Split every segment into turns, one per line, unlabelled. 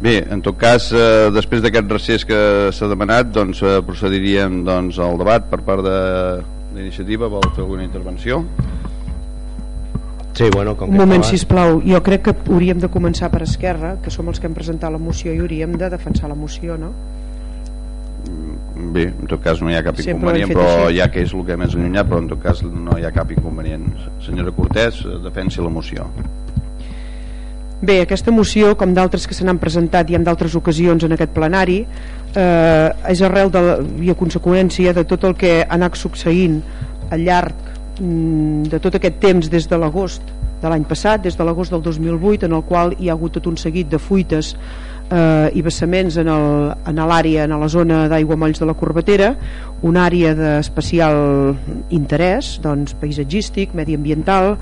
Bé, en tot cas, eh, després d'aquest recés que s'ha demanat, doncs eh, procediríem doncs, al debat per part d'iniciativa. Vol fer alguna intervenció?
Sí, bueno, com
Un moment, si plau. Jo crec que hauríem de començar per Esquerra, que som els que hem presentat la moció i hauríem de defensar la moció, no?
Mm, bé, en tot cas no hi ha cap
Sempre
inconvenient,
hem
però
així.
ja que és el que més allunyat, però en tot cas no hi ha cap inconvenient. Senyora Cortés, eh, defensi la moció.
Bé, aquesta moció, com d'altres que se n'han presentat i en d'altres ocasions en aquest plenari, eh, és arrel de, i a conseqüència de tot el que ha anat succeint al llarg mm, de tot aquest temps des de l'agost de l'any passat, des de l'agost del 2008, en el qual hi ha hagut tot un seguit de fuites eh, i vessaments en el- en l'àrea, en la zona d'aigua molls de la Corbatera, una àrea d'especial interès, doncs, paisatgístic, mediambiental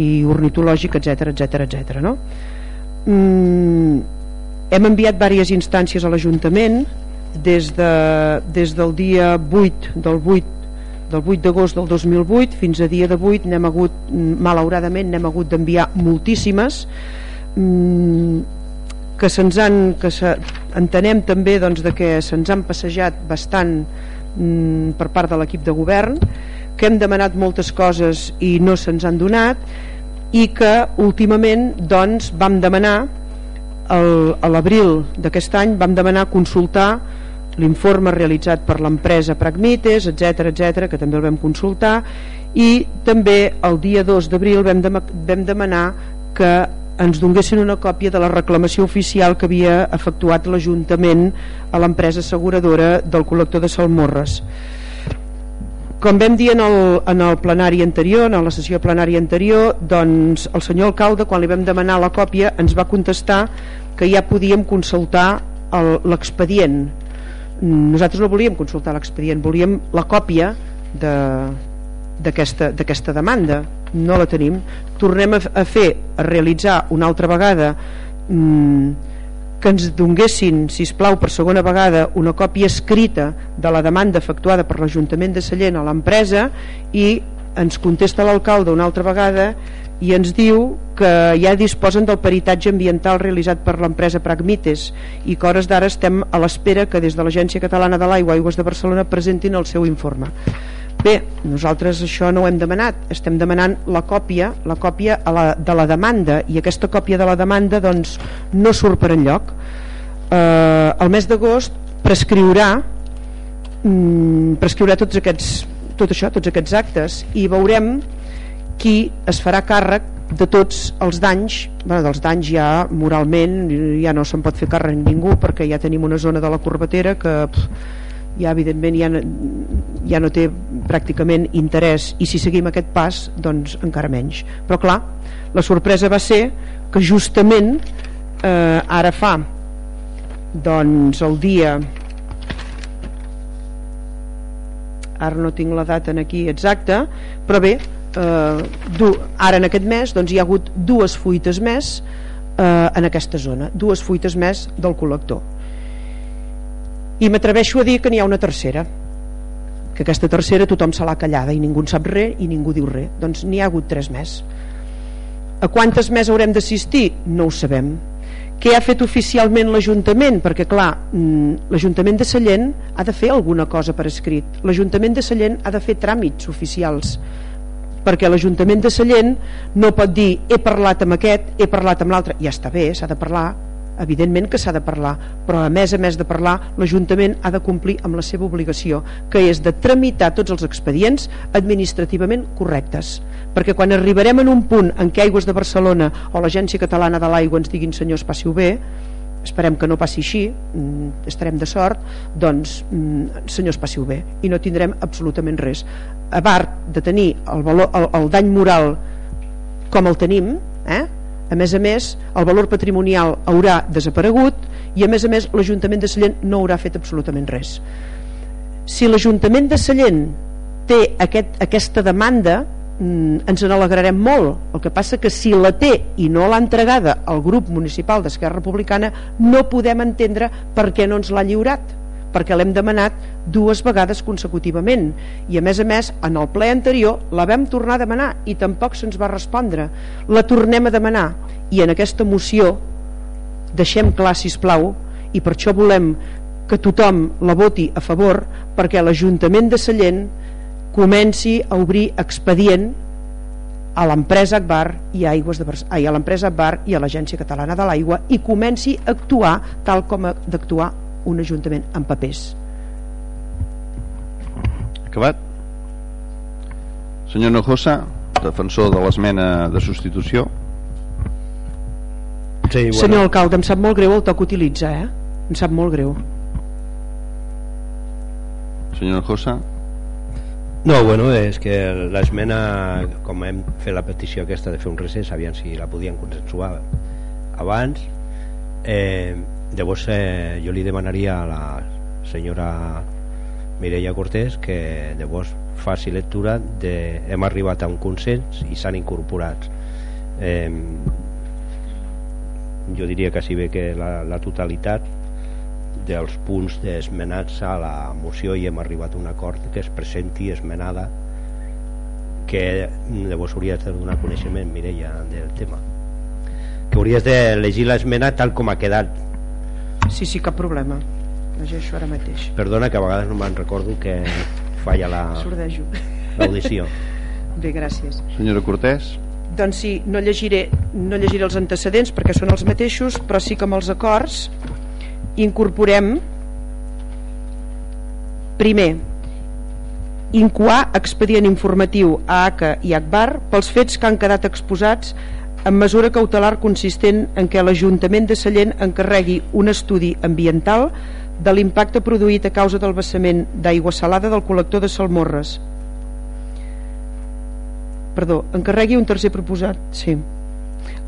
i ornitològic, etc etc etc. no? Mm, hem enviat diverses instàncies a l'Ajuntament des, de, des del dia 8 del 8 del 8 d'agost del 2008 fins a dia d'avui n'hem hagut malauradament n'hem hagut d'enviar moltíssimes. Mm, que se'ns han que se, entenem també doncs, de que se'ns han passejat bastant mm, per part de l'equip de govern que hem demanat moltes coses i no se'ns han donat i que últimament doncs, vam demanar el, a l'abril d'aquest any vam demanar consultar l'informe realitzat per l'empresa Pragmites, etc etc que també el vam consultar i també el dia 2 d'abril vam, dem vam demanar que ens donguessin una còpia de la reclamació oficial que havia efectuat l'Ajuntament a l'empresa asseguradora del col·lector de Salmorres com vam dir en el, en el plenari anterior, en la sessió plenària anterior, doncs el senyor alcalde, quan li vam demanar la còpia, ens va contestar que ja podíem consultar l'expedient. Nosaltres no volíem consultar l'expedient, volíem la còpia de d'aquesta d'aquesta demanda. No la tenim. Tornem a, a fer, a realitzar una altra vegada mm, que ens donguessin, si plau per segona vegada, una còpia escrita de la demanda efectuada per l'Ajuntament de Sallent a l'empresa i ens contesta l'alcalde una altra vegada i ens diu que ja disposen del peritatge ambiental realitzat per l'empresa Pragmites i que hores d'ara estem a l'espera que des de l'Agència Catalana de l'Aigua Aigües de Barcelona presentin el seu informe. Bé, nosaltres això no ho hem demanat, estem demanant la còpia, la còpia a la, de la demanda i aquesta còpia de la demanda doncs, no surt per enlloc. Eh, el mes d'agost prescriurà mm, prescriurà tots aquests tot això, tots aquests actes i veurem qui es farà càrrec de tots els danys bueno, dels danys ja moralment ja no se'n pot fer càrrec ningú perquè ja tenim una zona de la corbatera que pff, ja evidentment ja, no- ja no té pràcticament interès i si seguim aquest pas doncs encara menys. Però clar, la sorpresa va ser que justament eh, ara fa doncs el dia ara no tinc la data aquí exacta però bé eh, du, ara en aquest mes doncs, hi ha hagut dues fuites més eh, en aquesta zona dues fuites més del col·lector i m'atreveixo a dir que n'hi ha una tercera que aquesta tercera tothom se l'ha callada i ningú en sap res i ningú diu res doncs n'hi ha hagut tres més a quantes més haurem d'assistir? no ho sabem què ha fet oficialment l'Ajuntament? Perquè, clar, mm, l'Ajuntament de Sallent ha de fer alguna cosa per escrit. L'Ajuntament de Sallent ha de fer tràmits oficials perquè l'Ajuntament de Sallent no pot dir he parlat amb aquest, he parlat amb l'altre ja està bé, s'ha de parlar evidentment que s'ha de parlar però a més a més de parlar l'Ajuntament ha de complir amb la seva obligació que és de tramitar tots els expedients administrativament correctes perquè quan arribarem en un punt en què Aigües de Barcelona o l'Agència Catalana de l'Aigua ens diguin senyors passi-ho bé esperem que no passi així mm, estarem de sort doncs mm, senyors passi-ho bé i no tindrem absolutament res a part de tenir el, valor, el, el dany moral com el tenim eh? A més a més el valor patrimonial haurà desaparegut i a més a més l'Ajuntament de Sallent no haurà fet absolutament res. Si l'Ajuntament de Sallent té aquest, aquesta demanda mm, ens n'alegrarem molt. El que passa que si la té i no l'ha entregada al grup municipal d'Esquerra Republicana no podem entendre per què no ens l'ha lliurat perquè l'hem demanat dues vegades consecutivament. I a més a més en el ple anterior la vam tornar a demanar i tampoc se'ns va respondre. La tornem a demanar. I en aquesta moció deixem clar si plau i per això volem que tothom la voti a favor perquè l'Ajuntament de Sallent comenci a obrir expedient a l'empresa Agbar i a, Aigües de ai, a l'empresa Agbar i a l'Agència Catalana de l'Aigua i comenci a actuar tal com ha d'actuar un ajuntament amb papers.
Acabat? Senyor Nojosa, defensor de l'esmena de substitució.
Sí, bueno. Senyor alcalde, em sap molt greu el to que utilitza, eh? Em sap molt greu.
Senyor Nojosa.
No, bueno, és que l'esmena, com hem fet la petició aquesta de fer un recés, sabien si la podien consensuar abans. Eh, llavors eh, jo li demanaria a la senyora Mireia Cortés que llavors faci lectura de hem arribat a un consens i s'han incorporat. Eh, jo diria que si bé que la, la totalitat dels punts esmenats a la moció i hem arribat a un acord que es presenti esmenada que llavors hauries de donar coneixement Mireia del tema. Que hauries de llegir l'esmena tal com ha quedat
sí, sí, cap problema. Llegeixo ara mateix.
Perdona que a vegades no me'n recordo que falla la l'audició.
Bé, gràcies.
Senyora Cortés?
Doncs sí, no llegiré, no llegiré els antecedents perquè són els mateixos, però sí que amb els acords incorporem primer incoar expedient informatiu a ACA i ACBAR pels fets que han quedat exposats en mesura cautelar consistent en què l'Ajuntament de Sallent encarregui un estudi ambiental de l'impacte produït a causa del vessament d'aigua salada del col·lector de Salmorres perdó, encarregui un tercer proposat, sí,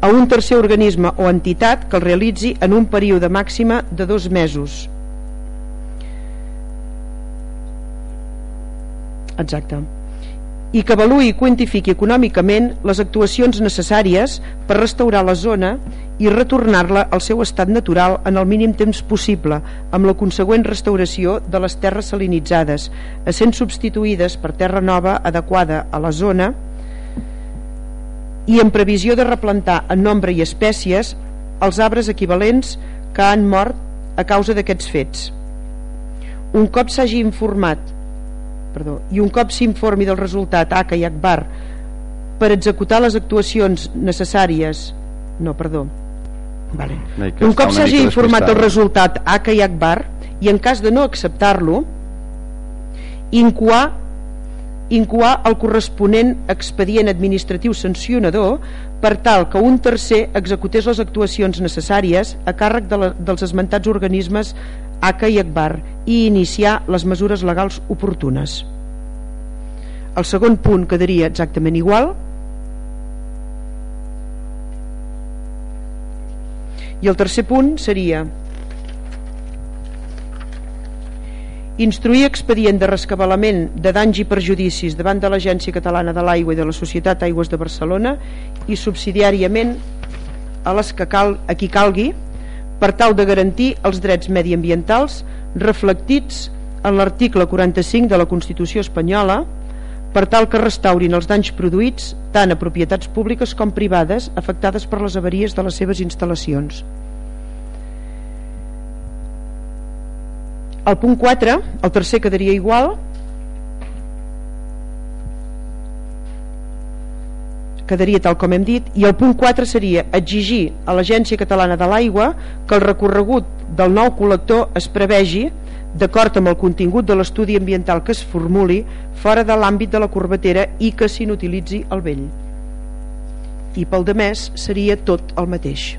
a un tercer organisme o entitat que el realitzi en un període màxima de dos mesos. Exacte. I que avaluï i quantifiqui econòmicament les actuacions necessàries per restaurar la zona i retornar-la al seu estat natural en el mínim temps possible, amb la consegüent restauració de les terres salinitzades, essent substituïdes per terra nova adequada a la zona, i en previsió de replantar en nombre i espècies els arbres equivalents que han mort a causa d'aquests fets. Un cop s'hagi informat perdó, i un cop s'informi del resultat ACA i ACBAR per executar les actuacions necessàries no, perdó vale. un cop s'hagi informat del resultat ACA i ACBAR i en cas de no acceptar-lo incoar incoar el corresponent expedient administratiu sancionador per tal que un tercer executés les actuacions necessàries a càrrec de la, dels esmentats organismes ACA i ACBAR i iniciar les mesures legals oportunes. El segon punt quedaria exactament igual i el tercer punt seria instruir expedient de rescabalament de danys i perjudicis davant de l'Agència Catalana de l'Aigua i de la Societat Aigües de Barcelona i subsidiàriament a les que cal, a qui calgui per tal de garantir els drets mediambientals reflectits en l'article 45 de la Constitució espanyola per tal que restaurin els danys produïts tant a propietats públiques com privades afectades per les avaries de les seves instal·lacions. El punt 4, el tercer quedaria igual, quedaria tal com hem dit i el punt 4 seria exigir a l'Agència Catalana de l'Aigua que el recorregut del nou col·lector es prevegi d'acord amb el contingut de l'estudi ambiental que es formuli fora de l'àmbit de la corbatera i que s'inutilitzi el vell. I pel de més seria tot el mateix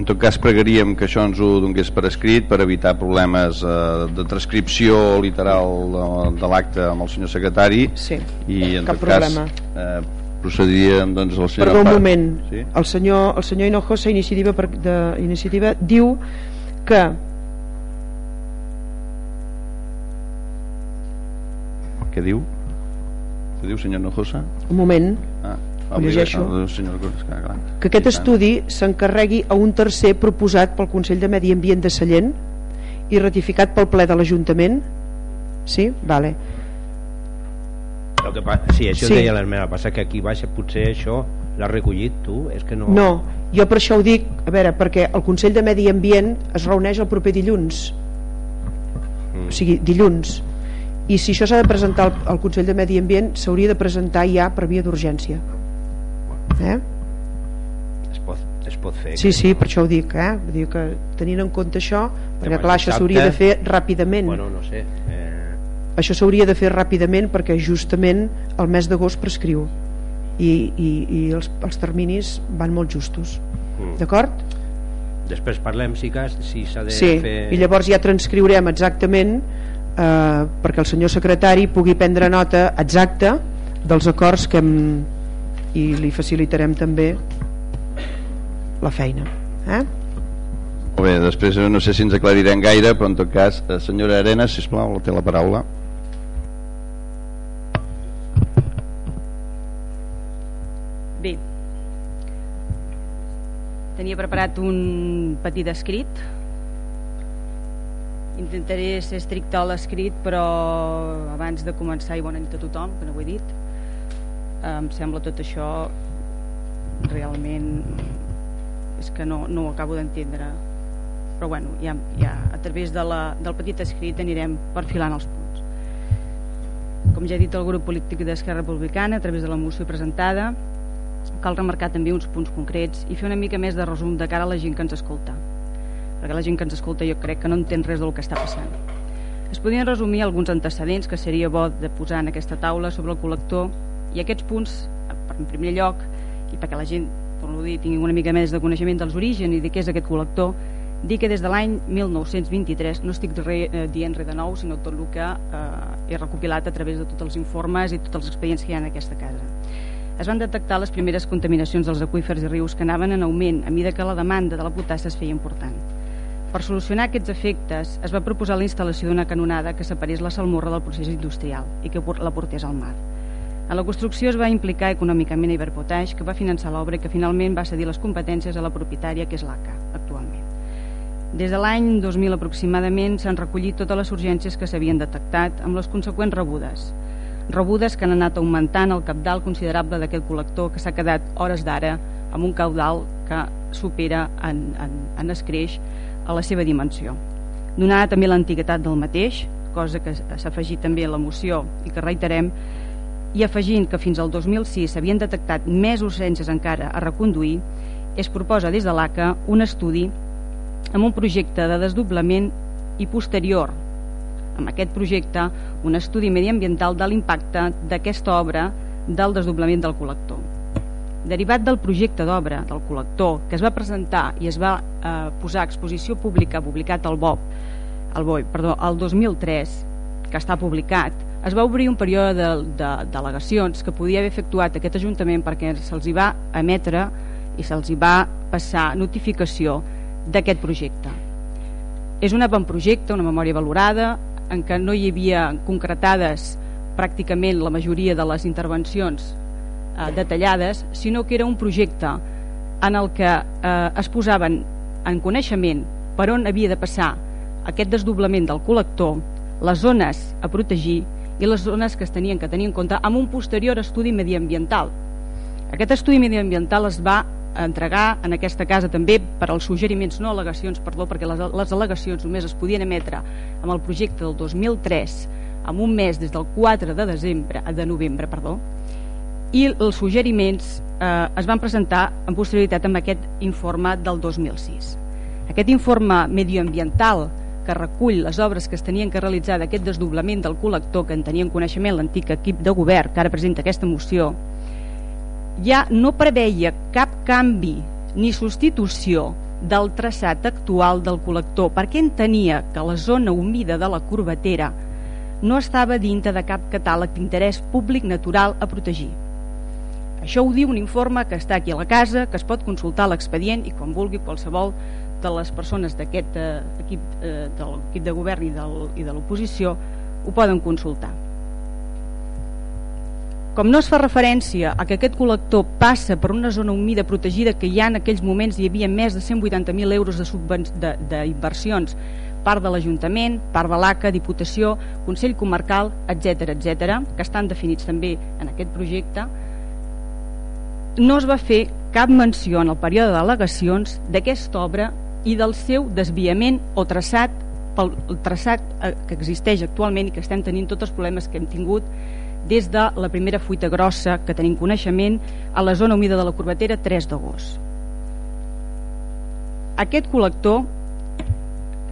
En tot cas pregaríem que això ens ho donés per escrit per evitar problemes eh, de transcripció literal de, de l'acte amb el senyor secretari
sí,
i en
cap
tot
problema.
cas eh, procediríem doncs al senyor
Perdó un moment, sí? el senyor, el senyor Hinojosa iniciativa, per, de, iniciativa diu que
què diu? Què diu senyor Hinojosa?
Un moment ho llegeixo, que aquest estudi s'encarregui a un tercer proposat pel Consell de Medi Ambient de Sallent i ratificat pel ple de l'Ajuntament sí? Vale.
El que passa, sí, això sí. deia l'Hermena, passa que aquí baixa potser això l'has recollit tu? És que no...
no, jo per això ho dic a veure, perquè el Consell de Medi Ambient es reuneix el proper dilluns mm. o sigui, dilluns i si això s'ha de presentar al, al Consell de Medi Ambient s'hauria de presentar ja per via d'urgència eh?
es pot, es pot fer
sí, sí, per això ho dic, eh? Vull dir que tenint en compte això perquè clar, això s'hauria de fer ràpidament
bueno, no sé eh...
això s'hauria de fer ràpidament perquè justament el mes d'agost prescriu i, i, i els, els terminis van molt justos mm. d'acord?
després parlem si, cas, si s'ha de
sí,
fer...
i llavors ja transcriurem exactament eh, perquè el senyor secretari pugui prendre nota exacta dels acords que hem, i li facilitarem també la feina eh?
Molt bé, després no sé si ens aclarirem gaire però en tot cas, eh, senyora Arena sisplau, té la paraula.
Bé. Tenia preparat un petit escrit. Intentaré ser estricte a l'escrit però abans de començar i bona nit a tothom que no ho he dit em sembla tot això realment és que no, no ho acabo d'entendre. Però bueno, ja, ja a través de la, del petit escrit anirem perfilant els punts. Com ja he dit el grup polític d'Esquerra Republicana a través de la moció presentada cal remarcar també uns punts concrets i fer una mica més de resum de cara a la gent que ens escolta. Perquè la gent que ens escolta jo crec que no entén res del que està passant. Es podien resumir alguns antecedents que seria bo de posar en aquesta taula sobre el col·lector i aquests punts, en primer lloc, i perquè la gent, torno dir, tingui una mica més de coneixement dels orígens i de què és aquest col·lector, dir que des de l'any 1923 no estic re, eh, dient res de nou, sinó tot el que eh, he recopilat a través de tots els informes i tots els expedients que hi ha en aquesta casa. Es van detectar les primeres contaminacions dels aqüífers i rius que anaven en augment a mida que la demanda de la potassa es feia important. Per solucionar aquests efectes, es va proposar la instal·lació d'una canonada que separés la salmorra del procés industrial i que la portés al mar. En la construcció es va implicar econòmicament a Iberpotash, que va finançar l'obra i que finalment va cedir les competències a la propietària, que és l'ACA, actualment. Des de l'any 2000 aproximadament s'han recollit totes les urgències que s'havien detectat amb les conseqüents rebudes. Rebudes que han anat augmentant el capdalt considerable d'aquest col·lector que s'ha quedat hores d'ara amb un caudal que supera en, en, en escreix a la seva dimensió. Donada també l'antiguitat del mateix, cosa que s'ha afegit també a la moció i que reiterem, i afegint que fins al 2006 s'havien detectat més urgències encara a reconduir, es proposa des de l'ACA un estudi amb un projecte de desdoblament i posterior. Amb aquest projecte un estudi mediambiental de l'impacte d'aquesta obra del desdoblament del col·lector. Derivat del projecte d'obra del col·lector que es va presentar i es va eh, posar a exposició pública publicat al BOP el BOI, perdó, el 2003 que està publicat es va obrir un període de, de delegacions que podia haver efectuat aquest Ajuntament perquè se'ls hi va emetre i se'ls hi va passar notificació d'aquest projecte. És un bon projecte, una memòria valorada en què no hi havia concretades pràcticament la majoria de les intervencions eh, detallades, sinó que era un projecte en el que eh, es posaven en coneixement per on havia de passar aquest desdoblament del col·lector, les zones a protegir i les zones que es tenien que tenir en compte amb un posterior estudi mediambiental. Aquest estudi mediambiental es va entregar en aquesta casa també per als suggeriments, no al·legacions, perdó, perquè les, les al·legacions només es podien emetre amb el projecte del 2003, amb un mes des del 4 de desembre de novembre, perdó, i els suggeriments eh, es van presentar en posterioritat amb aquest informe del 2006. Aquest informe medioambiental que recull les obres que es tenien que realitzar d'aquest desdoblament del col·lector que en tenien coneixement l'antic equip de govern que ara presenta aquesta moció ja no preveia cap canvi ni substitució del traçat actual del col·lector perquè entenia que la zona humida de la curvatera no estava dintre de cap catàleg d'interès públic natural a protegir. Això ho diu un informe que està aquí a la casa, que es pot consultar l'expedient i quan vulgui qualsevol de les persones d'aquest eh, equip, eh, de l'equip de govern i, del, i de l'oposició ho poden consultar. Com no es fa referència a que aquest col·lector passa per una zona humida protegida que ja en aquells moments hi havia més de 180.000 euros d'inversions part de l'Ajuntament, part de l'ACA, Diputació, Consell Comarcal, etc etc, que estan definits també en aquest projecte, no es va fer cap menció en el període d'al·legacions d'aquesta obra i del seu desviament o traçat pel traçat eh, que existeix actualment i que estem tenint tots els problemes que hem tingut des de la primera fuita grossa que tenim coneixement a la zona humida de la Corbatera 3 d'agost. Aquest col·lector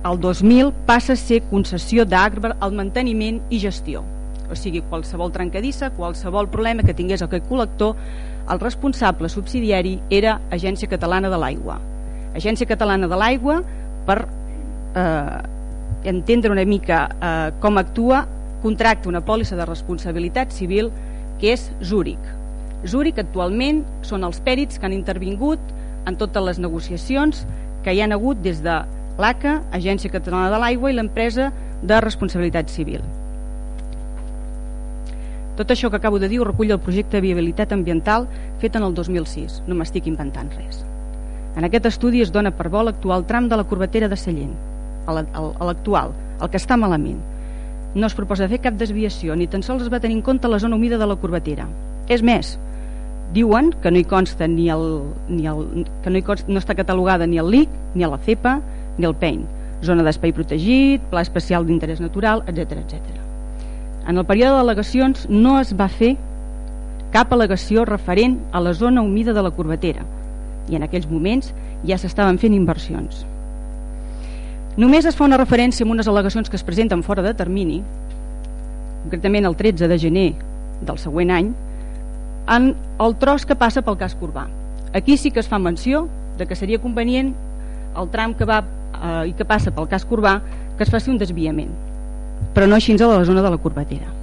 el 2000 passa a ser concessió d'Agbar al manteniment i gestió. O sigui, qualsevol trencadissa, qualsevol problema que tingués aquest col·lector, el responsable subsidiari era Agència Catalana de l'Aigua. Agència Catalana de l'Aigua per eh, entendre una mica eh, com actua contracta una pòlissa de responsabilitat civil que és Zúric. Zúric actualment són els pèrits que han intervingut en totes les negociacions que hi han hagut des de l'ACA, Agència Catalana de l'Aigua i l'empresa de responsabilitat civil. Tot això que acabo de dir ho recull el projecte de viabilitat ambiental fet en el 2006. No m'estic inventant res. En aquest estudi es dona per bo l'actual tram de la corbatera de Sallent, l'actual, el que està malament, no es proposa fer cap desviació, ni tan sols es va tenir en compte la zona humida de la corbatera. És més, diuen que no hi consta ni el, ni el, que no, hi consta, no està catalogada ni el LIC, ni la CEPA, ni el PEIN, zona d'espai protegit, pla especial d'interès natural, etc etc. En el període d'al·legacions no es va fer cap al·legació referent a la zona humida de la corbatera i en aquells moments ja s'estaven fent inversions. Només es fa una referència a unes al·legacions que es presenten fora de termini, concretament el 13 de gener del següent any, en el tros que passa pel cas Corbà. Aquí sí que es fa menció de que seria convenient el tram que va eh, i que passa pel cas Corbà que es faci un desviament, però no així a la zona de la Corbatera.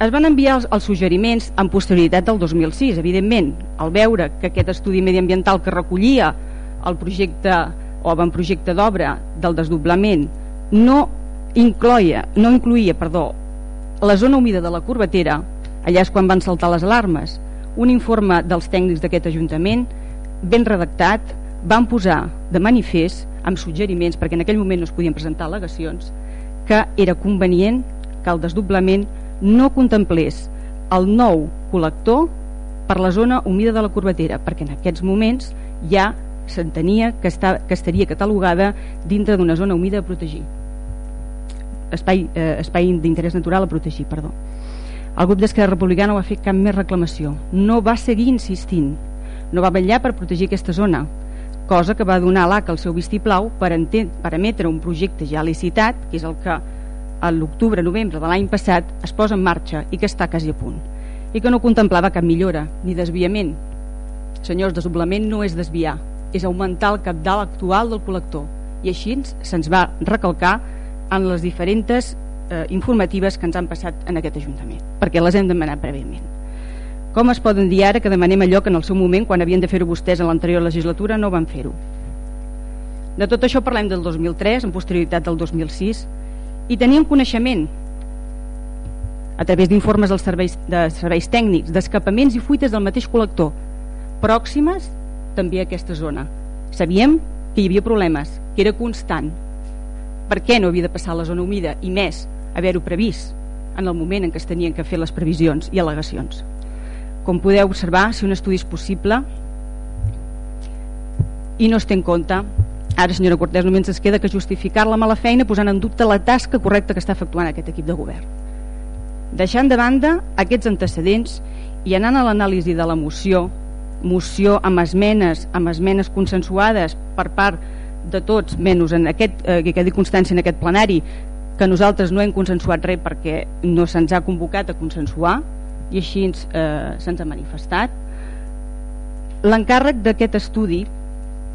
Es van enviar els, els suggeriments en posterioritat del 2006, evidentment, al veure que aquest estudi mediambiental que recollia el projecte o avantprojecte d'obra del desdoblament no incloia, no incluïa perdó, la zona humida de la Corbatera, allà és quan van saltar les alarmes, un informe dels tècnics d'aquest Ajuntament, ben redactat, van posar de manifest, amb suggeriments, perquè en aquell moment no es podien presentar al·legacions, que era convenient que el desdoblament no contemplés el nou col·lector per la zona humida de la Corbatera, perquè en aquests moments ja s'entenia que, que estaria catalogada dintre d'una zona humida a protegir. Espai, eh, espai d'interès natural a protegir perdó. el grup d'Esquerra Republicana no va fer cap més reclamació. No va seguir insistint. No va vetllar per protegir aquesta zona cosa que va donar l'ACA el seu vistiplau per, per emetre un projecte ja licitat que és el que a l'octubre-novembre de l'any passat es posa en marxa i que està quasi a punt. I que no contemplava cap millora ni desviament. Senyors, desdoblament no és desviar és augmentar el capdalt actual del col·lector. I així se'ns va recalcar en les diferents eh, informatives que ens han passat en aquest Ajuntament perquè les hem demanat prèviament. Com es poden dir ara que demanem allò que en el seu moment quan havien de fer-ho vostès en l'anterior legislatura no van fer-ho? De tot això parlem del 2003 en posterioritat del 2006 i teníem coneixement a través d'informes dels serveis, de serveis tècnics d'escapaments i fuites del mateix col·lector pròximes també a aquesta zona. Sabíem que hi havia problemes, que era constant. Per què no havia de passar la zona humida i més haver-ho previst en el moment en què es tenien que fer les previsions i al·legacions. Com podeu observar, si un estudi és possible i no es té en compte, ara senyora Cortés només ens queda que justificar la mala feina posant en dubte la tasca correcta que està efectuant aquest equip de govern. Deixant de banda aquests antecedents i anant a l'anàlisi de la moció moció amb esmenes, amb esmenes consensuades per part de tots, menys en aquest, eh, que quedi constància en aquest plenari, que nosaltres no hem consensuat res perquè no se'ns ha convocat a consensuar i així eh, se'ns ha manifestat. L'encàrrec d'aquest estudi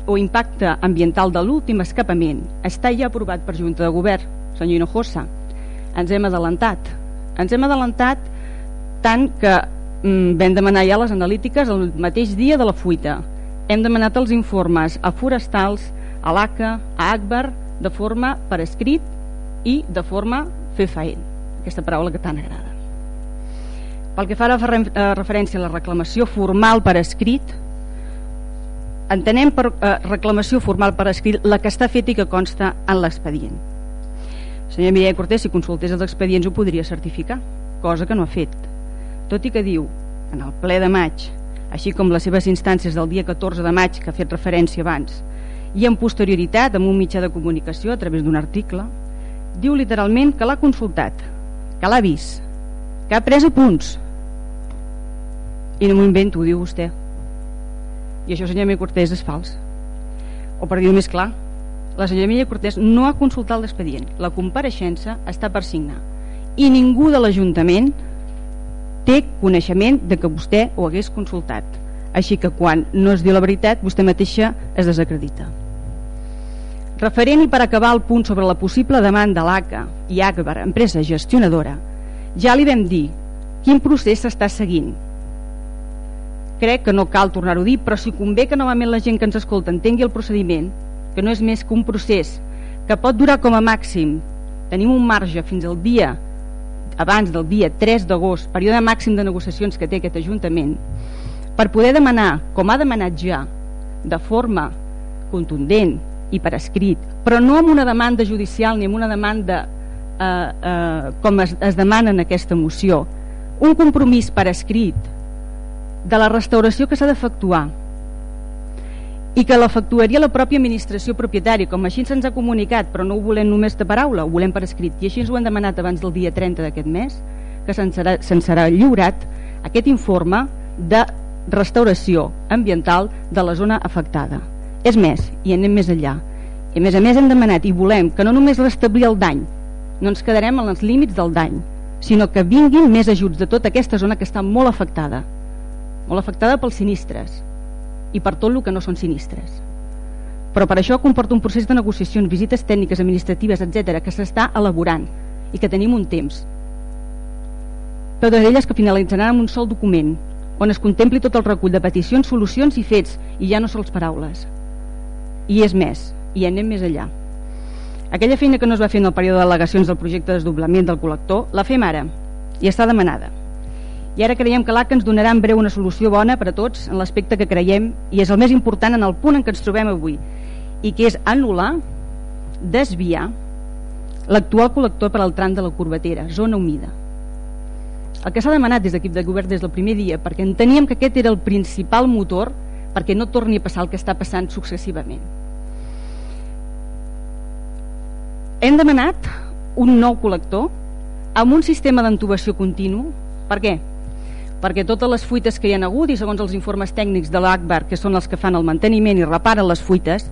o impacte ambiental de l'últim escapament està ja aprovat per Junta de Govern, senyor Hinojosa. Ens hem adelantat. Ens hem adelantat tant que mm, vam demanar ja les analítiques el mateix dia de la fuita. Hem demanat els informes a forestals, a l'ACA, a Akbar, de forma per escrit i de forma fefaent, aquesta paraula que tant agrada. Pel que fa a referència a la reclamació formal per escrit, entenem per eh, reclamació formal per escrit la que està feta i que consta en l'expedient. Senyor Mireia Cortés, si consultés els expedients ho podria certificar, cosa que no ha fet tot i que diu en el ple de maig, així com les seves instàncies del dia 14 de maig que ha fet referència abans, i en posterioritat amb un mitjà de comunicació a través d'un article, diu literalment que l'ha consultat, que l'ha vist, que ha pres punts. I no m'ho invento, ho diu vostè. I això, senyor Miguel Cortés, és fals. O per dir més clar, la senyora Emilia Cortés no ha consultat l'expedient. La compareixença està per signar. I ningú de l'Ajuntament té coneixement de que vostè ho hagués consultat. Així que quan no es diu la veritat, vostè mateixa es desacredita. Referent i per acabar el punt sobre la possible demanda a l'ACA i Agbar, empresa gestionadora, ja li vam dir quin procés s'està seguint. Crec que no cal tornar-ho a dir, però si convé que novament la gent que ens escolta entengui el procediment, que no és més que un procés que pot durar com a màxim, tenim un marge fins al dia abans del dia 3 d'agost, període màxim de negociacions que té aquest Ajuntament, per poder demanar, com ha demanat ja, de forma contundent i per escrit, però no amb una demanda judicial ni amb una demanda eh, eh, com es, es demana en aquesta moció, un compromís per escrit de la restauració que s'ha d'efectuar i que l'efectuaria la pròpia administració propietària, com així se'ns ha comunicat, però no ho volem només de paraula, ho volem per escrit, i així ens ho han demanat abans del dia 30 d'aquest mes, que se'n serà, se serà lliurat aquest informe de restauració ambiental de la zona afectada. És més, i anem més enllà, i a més a més hem demanat i volem que no només restablir el dany, no ens quedarem en els límits del dany, sinó que vinguin més ajuts de tota aquesta zona que està molt afectada, molt afectada pels sinistres, i per tot el que no són sinistres. Però per això comporta un procés de negociacions, visites tècniques, administratives, etc que s'està elaborant i que tenim un temps. Totes elles que finalitzaran amb un sol document on es contempli tot el recull de peticions, solucions i fets, i ja no sols paraules. I és més, i anem més enllà. Aquella feina que no es va fer en el període de delegacions del projecte de desdoblament del col·lector, la fem ara, i està demanada i ara creiem que l'ACA ens donarà en breu una solució bona per a tots en l'aspecte que creiem i és el més important en el punt en què ens trobem avui i que és anul·lar, desviar l'actual col·lector per al tram de la curvatera, zona humida. El que s'ha demanat des d'equip de govern des del primer dia, perquè enteníem que aquest era el principal motor perquè no torni a passar el que està passant successivament. Hem demanat un nou col·lector amb un sistema d'intubació continu. Per què? Perquè totes les fuites que hi ha hagut i segons els informes tècnics de l'ACBAR que són els que fan el manteniment i reparen les fuites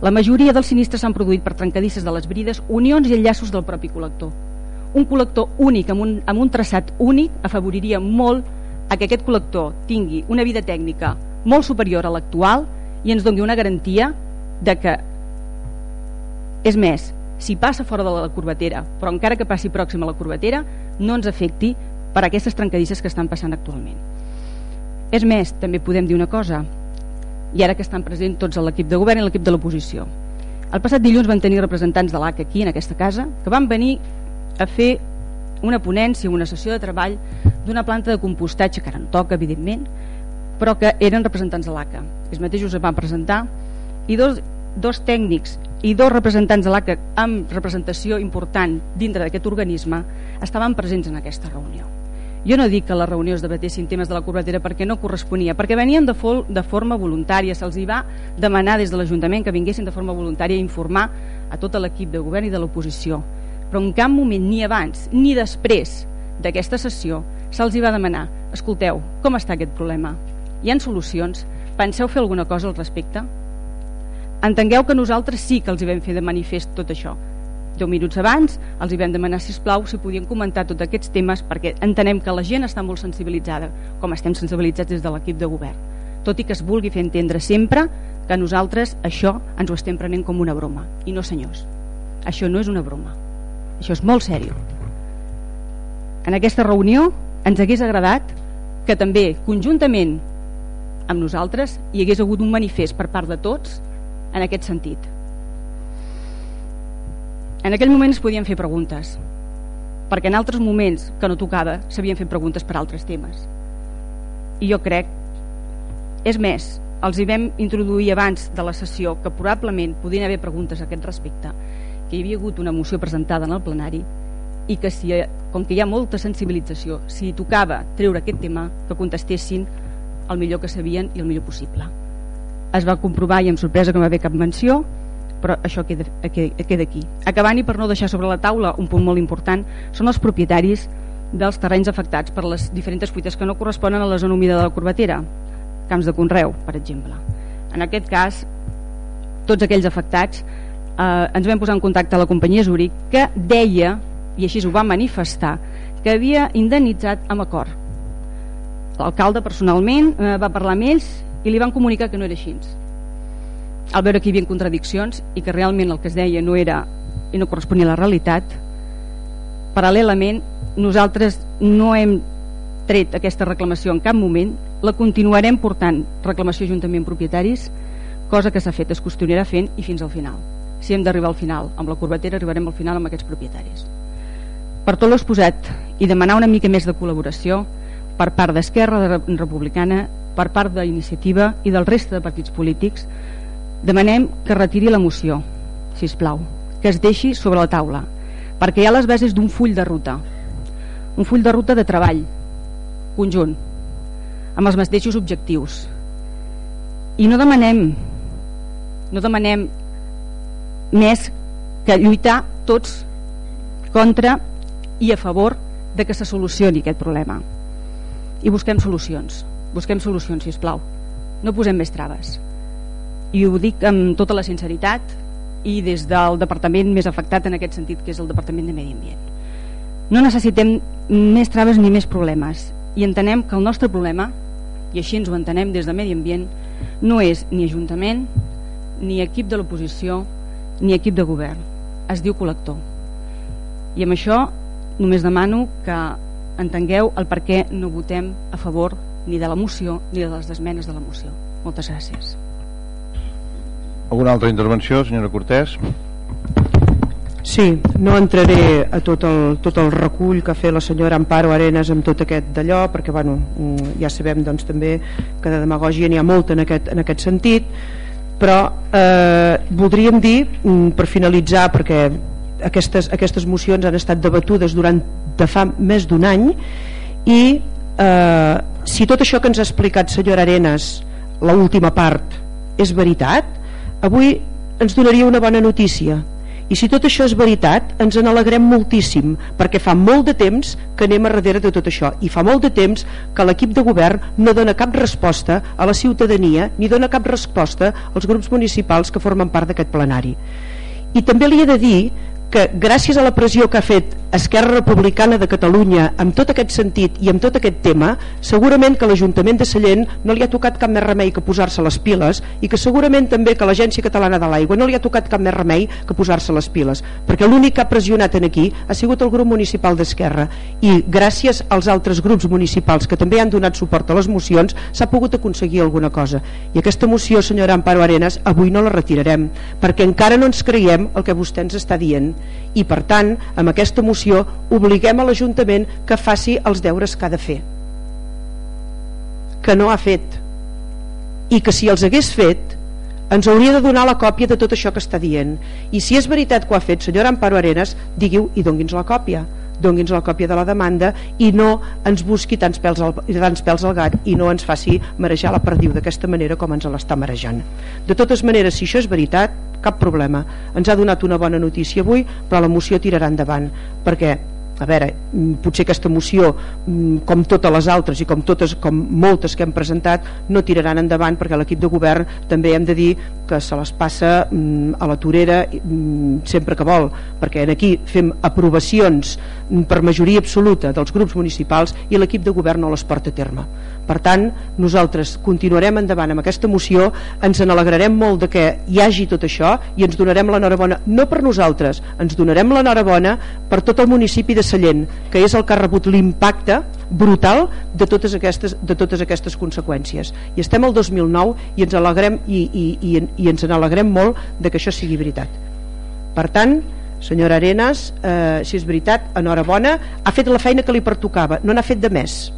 la majoria dels sinistres s'han produït per trencadisses de les brides, unions i enllaços del propi col·lector. Un col·lector únic amb un, amb un traçat únic afavoriria molt a que aquest col·lector tingui una vida tècnica molt superior a l'actual i ens doni una garantia de que és més, si passa fora de la curvatera però encara que passi pròxim a la curvatera no ens afecti per aquestes trencadisses que estan passant actualment. És més, també podem dir una cosa, i ara que estan presents tots l'equip de govern i l'equip de l'oposició. El passat dilluns van tenir representants de l'AC aquí, en aquesta casa, que van venir a fer una ponència, una sessió de treball d'una planta de compostatge, que ara no toca, evidentment, però que eren representants de l'ACA. Ells mateixos es van presentar i dos, dos tècnics i dos representants de l'ACA amb representació important dintre d'aquest organisme estaven presents en aquesta reunió. Jo no dic que les reunions debatessin temes de la curvatera perquè no corresponia, perquè venien de, fol, de forma voluntària, se'ls hi va demanar des de l'Ajuntament que vinguessin de forma voluntària a informar a tot l'equip de govern i de l'oposició. Però en cap moment, ni abans ni després d'aquesta sessió, se'ls hi va demanar escolteu, com està aquest problema? Hi han solucions? Penseu fer alguna cosa al respecte? Entengueu que nosaltres sí que els hi vam fer de manifest tot això, 10 minuts abans els hi vam demanar si plau si podien comentar tots aquests temes perquè entenem que la gent està molt sensibilitzada com estem sensibilitzats des de l'equip de govern. Tot i que es vulgui fer entendre sempre que nosaltres això ens ho estem prenent com una broma. I no senyors això no és una broma. Això és molt sèrio. En aquesta reunió ens hagués agradat que també conjuntament amb nosaltres hi hagués hagut un manifest per part de tots en aquest sentit en aquell moment es podien fer preguntes, perquè en altres moments que no tocava s'havien fet preguntes per altres temes. I jo crec, és més, els hi vam introduir abans de la sessió que probablement podien haver preguntes a aquest respecte, que hi havia hagut una moció presentada en el plenari i que si, com que hi ha molta sensibilització si tocava treure aquest tema que contestessin el millor que sabien i el millor possible es va comprovar i amb sorpresa que no va haver cap menció però això queda, queda aquí. Acabant i per no deixar sobre la taula un punt molt important són els propietaris dels terrenys afectats per les diferents fuites que no corresponen a la zona humida de la Corbatera. Camps de Conreu, per exemple. En aquest cas tots aquells afectats eh, ens vam posar en contacte a la companyia Zurich que deia, i així ho va manifestar que havia indemnitzat amb acord. L'alcalde personalment eh, va parlar amb ells i li van comunicar que no era així al veure que hi havia contradiccions i que realment el que es deia no era i no corresponia a la realitat paral·lelament nosaltres no hem tret aquesta reclamació en cap moment la continuarem portant reclamació juntament propietaris cosa que s'ha fet es qüestionarà fent i fins al final. Si hem d'arribar al final amb la corbatera arribarem al final amb aquests propietaris. Per tot l'exposat i demanar una mica més de col·laboració per part d'Esquerra Republicana per part d'iniciativa i del reste de partits polítics demanem que retiri la moció si us plau, que es deixi sobre la taula perquè hi ha les bases d'un full de ruta un full de ruta de treball conjunt amb els mateixos objectius. I no demanem no demanem més que lluitar tots contra i a favor de que se solucioni aquest problema. I busquem solucions busquem solucions, si us plau no posem més traves i ho dic amb tota la sinceritat i des del departament més afectat en aquest sentit que és el Departament de Medi Ambient. No necessitem més traves ni més problemes i entenem que el nostre problema i així ens ho entenem des de Medi Ambient no és ni Ajuntament ni equip de l'oposició ni equip de govern. Es diu col·lector. I amb això només demano que entengueu el per què no votem a favor ni de la moció ni de les esmenes de la moció. Moltes gràcies
alguna altra intervenció senyora Cortés?
Sí, no entraré a tot el, tot el recull que ha fet la senyora Amparo Arenas amb tot aquest d'allò, perquè bueno, mm, ja sabem doncs, també que de demagògia n'hi ha molta en aquest, en aquest sentit, però eh, voldríem dir mm, per finalitzar perquè aquestes, aquestes mocions han estat debatudes durant de fa més d'un any i eh, si tot això que ens ha explicat senyora Arenas l última part és veritat avui ens donaria una bona notícia. I si tot això és veritat ens en alegrem moltíssim perquè fa molt de temps que anem a darrere de tot això. I fa molt de temps que l'equip de govern no dona cap resposta a la ciutadania ni dona cap resposta als grups municipals que formen part d'aquest plenari. I també li he de dir que gràcies a la pressió que ha fet Esquerra Republicana de Catalunya amb tot aquest sentit i amb tot aquest tema segurament que l'Ajuntament de Sallent no li ha tocat cap més remei que posar-se les piles i que segurament també que l'Agència Catalana de l'Aigua no li ha tocat cap més remei que posar-se les piles perquè l'únic que ha pressionat en aquí ha sigut el grup municipal d'Esquerra. I gràcies als altres grups municipals que també han donat suport a les mocions s'ha pogut aconseguir alguna cosa. I aquesta moció senyora Amparo Arenas avui no la retirarem perquè encara no ens creiem el que vostè ens està dient i per tant amb aquesta moció obliguem a l'Ajuntament que faci els deures que ha de fer. Que no ha fet. I que si els hagués fet ens hauria de donar la còpia de tot això que està dient. I si és veritat que ho ha fet senyora Amparo Arenas digui-ho i dongui'ns la còpia dongui'ns la còpia de la demanda i no ens busqui tants pèls al, tants pèls al gat i no ens faci marejar la perdiu d'aquesta manera com ens l'està marejant. De totes maneres si això és veritat cap problema. Ens ha donat una bona notícia avui però la moció tirarà endavant perquè a veure, mm, potser aquesta moció mm, com totes les altres i com totes com moltes que hem presentat no tiraran endavant perquè l'equip de govern també hem de dir que se les passa mm, a la torera sempre que vol perquè en aquí fem aprovacions per majoria absoluta dels grups municipals i l'equip de govern no les porta a terme per tant nosaltres continuarem endavant amb aquesta moció. Ens en alegrarem molt de que hi hagi tot això i ens donarem l'enhorabona no per nosaltres, ens donarem l'enhorabona per tot el municipi de Sallent que és el que ha rebut l'impacte brutal de totes, aquestes, de totes aquestes conseqüències. I estem al 2009 i ens alegrem i, i, i, i ens alegrem molt de que això sigui veritat. Per tant senyora Arenas, eh, si és veritat enhorabona, ha fet la feina que li pertocava no n'ha fet de més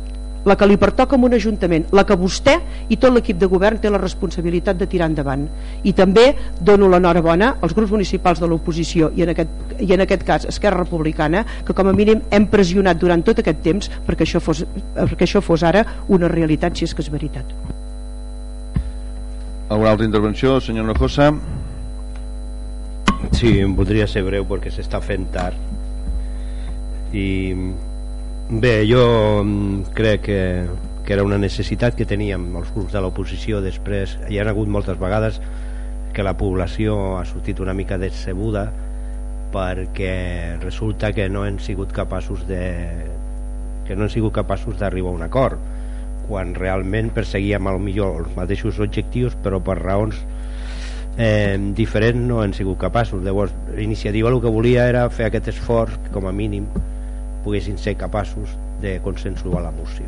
la que li pertoca en un ajuntament, la que vostè i tot l'equip de govern té la responsabilitat de tirar endavant. I també dono l'enhorabona als grups municipals de l'oposició i, en aquest, i en aquest cas Esquerra Republicana, que com a mínim hem pressionat durant tot aquest temps perquè això fos, perquè això fos ara una realitat, si és que és veritat.
Alguna altra intervenció, senyor Nojosa?
Sí, em voldria ser breu perquè s'està fent tard i bé, jo mm, crec que, que era una necessitat que teníem els grups de l'oposició. Després, hi ha hagut moltes vegades que la població ha sortit una mica decebuda perquè resulta que no hem sigut capaços de que no hem sigut capaços d'arribar a un acord quan realment perseguíem al millor els mateixos objectius però per raons eh, diferents no han sigut capaços. Llavors l'iniciativa el que volia era fer aquest esforç com a mínim poguessin ser capaços de consensuar la moció.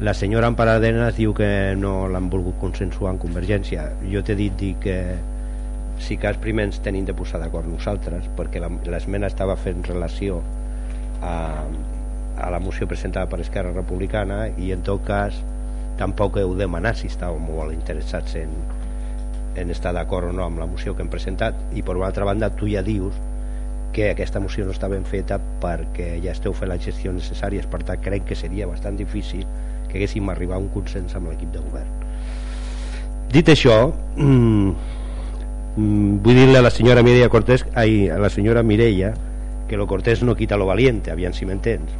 La senyora Amparadenas diu que no l'han volgut consensuar en Convergència. Jo t'he dit dir que si cas primer ens tenim de posar d'acord nosaltres perquè l'esmena estava fent relació a, a la moció presentada per Esquerra Republicana i en tot cas tampoc heu demanat si estàveu molt interessats en, en estar d'acord o no amb la moció que hem presentat. I per una altra banda tu ja dius que aquesta moció no està ben feta perquè ja esteu fent les gestions necessàries. Per tant crec que seria bastant difícil que haguéssim arribat a un consens amb l'equip de govern. Dit això mmm, vull dir-li a la senyora Mireia Cortés ai, a la senyora Mireia que lo cortés no quita lo valiente aviam si m'entens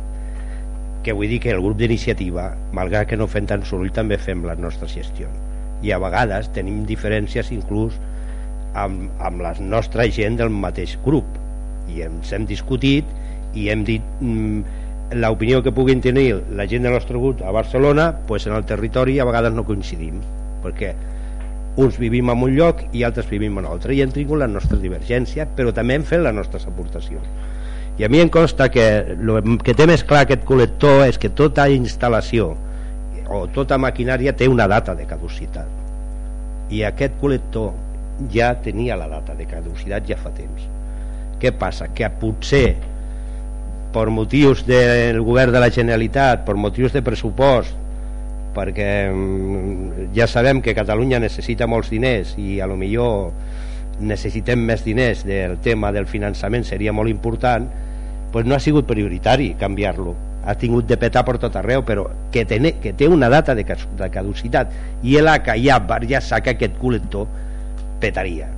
que vull dir que el grup d'iniciativa malgrat que no fem tan soroll també fem les nostres gestions. I a vegades tenim diferències inclús amb, amb la nostra gent del mateix grup i ens hem discutit i hem dit mm, l'opinió que puguin tenir la gent del nostre grup a Barcelona pues en el territori a vegades no coincidim perquè uns vivim en un lloc i altres vivim en un altre i hem tingut la nostra divergència però també hem fet les nostres aportacions. I a mi em consta que el que té més clar aquest col·lector és que tota instal·lació o tota maquinària té una data de caducitat. I aquest col·lector ja tenia la data de caducitat ja fa temps què passa? que potser per motius del govern de la Generalitat per motius de pressupost perquè mm, ja sabem que Catalunya necessita molts diners i a lo millor necessitem més diners del tema del finançament seria molt important pues no ha sigut prioritari canviar-lo. Ha tingut de petar per tot arreu però que, ten, que té una data de, de caducitat i l'ACA ja, ja sa que aquest col·lector petaria.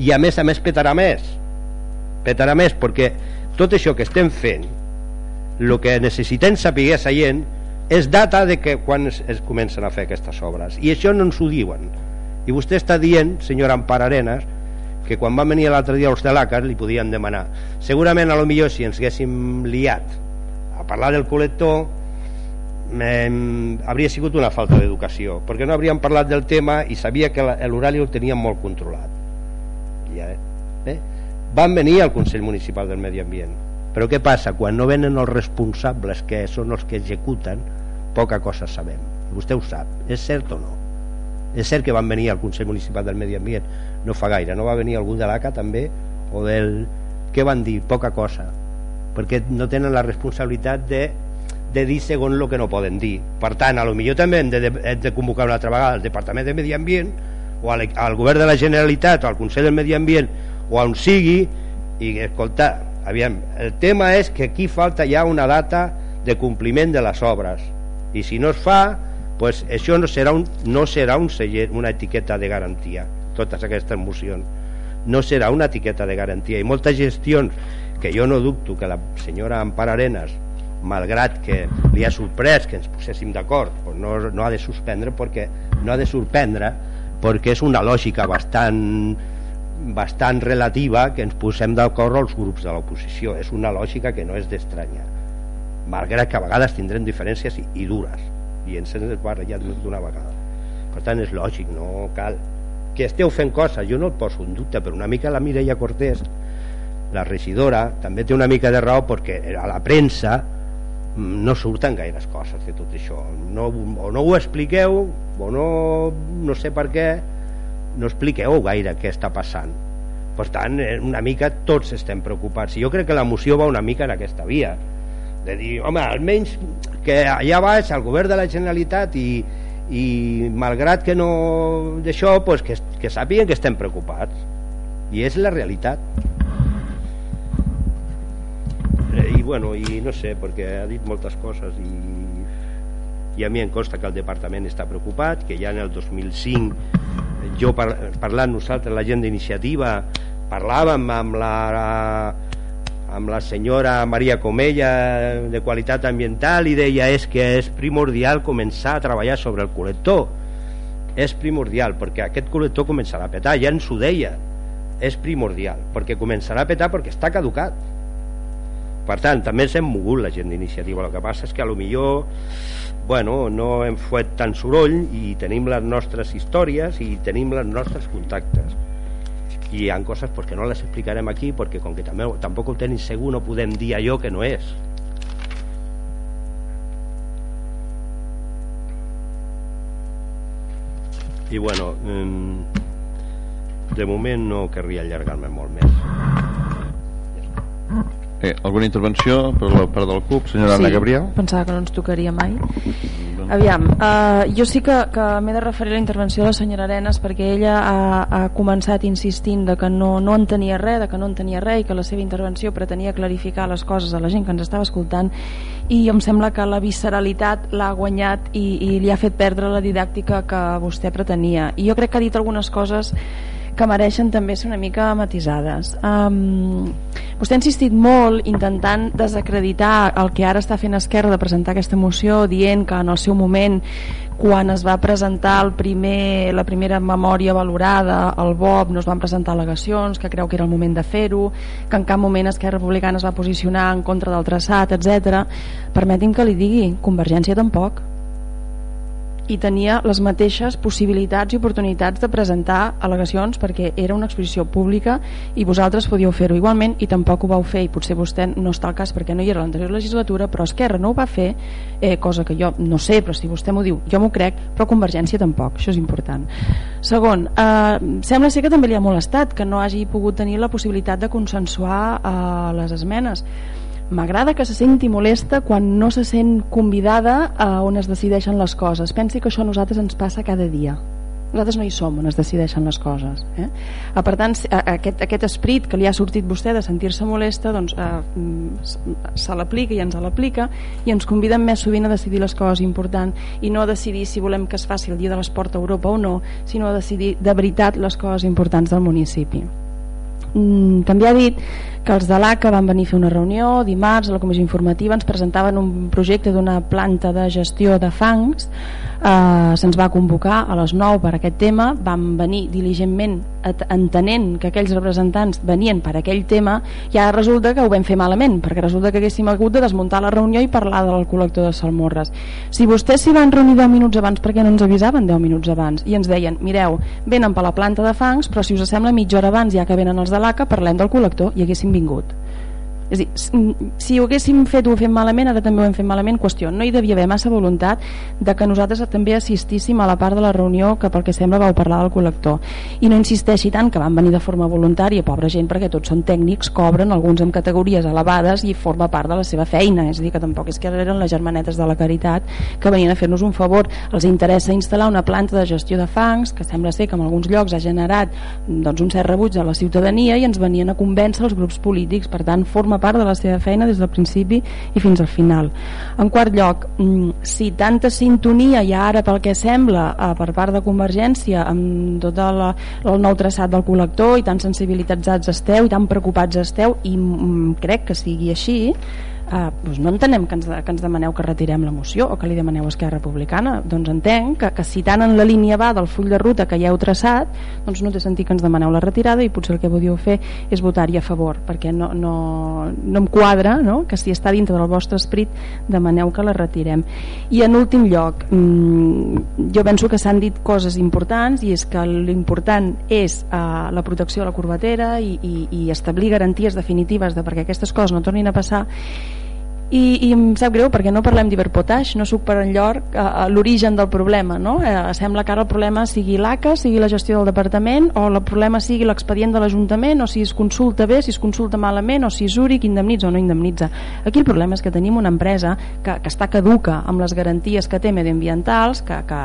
I a més a més petarà més petarà més perquè tot això que estem fent el que necessitem saber a gent és data de que quan es, es comencen a fer aquestes obres. I això no ens ho diuen. I vostè està dient, senyora Ampar Arenas que quan van venir l'altre dia els de li podien demanar. Segurament a lo millor si ens haguéssim liat a parlar del col·lector eh, hauria sigut una falta d'educació perquè no hauríem parlat del tema i sabia que l'horari el teníem molt controlat. Ja, eh? Van venir al Consell Municipal del Medi Ambient. Però què passa? Quan no venen els responsables que són els que executen poca cosa sabem. Vostè ho sap, és cert o no? és cert que van venir al Consell Municipal del Medi Ambient. No fa gaire, no va venir algú de l'ACA també? O del... què van dir? poca cosa. Perquè no tenen la responsabilitat de, de dir segons el que no poden dir. Per tant, a lo millor també hem de, hem de convocar una altra vegada al Departament de Medi Ambient o al, al Govern de la Generalitat o al Consell del Medi Ambient o on sigui i escolta, aviam, el tema és que aquí falta ja una data de compliment de les obres. I si no es fa pues això no serà, un, no serà un celler, una etiqueta de garantia. Totes aquestes mocions. No serà una etiqueta de garantia. I moltes gestions que jo no dubto que la senyora Ampar Arenas malgrat que li ha sorprès que ens poséssim d'acord pues no, no ha de suspendre perquè no ha de sorprendre perquè és una lògica bastant bastant relativa que ens posem d'acord els grups de l'oposició. És una lògica que no és d'estranya malgrat que a vegades tindrem diferències i, i dures i ens hem barrejat d'una vegada. Per tant és lògic, no cal que esteu fent coses, jo no el poso en dubte però una mica la Mireia Cortés la regidora també té una mica de raó perquè a la premsa mm, no surten gaires coses de tot això. No, o no ho expliqueu o no, no sé per què no expliqueu gaire què està passant. Per tant, eh, una mica tots estem preocupats. I jo crec que la moció va una mica en aquesta via. De dir, home, almenys que allà baix el govern de la Generalitat i, i malgrat que no d'això pues que, que sàpiguen que estem preocupats. I és la realitat. Eh, i bueno i no sé perquè ha dit moltes coses i, i a mi em consta que el departament està preocupat que ja en el 2005 jo par, parlant nosaltres la gent d'iniciativa parlàvem amb la amb la senyora Maria Comella de qualitat ambiental i deia és que és primordial començar a treballar sobre el col·lector és primordial perquè aquest col·lector començarà a petar ja ens ho deia. És primordial perquè començarà a petar perquè està caducat. Per tant també ens hem mogut la gent d'iniciativa. El que passa és que a lo millor bueno, no hem fet tant soroll i tenim les nostres històries i tenim els nostres contactes. I hi ha coses pues, que no les explicarem aquí perquè com que també, tampoc ho tenim segur no podem dir allò que no és. I bueno de moment no querria allargar-me molt més
Eh, alguna intervenció per la part del CUP, senyora sí, Anna Gabriel?
pensava que no ens tocaria mai. Aviam, uh, jo sí que, que m'he de referir a la intervenció de la senyora Arenas perquè ella ha, ha començat insistint de que no, no entenia res, de que no entenia res i que la seva intervenció pretenia clarificar les coses a la gent que ens estava escoltant i em sembla que la visceralitat l'ha guanyat i, i li ha fet perdre la didàctica que vostè pretenia. I jo crec que ha dit algunes coses que mereixen també ser una mica matisades. Um, vostè ha insistit molt intentant desacreditar el que ara està fent Esquerra de presentar aquesta moció dient que en el seu moment quan es va presentar el primer, la primera memòria valorada al BOB no es van presentar al·legacions que creu que era el moment de fer-ho que en cap moment Esquerra Republicana es va posicionar en contra del traçat, etc. Permeti'm que li digui, Convergència tampoc i tenia les mateixes possibilitats i oportunitats de presentar al·legacions perquè era una exposició pública i vosaltres podíeu fer-ho igualment i tampoc ho vau fer i potser vostè no està al cas perquè no hi era l'anterior legislatura però Esquerra no ho va fer eh, cosa que jo no sé però si vostè m'ho diu jo m'ho crec però Convergència tampoc, això és important. Segon, eh, sembla ser que també li ha molestat que no hagi pogut tenir la possibilitat de consensuar eh, les esmenes M'agrada que se senti molesta quan no se sent convidada a on es decideixen les coses. Pensi que això a nosaltres ens passa cada dia. Nosaltres no hi som on es decideixen les coses. Eh? Ah, per tant, aquest, aquest esprit que li ha sortit vostè de sentir-se molesta doncs, eh, se l'aplica i ens l'aplica i ens conviden més sovint a decidir les coses importants i no a decidir si volem que es faci el dia de l'esport a Europa o no, sinó a decidir de veritat les coses importants del municipi. Mm, també ha dit que els de l'ACA van venir a fer una reunió dimarts a la comissió informativa ens presentaven un projecte d'una planta de gestió de fangs. Eh, se'ns va convocar a les 9 per aquest tema. Vam venir diligentment entenent que aquells representants venien per aquell tema i ara resulta que ho vam fer malament perquè resulta que haguéssim hagut de desmuntar la reunió i parlar del col·lector de Salmorres. Si vostès s'hi van reunir 10 minuts abans perquè no ens avisaven 10 minuts abans? I ens deien, mireu, venen per la planta de fangs però si us sembla mitja hora abans ja que venen els de l'ACA parlem del col·lector i haguéssim vingut és dir, si ho haguéssim fet ho ho fem malament, ara també ho hem fet malament qüestió, no hi devia haver massa voluntat de que nosaltres també assistíssim a la part de la reunió que pel que sembla vau parlar del col·lector. I no insisteixi tant que van venir de forma voluntària pobra gent perquè tots són tècnics cobren alguns amb categories elevades i forma part de la seva feina. És a dir, que tampoc és que eren les germanetes de la caritat que venien a fer-nos un favor. Els interessa instal·lar una planta de gestió de fangs que sembla ser que en alguns llocs ha generat doncs, un cert rebuig a la ciutadania i ens venien a convèncer els grups polítics. Per tant forma part de la seva feina des del principi i fins al final. En quart lloc, mm, si tanta sintonia hi ha ara pel que sembla eh, per part de Convergència amb tot el, nou traçat del col·lector i tan sensibilitzats esteu i tan preocupats esteu i mm, crec que sigui així eh, doncs no entenem que ens, que ens demaneu que retirem la moció o que li demaneu a Esquerra Republicana. Doncs entenc que, que si tant en la línia va del full de ruta que ja heu traçat doncs no té sentit que ens demaneu la retirada i potser el que podíeu fer és votar-hi a favor perquè no, no, no em quadra no? que si està dintre del vostre esprit demaneu que la retirem. I en últim lloc mmm, jo penso que s'han dit coses importants i és que l'important és eh, la protecció de la corbatera i, i, i establir garanties definitives de perquè aquestes coses no tornin a passar i, i em sap greu perquè no parlem d'hiperpotash, no suc per enlloc a, a l'origen del problema no? eh, sembla que ara el problema sigui l'ACA sigui la gestió del departament o el problema sigui l'expedient de l'Ajuntament o si es consulta bé, si es consulta malament o si és úric, indemnitza o no indemnitza aquí el problema és que tenim una empresa que, que està caduca amb les garanties que té mediambientals que, que,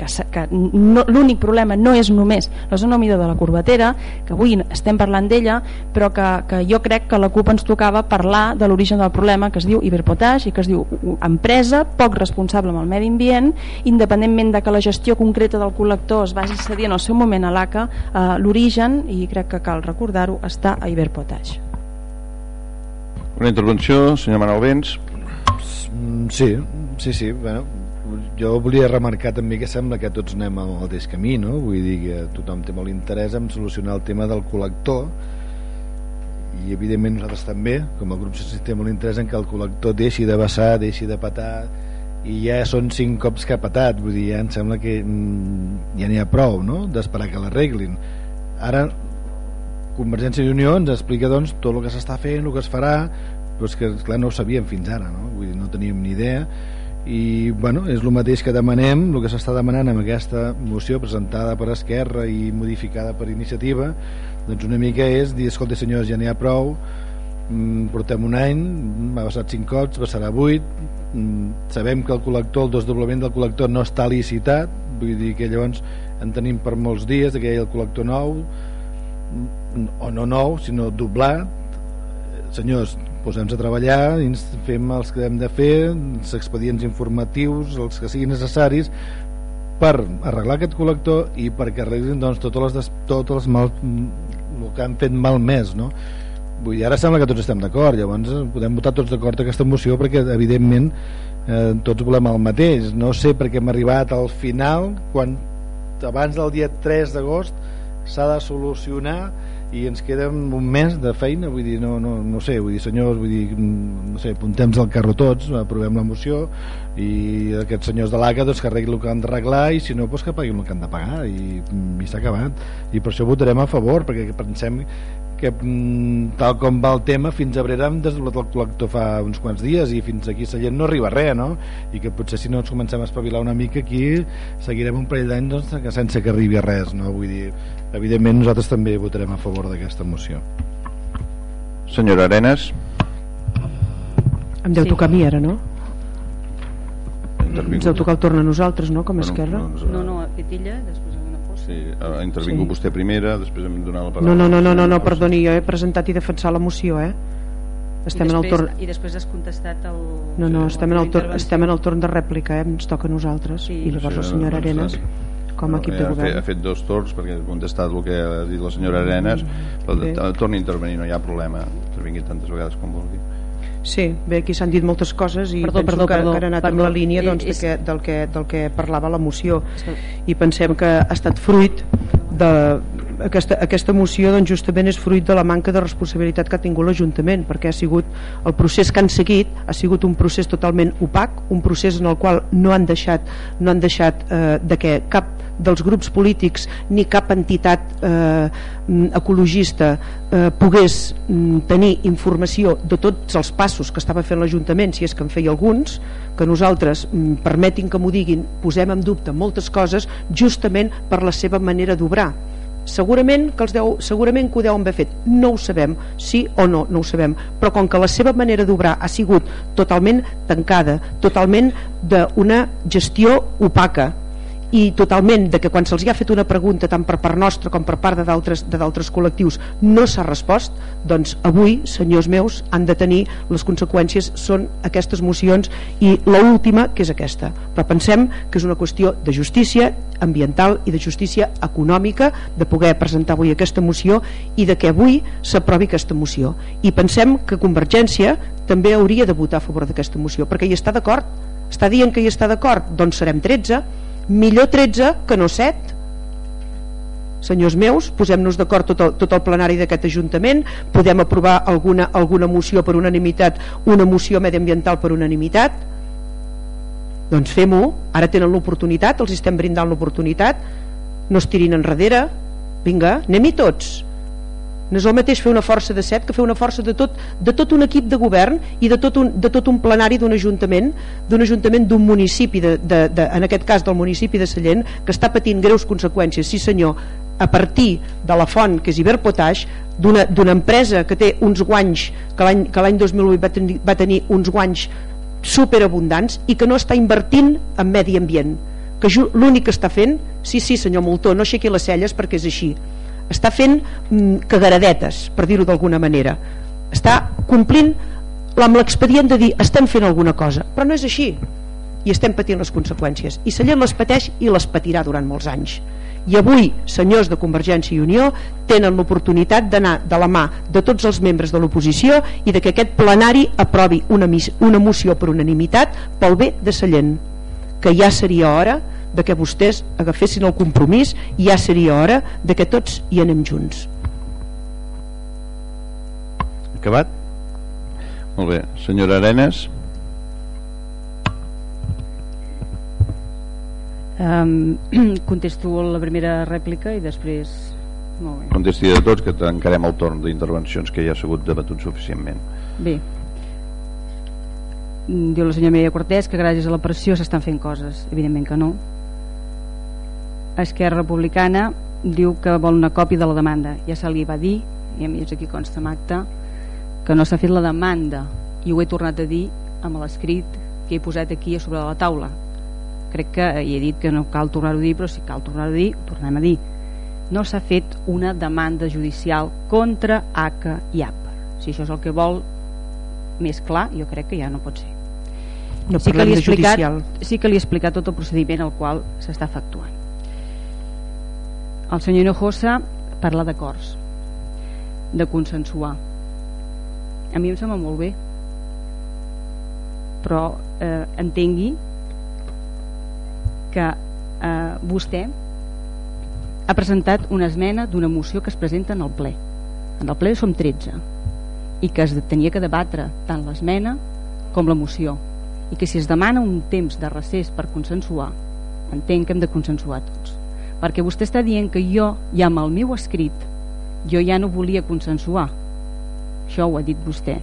que, que no, l'únic problema no és només la zona humida de la Corbatera que avui estem parlant d'ella però que, que jo crec que la CUP ens tocava parlar de l'origen del problema que es diu Iberpotash i que es diu empresa poc responsable amb el medi ambient independentment de que la gestió concreta del col·lector es vagi cedir en el seu moment a l'ACA eh, l'origen, i crec que cal recordar-ho està a Iberpotash
Una intervenció, senyor Manuel Vents
mm, Sí, sí, sí bueno, jo volia remarcar també que sembla que tots anem al mateix camí no? vull dir que tothom té molt interès en solucionar el tema del col·lector i evidentment nosaltres també com a grup socialista molt interès en que el col·lector deixi de vessar, deixi de patar i ja són cinc cops que ha patat vull dir, ja em sembla que mm, ja n'hi ha prou no? d'esperar que l'arreglin ara Convergència i Unió ens explica doncs, tot el que s'està fent, el que es farà però és que clar, no ho sabíem fins ara no? Vull dir, no teníem ni idea i bueno, és el mateix que demanem el que s'està demanant amb aquesta moció presentada per Esquerra i modificada per iniciativa doncs una mica és dir, escolta senyors, ja n'hi ha prou mm, portem un any m'ha passat 5 cops, passarà 8 mm, sabem que el col·lector, el desdoblament del col·lector no està licitat vull dir que llavors en tenim per molts dies que hi ha el col·lector nou mm, o no nou, sinó doblat. Senyors, posem-nos a treballar fem els que hem de fer els expedients informatius els que siguin necessaris per arreglar aquest col·lector i perquè arreglin doncs, totes les, totes les mal, que han fet mal més no? Vull dir, ara sembla que tots estem d'acord llavors podem votar tots d'acord aquesta moció perquè evidentment eh, tots volem el mateix no sé per què hem arribat al final quan abans del dia 3 d'agost s'ha de solucionar i ens queda un mes de feina vull dir, no, no, no sé, vull dir, senyors vull dir, no sé, apuntem al carro tots aprovem la moció i aquests senyors de l'ACA doncs, que arreglin el que han d'arreglar i si no doncs, que paguin el que han de pagar i, i s'ha acabat. I per això votarem a favor perquè pensem que mm, tal com va el tema fins a Brera hem desdoblat el col·lector fa uns quants dies i fins aquí Sallent no arriba res no? i que potser si no ens comencem a espavilar una mica aquí seguirem un parell d'anys doncs, sense que arribi a res no? vull dir, evidentment nosaltres també votarem a favor d'aquesta moció
Senyora Arenas
em deu sí. tocar a mi ara, no?
Ens
deu tocar el torn a nosaltres, no? Com a bueno, esquerra
no, no, a Pitilla, després
Sí, ha intervingut sí. vostè primera, després hem donat la paraula.
No, no, no, no, no, no perdoni, jo he presentat i defensat la moció, eh?
Estem I després, en el torn... I després has contestat el...
No, no, estem en el, torn, estem en el torn de rèplica, eh? ens toca a nosaltres. Sí. I llavors sí, la senyora doncs, Arenas, com a equip de govern...
Ha fet, ha fet dos torns perquè ha contestat el que ha dit la senyora Arenas, mm, però torni a intervenir, no hi ha problema, intervingui tantes vegades com vulgui.
Sí, bé, aquí s'han dit moltes coses i perdó, penso perdó, que, perdó, que han anat perdó, en la línia doncs, és... que, del, que, del que parlava la moció. I pensem que ha estat fruit de, aquesta, aquesta moció doncs, justament és fruit de la manca de responsabilitat que ha tingut l'Ajuntament perquè ha sigut el procés que han seguit ha sigut un procés totalment opac un procés en el qual no han deixat no han deixat eh, de que cap dels grups polítics ni cap entitat eh, ecologista eh, pogués mm, tenir informació de tots els passos que estava fent l'Ajuntament si és que en feia alguns que nosaltres, mm, permetin que m'ho diguin posem en dubte moltes coses justament per la seva manera d'obrar. Segurament que, els deu, segurament que ho deuen haver fet. No ho sabem, sí o no no ho sabem, però com que la seva manera d'obrar ha sigut totalment tancada totalment d'una gestió opaca i totalment de que quan se'ls ha fet una pregunta tant per part nostra com per part de d'altres col·lectius no s'ha respost doncs avui, senyors meus, han de tenir les conseqüències són aquestes mocions i l'última que és aquesta. Però pensem que és una qüestió de justícia ambiental i de justícia econòmica de poder presentar avui aquesta moció i de que avui s'aprovi aquesta moció. I pensem que Convergència també hauria de votar a favor d'aquesta moció perquè hi està d'acord. Està dient que hi està d'acord doncs serem 13 millor 13 que no 7 senyors meus, posem-nos d'acord tot, el, tot el plenari d'aquest Ajuntament, podem aprovar alguna, alguna moció per unanimitat, una moció mediambiental per unanimitat, doncs fem-ho, ara tenen l'oportunitat, els estem brindant l'oportunitat, no es tirin enrere, vinga, anem-hi tots, no és el mateix fer una força de 7 que fer una força de tot, de tot un equip de govern i de tot un, de tot un plenari d'un ajuntament d'un ajuntament d'un municipi de, de, de, en aquest cas del municipi de Sallent que està patint greus conseqüències sí senyor, a partir de la font que és Iberpotash d'una empresa que té uns guanys que l'any 2008 va tenir, va tenir uns guanys superabundants i que no està invertint en medi ambient que l'únic que està fent sí, sí senyor Moltó, no aixequi les celles perquè és així està fent mm, cagaradetes per dir-ho d'alguna manera. Està complint amb l'expedient de dir estem fent alguna cosa però no és així. I estem patint les conseqüències. I Sallent les pateix i les patirà durant molts anys. I avui senyors de Convergència i Unió tenen l'oportunitat d'anar de la mà de tots els membres de l'oposició i de que aquest plenari aprovi una, una moció per unanimitat pel bé de Sallent. Que ja seria hora de que vostès agafessin el compromís i ja seria hora de que tots hi anem junts.
Acabat? molt bé, senyora Arenas?
Um, contesto la primera rèplica i després
molt bé. contesti de tots que tancarem el torn d'intervencions que ja ha sigut debatut suficientment.
Bé. Diu la senyora Maria Cortés que gràcies a la pressió s'estan fent coses. Evidentment que no Esquerra Republicana diu que vol una còpia de la demanda. Ja se li va dir i a mi és aquí consta en acte que no s'ha fet la demanda. I ho he tornat a dir amb l'escrit que he posat aquí a sobre de la taula. Crec que hi he dit que no cal tornar-ho a dir però si cal tornar-ho a dir, tornem a dir. No s'ha fet una demanda judicial contra H i AP si això és el que vol més clar jo crec que ja no pot ser.
No sí, que li he explicat,
sí que li he explicat tot el procediment al qual s'està efectuant el senyor Hinojosa parla d'acords de consensuar. A mi em sembla molt bé. Però eh, entengui que eh, vostè ha presentat una esmena d'una moció que es presenta en el ple. En el ple som 13 i que es tenia que debatre tant l'esmena com la moció. I que si es demana un temps de recés per consensuar entenc que hem de consensuar tots perquè vostè està dient que jo ja amb el meu escrit jo ja no volia consensuar. Això ho ha dit vostè.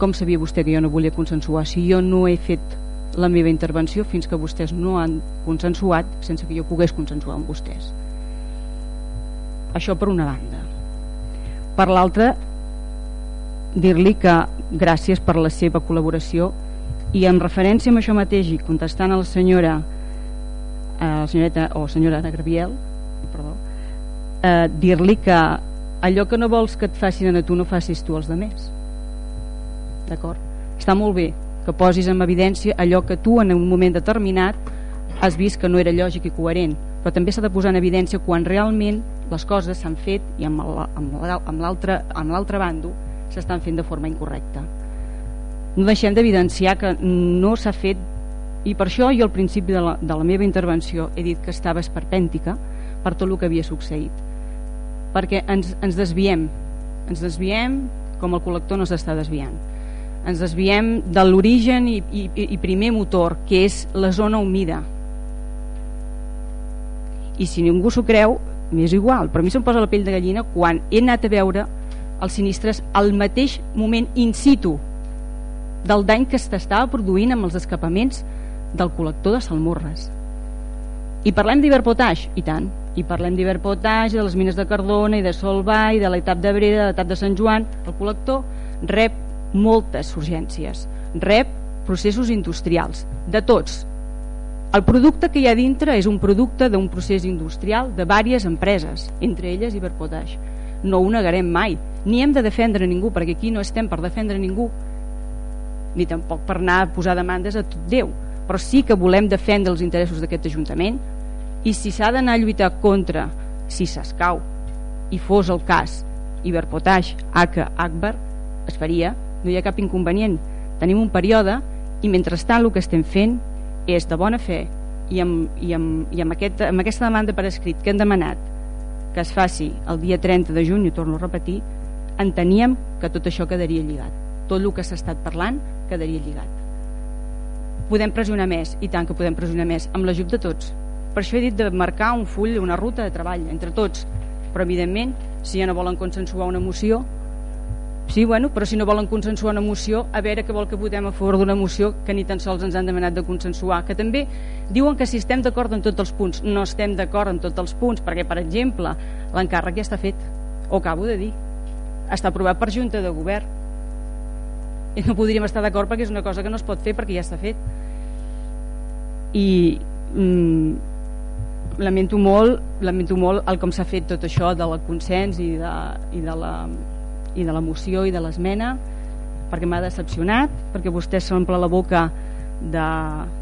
Com sabia vostè que jo no volia consensuar si jo no he fet la meva intervenció fins que vostès no han consensuat sense que jo pogués consensuar amb vostès? Això per una banda. Per l'altra dir-li que gràcies per la seva col·laboració i en referència amb això mateix i contestant a la senyora la senyoreta o senyora Ana Graviel perdó eh, dir-li que allò que no vols que et facin a tu no facis tu als demés d'acord? està molt bé que posis en evidència allò que tu en un moment determinat has vist que no era lògic i coherent però també s'ha de posar en evidència quan realment les coses s'han fet i amb l'altre bando s'estan fent de forma incorrecta no deixem d'evidenciar que no s'ha fet i per això jo al principi de la, de la meva intervenció he dit que estava esperpèntica per tot el que havia succeït. Perquè ens, ens desviem. Ens desviem com el col·lector no s'està desviant. Ens desviem de l'origen i, i, i primer motor que és la zona humida. I si ningú s'ho creu m'és igual, però a mi se'm posa la pell de gallina quan he anat a veure els sinistres al mateix moment in situ del dany que s'estava produint amb els escapaments del col·lector de Salmorres. I parlem d'Iberpotaix i tant, i parlem d'Iberpotaix de les mines de Cardona i de Solvà i de l'etap de Breda, de l'etap de Sant Joan. El col·lector rep moltes urgències. Rep processos industrials de tots. El producte que hi ha dintre és un producte d'un procés industrial de diverses empreses, entre elles Iberpotaix no ho negarem mai. Ni hem de defendre ningú perquè aquí no estem per defendre ningú ni tampoc per anar a posar demandes a tot Déu però sí que volem defendre els interessos d'aquest Ajuntament i si s'ha d'anar a lluitar contra si s'escau i fos el cas Iberpotash, Aka, Akbar es faria, no hi ha cap inconvenient tenim un període i mentrestant el que estem fent és de bona fe i amb, i amb, i amb, aquest, amb aquesta demanda per escrit que hem demanat que es faci el dia 30 de juny, ho torno a repetir, enteníem que tot això quedaria lligat. Tot el que s'ha estat parlant quedaria lligat. Podem pressionar més, i tant que podem pressionar més, amb l'ajut de tots. Per això he dit de marcar un full, una ruta de treball entre tots, però evidentment si ja no volen consensuar una moció sí, bueno, però si no volen consensuar una moció a veure què vol que votem a favor d'una moció que ni tan sols ens han demanat de consensuar. Que també diuen que si estem d'acord en tots els punts no estem d'acord en tots els punts perquè per exemple l'encàrrec ja està fet ho acabo de dir. Està aprovat per Junta de Govern. I no podríem estar d'acord perquè és una cosa que no es pot fer perquè ja està fet i mm, lamento molt lamento molt el com s'ha fet tot això de la consens i de, i de la i de la moció i de l'esmena perquè m'ha decepcionat perquè vostè s'omple la boca de,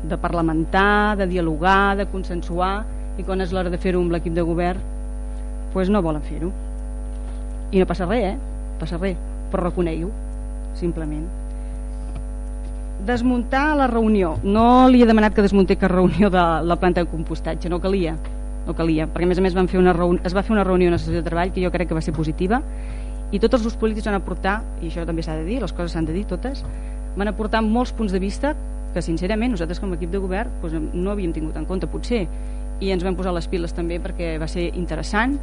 de parlamentar, de dialogar de consensuar i quan és l'hora de fer-ho amb l'equip de govern pues no volen fer-ho. I no passa res, eh? passa res. Però reconegui-ho simplement desmuntar la reunió. No li he demanat que desmunté que reunió de la planta de compostatge, no calia no calia, perquè a més a més van fer una reunió, es va fer una reunió una sessió de treball que jo crec que va ser positiva i tots els grups polítics van aportar i això també s'ha de dir, les coses s'han de dir totes van aportar molts punts de vista que sincerament nosaltres com a equip de govern doncs, no havíem tingut en compte potser i ens vam posar les piles també perquè va ser interessant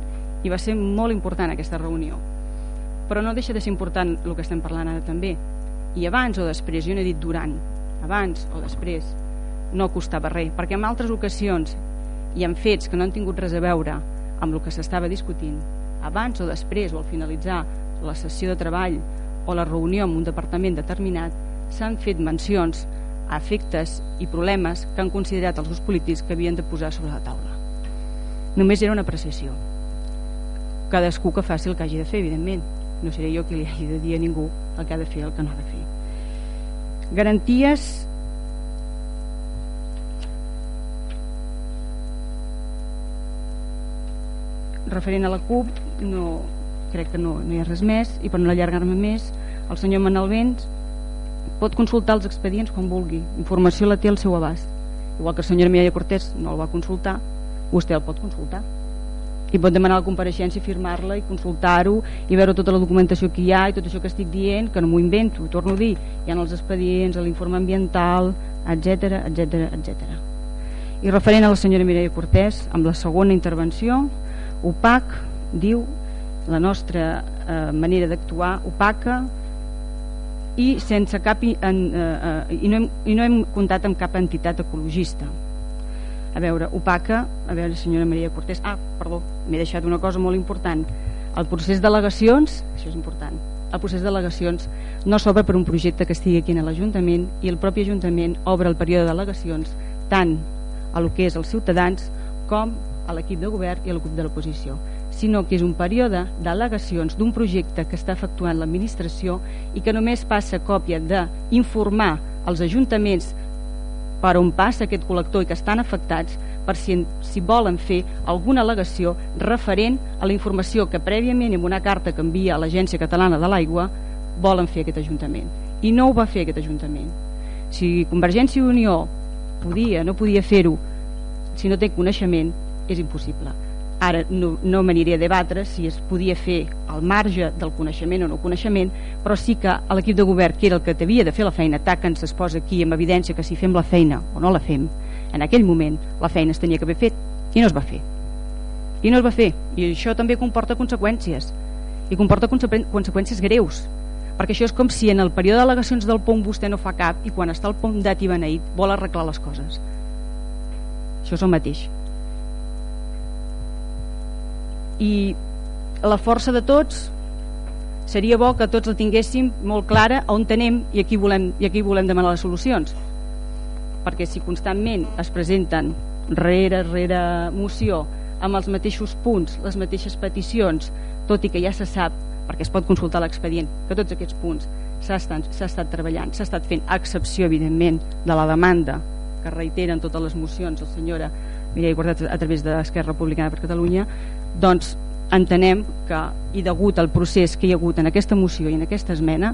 i va ser molt important aquesta reunió. Però no deixa de ser important el que estem parlant ara també i abans o després, jo no he dit durant abans o després no costava res, perquè en altres ocasions i en fets que no han tingut res a veure amb el que s'estava discutint abans o després o al finalitzar la sessió de treball o la reunió amb un departament determinat s'han fet mencions a efectes i problemes que han considerat els grups polítics que havien de posar sobre la taula. Només era una apreciació. Cadascú que faci el que hagi de fer evidentment. No seré jo qui li hagi de dir a ningú el que ha de fer el que no ha de fer garanties? Referent a la CUP no, crec que no, no hi ha res més. I per no allargar-me més el senyor Manel Vents pot consultar els expedients quan vulgui. Informació la té al seu abast. Igual que la senyora Mireia Cortés no el va consultar vostè el pot consultar i pot demanar la compareixença i firmar-la i consultar-ho i veure tota la documentació que hi ha i tot això que estic dient, que no m'ho invento ho torno a dir, hi ha els expedients l'informe ambiental, etc etc etc. I referent a la senyora Mireia Cortés amb la segona intervenció opac, diu la nostra eh, manera d'actuar opaca i sense cap en, eh, eh, i, no hem, i no hem comptat amb cap entitat ecologista. A veure, opaca, a veure senyora Maria Cortés, ah, perdó, m'he deixat una cosa molt important, el procés d'al·legacions, això és important, el procés d'al·legacions no s'obre per un projecte que estigui aquí en l'Ajuntament i el propi Ajuntament obre el període d'al·legacions tant a lo que és els ciutadans com a l'equip de govern i a l'equip de l'oposició sinó que és un període d'al·legacions d'un projecte que està efectuant l'administració i que només passa còpia d'informar els ajuntaments per on passa aquest col·lector i que estan afectats per si, si volen fer alguna al·legació referent a la informació que prèviament en una carta que envia a l'Agència Catalana de l'Aigua volen fer aquest Ajuntament. I no ho va fer aquest Ajuntament. Si Convergència i Unió podia, no podia fer-ho si no té coneixement és impossible. Ara no, no m'aniré a debatre si es podia fer al marge del coneixement o no coneixement però sí que l'equip de govern que era el que havia de fer la feina tant que ens es posa aquí amb evidència que si fem la feina o no la fem en aquell moment la feina es tenia que haver fet i no es va fer. I no es va fer i això també comporta conseqüències. I comporta conseqüències greus perquè això és com si en el període d'al·legacions del POM vostè no fa cap i quan està el POM dat i beneït vol arreglar les coses. Això és el mateix. I la força de tots seria bo que tots la tinguéssim molt clara on tenem i aquí volem, i aquí volem demanar les solucions perquè si constantment es presenten rere, rere moció amb els mateixos punts, les mateixes peticions tot i que ja se sap perquè es pot consultar l'expedient que tots aquests punts s'ha estat, treballant s'ha estat fent, a excepció evidentment de la demanda que reiteren totes les mocions la senyora Mireia Guardat a través d'Esquerra Republicana per Catalunya doncs entenem que, i degut al procés que hi ha hagut en aquesta moció i en aquesta esmena,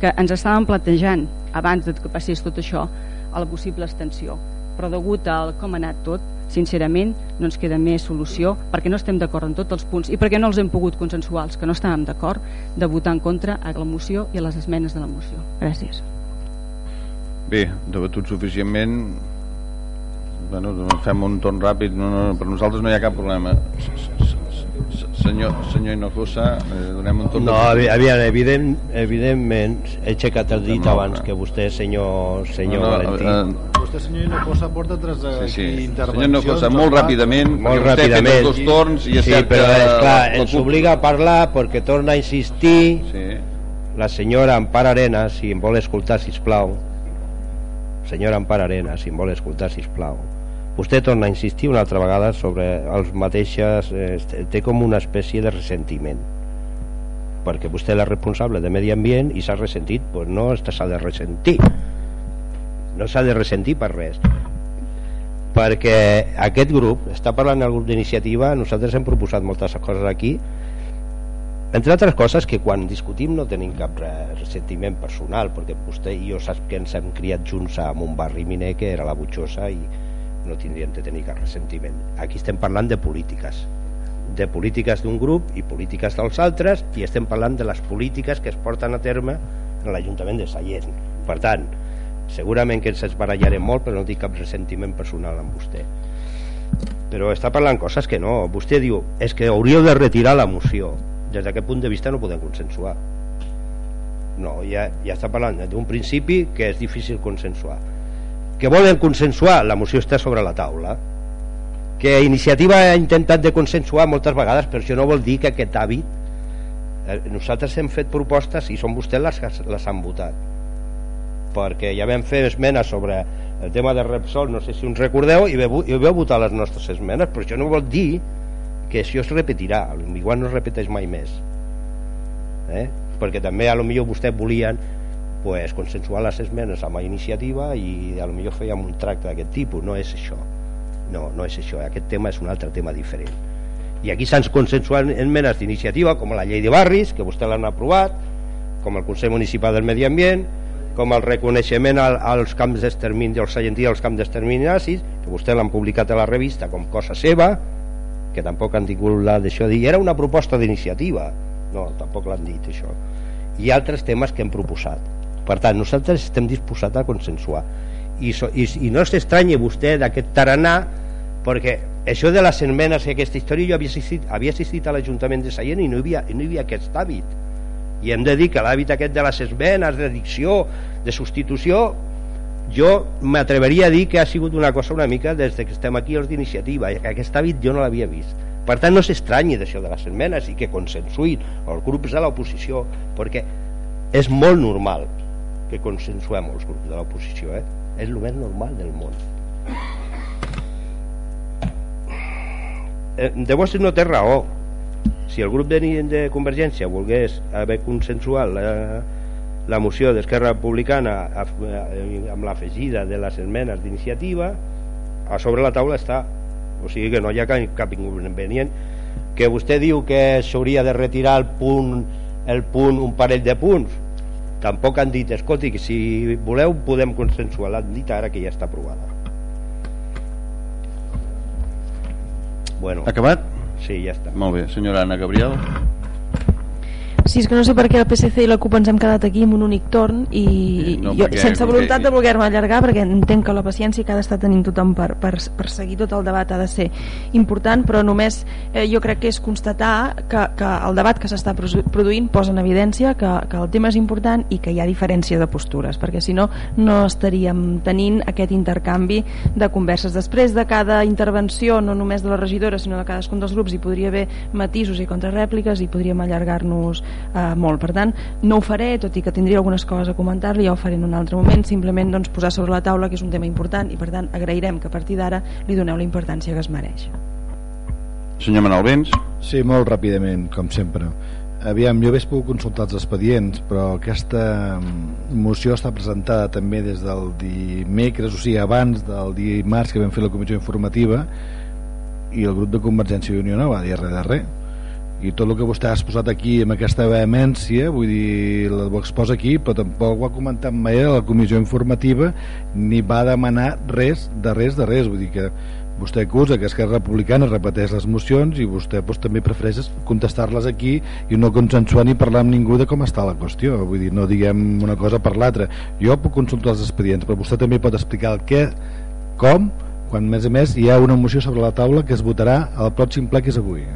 que ens estàvem plantejant, abans de que passés tot això, a la possible extensió. Però degut al com ha anat tot, sincerament, no ens queda més solució perquè no estem d'acord en tots els punts i perquè no els hem pogut consensuar els que no estàvem d'acord de votar en contra a la moció i a les esmenes de la moció. Gràcies.
Bé, debatut suficientment bueno, fem un torn ràpid no, no, per nosaltres no hi ha cap problema senyor, senyor Hinojosa, eh, donem un torn
No, aviam, evident, evidentment, he aixecat el dit
No,
abans
no.
que vostè, senyor, senyor
No, no,
Valentí.
eh,
Vostè, senyor Hinojosa, porta tres
Sí,
aquí
sí.
intervencions.
Senyor Hinojosa, molt ràpidament,
Molt
perquè vostè ha fet
ràpidament.
els dos torns i és
sí,
cert
però
que
és clar,
la
ens obliga a parlar perquè torna a insistir
Sí.
la senyora Ampar Arena, si em vol escoltar, si plau. Senyora Ampar Arena, si em vol escoltar, si plau. Vostè torna a insistir una altra vegada sobre els mateixes... Eh, té com una espècie de ressentiment perquè vostè és la responsable de medi ambient i s'ha ressentit, doncs no s'ha de ressentir. No s'ha de ressentir per res. Perquè aquest grup està parlant del grup d'iniciativa nosaltres hem proposat moltes coses aquí. Entre altres coses que quan discutim no tenim cap re- ressentiment personal perquè vostè i jo saps que ens hem criat junts en un barri miner que era la Butxosa i no tindríem de tenir cap ressentiment. Aquí estem parlant de polítiques de polítiques d'un grup i polítiques dels altres i estem parlant de les polítiques que es porten a terme en l'Ajuntament de Sallent. Per tant, segurament que ens esbarallarem molt però no tinc cap ressentiment personal amb vostè. Però està parlant coses que no. Vostè diu, és que hauríeu de retirar la moció. Des d'aquest punt de vista no podem consensuar. No, ja, ja està parlant d'un principi que és difícil consensuar que volen consensuar la moció està sobre la taula que iniciativa ha intentat de consensuar moltes vegades però això no vol dir que aquest hàbit eh, nosaltres hem fet propostes i són vostès les que les han votat perquè ja vam fer esmenes sobre el tema de Repsol, no sé si us recordeu i veu, i veu votar les nostres esmenes però això no vol dir que això es repetirà igual no es repeteix mai més eh? perquè també a lo millor vostès volien pues, consensuar les esmenes amb la iniciativa i a lo millor fèiem un tracte d'aquest tipus. No és això no, no és això, aquest tema és un altre tema diferent. I aquí s'han consensuat esmenes d'iniciativa com la llei de barris que vostè l'han aprovat com el Consell Municipal del Medi Ambient com el reconeixement al, als camps d'extermini dels sallentí als camps d'extermini nazis que vostè l'han publicat a la revista com cosa seva que tampoc han tingut la d'això dir. Era una proposta d'iniciativa. No, tampoc l'han dit això. I altres temes que hem proposat per tant, nosaltres estem disposats a consensuar. I, so, i, i no s'estranya vostè d'aquest taranà perquè això de les esmenes i aquesta història jo havia assistit, havia assistit a l'Ajuntament de Sallent i no hi havia, no hi havia aquest hàbit. I hem de dir que l'hàbit aquest de les esmenes de dicció, de substitució jo m'atreveria a dir que ha sigut una cosa una mica des que estem aquí els d'iniciativa que aquest hàbit jo no l'havia vist. Per tant no s'estranyi d'això de les esmenes i que consensuïn els grups de l'oposició perquè és molt normal que consensuem els grups de l'oposició eh? és el més normal del món. Eh, llavors no té raó. Si el grup de, de Convergència volgués haver consensuat la, la moció d'Esquerra Republicana a, amb l'afegida de les esmenes d'iniciativa a sobre la taula està. O sigui que no hi ha cap, cap inconvenient. Que vostè diu que s'hauria de retirar el punt, el punt un parell de punts tampoc han dit, escolti, que si voleu podem consensuar, l'han dit ara que ja està aprovada bueno,
Acabat?
sí, ja està
Molt bé, senyora Anna Gabriel.
Sí, és que no sé per què el PSC i la CUP ens hem quedat aquí en un únic torn i
No,
jo,
perquè-
sense voluntat
perquè-
de voler-me allargar perquè entenc que la paciència que ha d'estar tenint tothom per, per, per seguir tot el debat ha de ser important, però només eh, jo crec que és constatar que, que el debat que s'està produ- produint posa en evidència que, que el tema és important i que hi ha diferència de postures, perquè si no no estaríem tenint aquest intercanvi de converses. Després de cada intervenció, no només de la regidora sinó de cadascun dels grups, hi podria haver matisos i contrarèpliques i podríem allargar-nos eh, molt. Per tant, no ho faré, tot i que tindria algunes coses a comentar-li, ja ho faré en un altre moment, simplement doncs, posar sobre la taula que és un tema important i per tant agrairem que a partir d'ara li doneu la importància que es mereix.
Senyor Manol Vents.
Sí, molt ràpidament, com sempre. Aviam, jo hagués pogut consultar els expedients, però aquesta mm, moció està presentada també des del dimecres, o sigui, abans del dimarts que vam fer la comissió informativa i el grup de Convergència i Unió no va dir res de res i tot el que vostè ha exposat aquí amb aquesta vehemència, vull dir, ho exposa aquí, però tampoc ho ha comentat mai a la comissió informativa ni va demanar res de res de res, vull dir que vostè acusa que Esquerra Republicana repeteix les mocions i vostè doncs, també prefereix contestar-les aquí i no consensuar ni parlar amb ningú de com està la qüestió. Vull dir, no diguem una cosa per l'altra. Jo puc consultar els expedients però vostè també pot explicar el què, com quan més a més hi ha una moció sobre la taula que es votarà al pròxim ple que és avui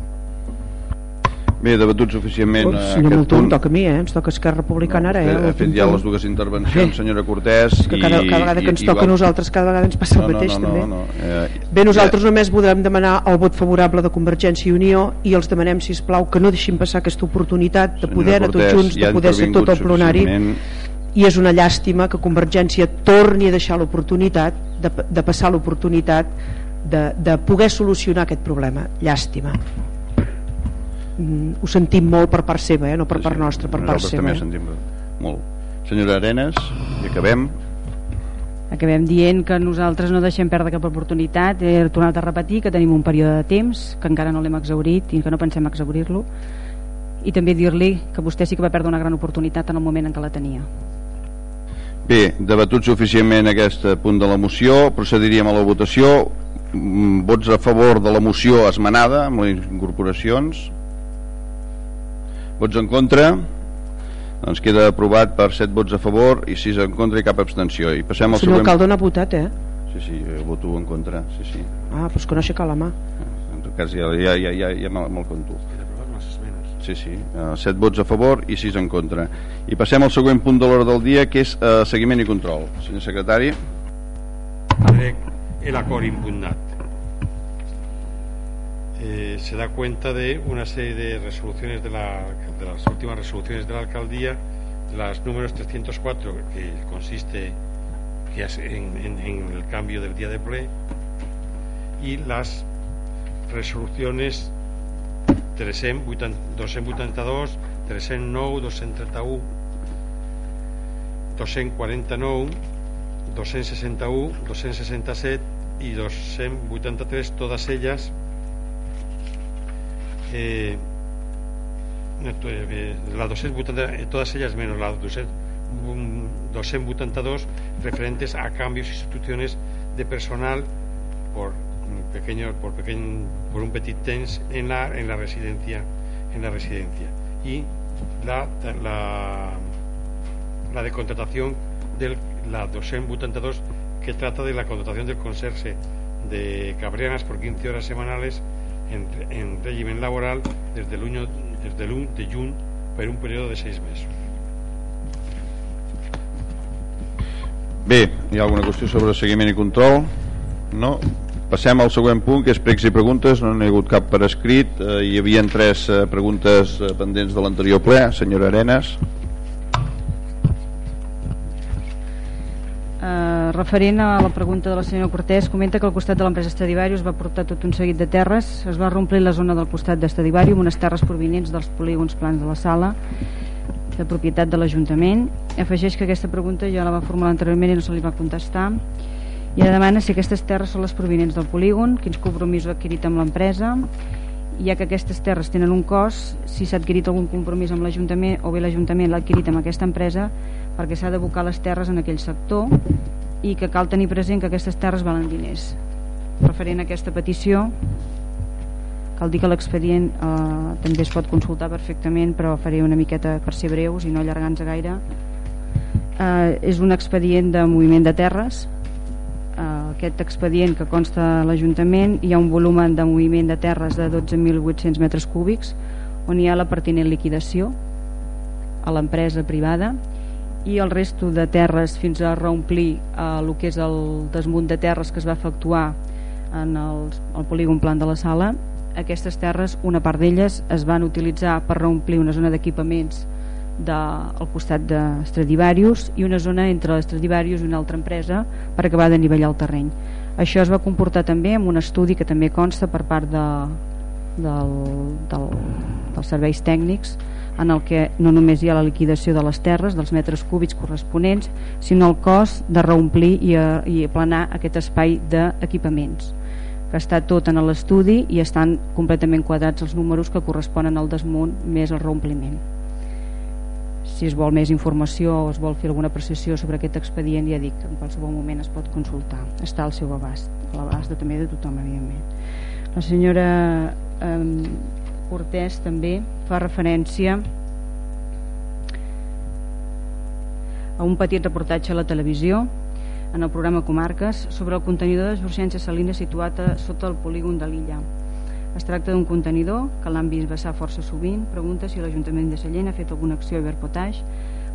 Bé, debatut suficientment
Uf,
eh,
senyor
aquest
Moltó, em
punt.
toca a mi, eh? Ens toca Esquerra Republicana ara, eh?
ha fet ja les dues intervencions, senyora Cortés.
És que cada, cada vegada que ens toca a nosaltres, cada vegada ens passa el
no,
mateix,
no, no,
també.
No, no. Eh,
Bé, nosaltres només podrem demanar el vot favorable de Convergència i Unió i els demanem, si plau que no deixin passar aquesta oportunitat de poder anar tots
Cortés,
junts,
ja
de poder ser tot el plenari i és una llàstima que Convergència torni a deixar l'oportunitat de, de passar l'oportunitat de, de poder solucionar aquest problema llàstima ho sentim molt per part seva eh? no per
Sí,
part
sí,
nostra per part
nosaltres
seva
també
eh?
ho sentim molt. Senyora Arenas, i acabem.
Acabem dient que nosaltres no deixem perdre cap oportunitat. He tornat a repetir que tenim un període de temps, que encara no l'hem exaurit i que no pensem exaurir-lo. I també dir-li que vostè sí que va perdre una gran oportunitat en el moment en què la tenia.
Bé, debatut suficientment aquest punt de la moció, procediríem a la votació. Mm, Vots a favor de la moció esmenada, amb les incorporacions. Vots en contra? Doncs queda aprovat per 7 vots a favor i 6 en contra i cap abstenció. I passem al
senyor
següent...
alcalde no ha votat eh?
Sí, sí, jo voto en contra, sí, sí.
ah, doncs que no aixecar la mà
En tot cas ja, ja, ja, ja, ja me'l compto. Sí, sí, uh, 7 vots a favor i 6 en contra. I passem al següent punt de l'hora del dia, que és uh, seguiment i control. Senyor secretari.
el acuerdo impugnat. Eh, se da cuenta de una serie de resoluciones de, la, de las últimas resoluciones de la alcaldía, las números 304, que consiste en, en- el cambio del día de ple, y las resoluciones 382, 282, 309, 231, 249, 261, 267 i 283, totes elles eh, eh, la 280, eh, todas ellas menos la 200 un- 282 referentes a cambios y sustituciones de personal por pequeños por pequeño por un petit temps en la en la residencia en la residencia. Y la la, la de contratación de la 282 que trata de la contratación del conserje de Cabrianas por 15 horas semanales en, en régimen laboral desde el 1 desde el 1 de junio por un periodo de 6 meses.
Bé, hi ha alguna qüestió sobre seguiment i control? No? Passem al següent punt, que és pregs i preguntes. No n'hi ha hagut cap per escrit. Eh, hi havia tres eh, preguntes eh, pendents de l'anterior ple. Senyora Arenas.
Referent a la pregunta de la senyora Cortés, comenta que al costat de l'empresa Estradivarius va portar tot un seguit de terres, es va reomplir la zona del costat d'Estradivariu amb unes terres provinents dels polígons plans de la sala de propietat de l'Ajuntament. Afegeix que aquesta pregunta ja la va formular anteriorment i no se li va contestar. I ara demana si aquestes terres són les provinents del polígon, quins compromisos ha adquirit amb l'empresa, ja que aquestes terres tenen un cost, si s'ha adquirit algun compromís amb l'Ajuntament o bé l'Ajuntament l'ha adquirit amb aquesta empresa perquè s'ha d'abocar les terres en aquell sector i que cal tenir present que aquestes terres valen diners. Referent a aquesta petició, cal dir que l'expedient eh, també es pot consultar perfectament, però faré una miqueta per ser breus i no allargar-nos gaire. Eh, és un expedient de moviment de terres, eh, aquest expedient que consta l'Ajuntament hi ha un volum de moviment de terres de 12.800 metres cúbics on hi ha la pertinent liquidació a l'empresa privada i el resto de terres fins a reomplir eh, el que és el desmunt de terres que es va efectuar en el, el polígon plan de la sala. Aquestes terres, una part d'elles es van utilitzar per reomplir una zona d'equipaments de, al costat d'Estradivarius i una zona entre l'Estradivarius i una altra empresa per acabar de nivellar el terreny. Això es va comportar també amb un estudi que també consta per part de, del, del, dels serveis tècnics en el que no només hi ha la liquidació de les terres, dels metres cúbics corresponents, sinó el cost de reomplir i, a, i aplanar aquest espai d'equipaments que està tot en l'estudi i estan completament quadrats els números que corresponen al desmunt més el reompliment. Si es vol més informació o es vol fer alguna apreciació sobre aquest expedient ja dic, en qualsevol moment es pot consultar. Està al seu abast, a l'abast també de tothom evidentment. La senyora eh, Cortés també fa referència a un petit reportatge a la televisió en el programa Comarques sobre el contenidor d'urgències salines situat sota el polígon de l'illa. Es tracta d'un contenidor que l'han vist vessar força sovint, pregunta si l'Ajuntament de Sallent ha fet alguna acció a Iberpotaix,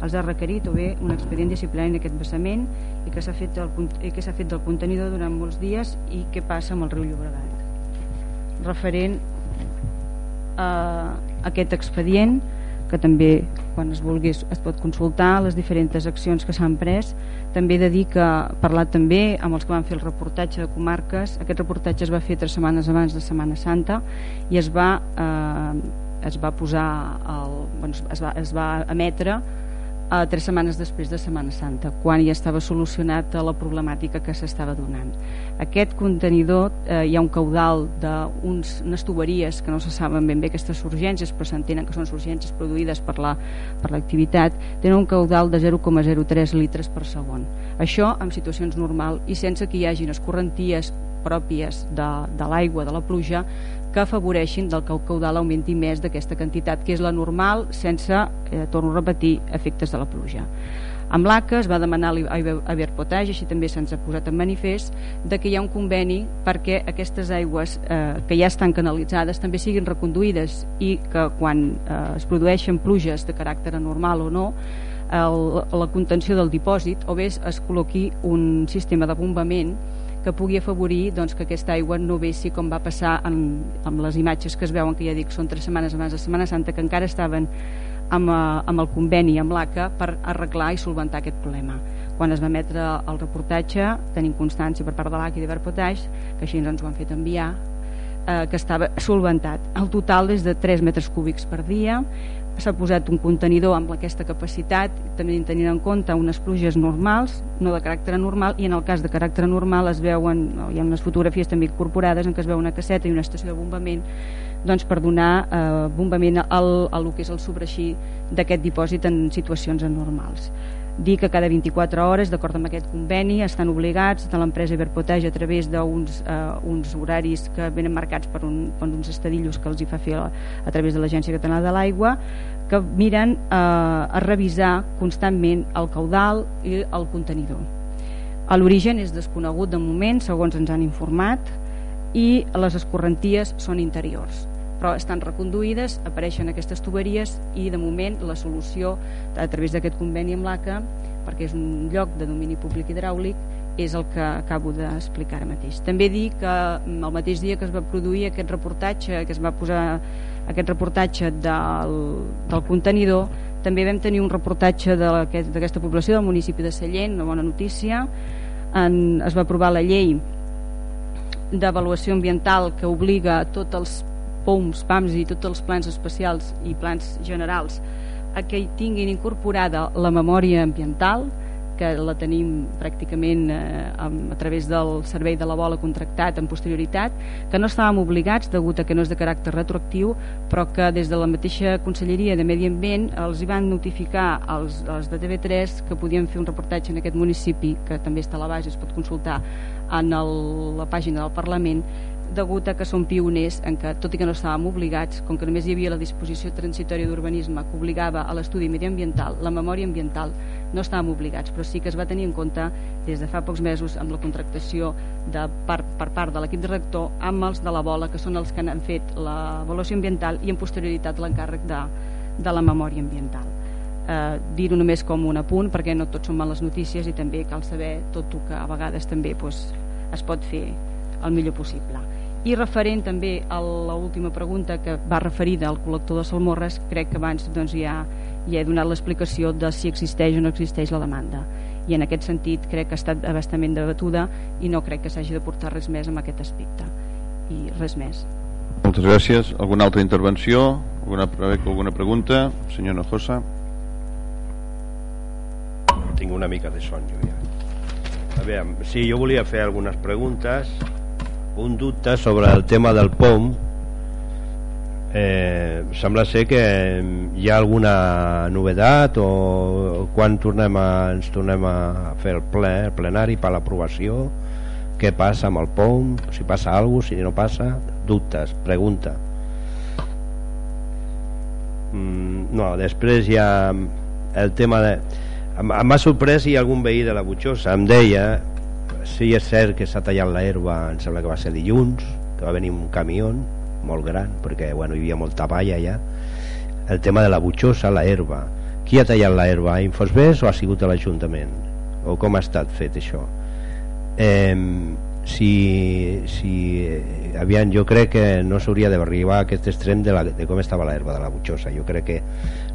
els ha requerit o bé un expedient disciplinari en aquest vessament i que s'ha fet, fet del contenidor durant molts dies i què passa amb el riu Llobregat. Referent a aquest expedient, que també quan es vulguis es pot consultar les diferents accions que s'han pres. També he de dir que parlat també amb els que van fer el reportatge de comarques. Aquest reportatge es va fer tres setmanes abans de Setmana Santa i es va, eh, es va posar el, bueno, es, va, es va emetre eh, tres setmanes després de Setmana Santa, quan ja estava solucionat la problemàtica que s'estava donant. Aquest contenidor, eh, hi ha un caudal d'unes tuberies que no se saben ben bé aquestes urgències, però s'entenen que són urgències produïdes per l'activitat, la, per tenen un caudal de 0,03 litres per segon. Això en situacions normals i sense que hi hagin escorrenties pròpies de, de l'aigua, de la pluja, que afavoreixin del que el caudal augmenti més d'aquesta quantitat, que és la normal sense, eh, torno a repetir, efectes de la pluja. Amb l'ACA es va demanar a Iberpotage, així també se'ns ha posat en manifest, de que hi ha un conveni perquè aquestes aigües eh, que ja estan canalitzades també siguin reconduïdes i que quan eh, es produeixen pluges de caràcter anormal o no, el, la contenció del dipòsit o bé es col·loqui un sistema de bombament que pugui afavorir doncs, que aquesta aigua no vessi com va passar en, amb les imatges que es veuen, que ja dic són tres setmanes abans de Setmana Santa, que encara estaven amb, eh, amb el conveni amb l'ACA per arreglar i solventar aquest problema. Quan es va emetre el reportatge tenim constància per part de l'ACA i de Verpotaix, que així ens ho han fet enviar, eh, que estava solventat. El total és de 3 metres cúbics per dia, s'ha posat un contenidor amb aquesta capacitat també tenint en compte unes pluges normals no de caràcter anormal i en el cas de caràcter anormal es veuen, hi ha unes fotografies també incorporades en què es veu una caseta i una estació de bombament doncs per donar eh, bombament al, al que és el sobreixí d'aquest dipòsit en situacions anormals dir que cada 24 hores, d'acord amb aquest conveni, estan obligats de l'empresa Iberpotage a través d'uns eh, uns horaris que venen marcats per, un, per uns estadillos que els hi fa fer a, a través de l'Agència Catalana de l'Aigua, que miren eh, a revisar constantment el caudal i el contenidor. L'origen és desconegut de moment, segons ens han informat, i les escorrenties són interiors però estan reconduïdes, apareixen aquestes tuberies i de moment la solució a través d'aquest conveni amb l'ACA perquè és un lloc de domini públic hidràulic és el que acabo d'explicar ara mateix. També dir que el mateix dia que es va produir aquest reportatge, que es va posar aquest reportatge del, del contenidor, també vam tenir un reportatge d'aquesta aquest, població del municipi de Sallent, una bona notícia, en, es va aprovar la llei d'avaluació ambiental que obliga tots els POMs, PAMs i tots els plans especials i plans generals a que hi tinguin incorporada la memòria ambiental que la tenim pràcticament eh, a través del servei de la bola contractat en posterioritat, que no estàvem obligats degut a que no és de caràcter retroactiu, però que des de la mateixa Conselleria de Medi Ambient els hi van notificar als, als de TV3 que podien fer un reportatge en aquest municipi, que també està a la base, es pot consultar en el, la pàgina del Parlament, degut a que som pioners en què, tot i que no estàvem obligats, com que només hi havia la disposició transitòria d'urbanisme que obligava a l'estudi mediambiental, la memòria ambiental, no estàvem obligats, però sí que es va tenir en compte des de fa pocs mesos amb la contractació de, per, per part de l'equip de rector amb els de la bola, que són els que han fet l'avaluació ambiental i en posterioritat l'encàrrec de, de la memòria ambiental. Eh, dir-ho només com un apunt perquè no tot són males notícies i també cal saber tot el que a vegades també pues, es pot fer el millor possible i referent també a l'última pregunta que va referida al col·lector de Salmorres crec que abans doncs, ja, ja he donat l'explicació de si existeix o no existeix la demanda i en aquest sentit crec que ha estat bastament debatuda i no crec que s'hagi de portar res més en aquest aspecte i res més
Moltes gràcies. Alguna altra intervenció? Alguna, alguna pregunta? Senyor Nojosa
Tinc una mica de son jo ja. A veure, sí, jo volia fer algunes preguntes un dubte sobre el tema del POM. Eh, sembla ser que hi ha alguna novedat o quan tornem a, ens tornem a fer el ple, el plenari per l'aprovació? Què passa amb el POM? Si passa alguna cosa, si no passa dubtes, pregunta. Mm, no, després hi ha el tema de m'ha sorprès i algun veí de la Butxosa em deia sí és cert que s'ha tallat la herba em sembla que va ser dilluns que va venir un camió molt gran perquè bueno, hi havia molta palla allà el tema de la butxosa, la herba qui ha tallat la herba? Infosbés o ha sigut l'Ajuntament? o com ha estat fet això? Eh, si, si aviam, jo crec que no s'hauria d'arribar a aquest extrem de, la, de com estava l'herba de la butxosa jo crec que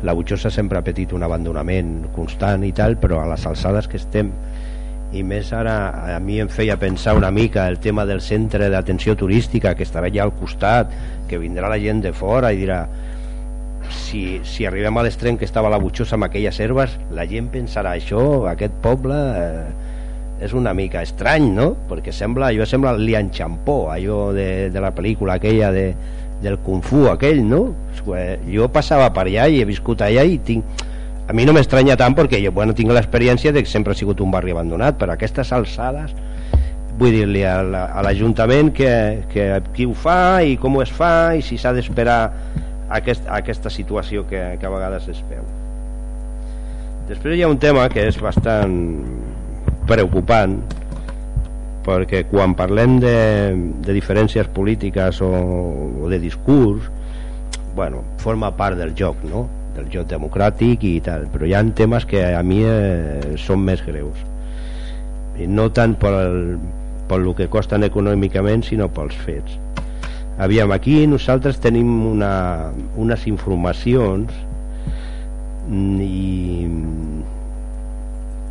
la butxosa sempre ha patit un abandonament constant i tal però a les alçades que estem i més ara a mi em feia pensar una mica el tema del centre d'atenció turística que estarà ja al costat que vindrà la gent de fora i dirà si, si arribem a l'extrem que estava la butxosa amb aquelles herbes la gent pensarà això, aquest poble eh, és una mica estrany no? perquè sembla, allò sembla Lian Champó allò de, de la pel·lícula aquella de, del Kung Fu aquell no? jo passava per allà i he viscut allà i tinc a mi no m'estranya tant perquè jo bueno, tinc l'experiència de que sempre ha sigut un barri abandonat però aquestes alçades vull dir-li a l'Ajuntament que, que qui ho fa i com ho es fa i si s'ha d'esperar aquest, aquesta situació que, que a vegades es veu després hi ha un tema que és bastant preocupant perquè quan parlem de, de diferències polítiques o, o de discurs bueno, forma part del joc no? Del joc democràtic i tal però hi ha temes que a mi eh, són més greus. I no tant pel, pel que costen econòmicament sinó pels fets. Aviam, aquí nosaltres tenim una, unes informacions i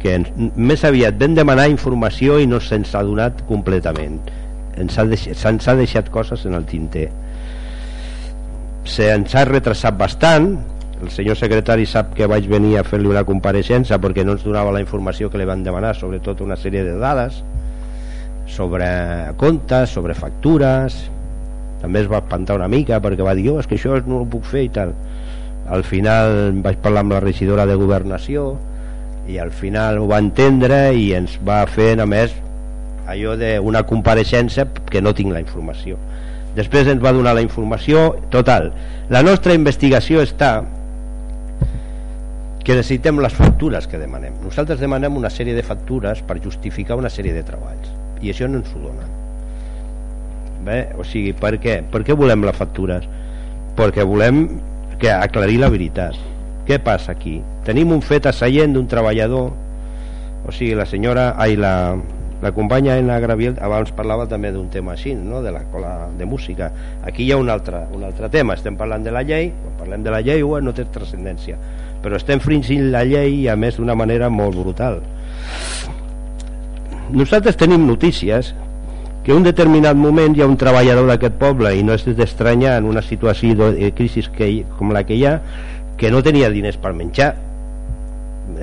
que ens, més aviat vam demanar informació i no se'ns ha donat completament. Ens ha deixat, ha deixat coses en el tinter. Se'ns ha retrasat bastant el senyor secretari sap que vaig venir a fer-li una compareixença perquè no ens donava la informació que li van demanar sobretot una sèrie de dades sobre comptes, sobre factures. També es va espantar una mica perquè va dir, oh, és que això no ho puc fer i tal. Al final vaig parlar amb la regidora de governació i al final ho va entendre i ens va fer a més allò d'una compareixença que no tinc la informació. Després ens va donar la informació. Total, la nostra investigació està que necessitem les factures que demanem nosaltres demanem una sèrie de factures per justificar una sèrie de treballs i això no ens ho donen Bé, o sigui, per què? Per què volem les factures? Perquè volem que aclarir la veritat. Què passa aquí? Tenim un fet assaient d'un treballador, o sigui, la senyora, ai, la, la companya Ena Graviel abans parlava també d'un tema així, no? de la cola de música. Aquí hi ha un altre, un altre tema, estem parlant de la llei, quan parlem de la llei no té transcendència, però estem fringint la llei i a més d'una manera molt brutal. Nosaltres tenim notícies que un determinat moment hi ha un treballador d'aquest poble i no és d'estranyar en una situació de crisi que, com la que hi ha que no tenia diners per menjar.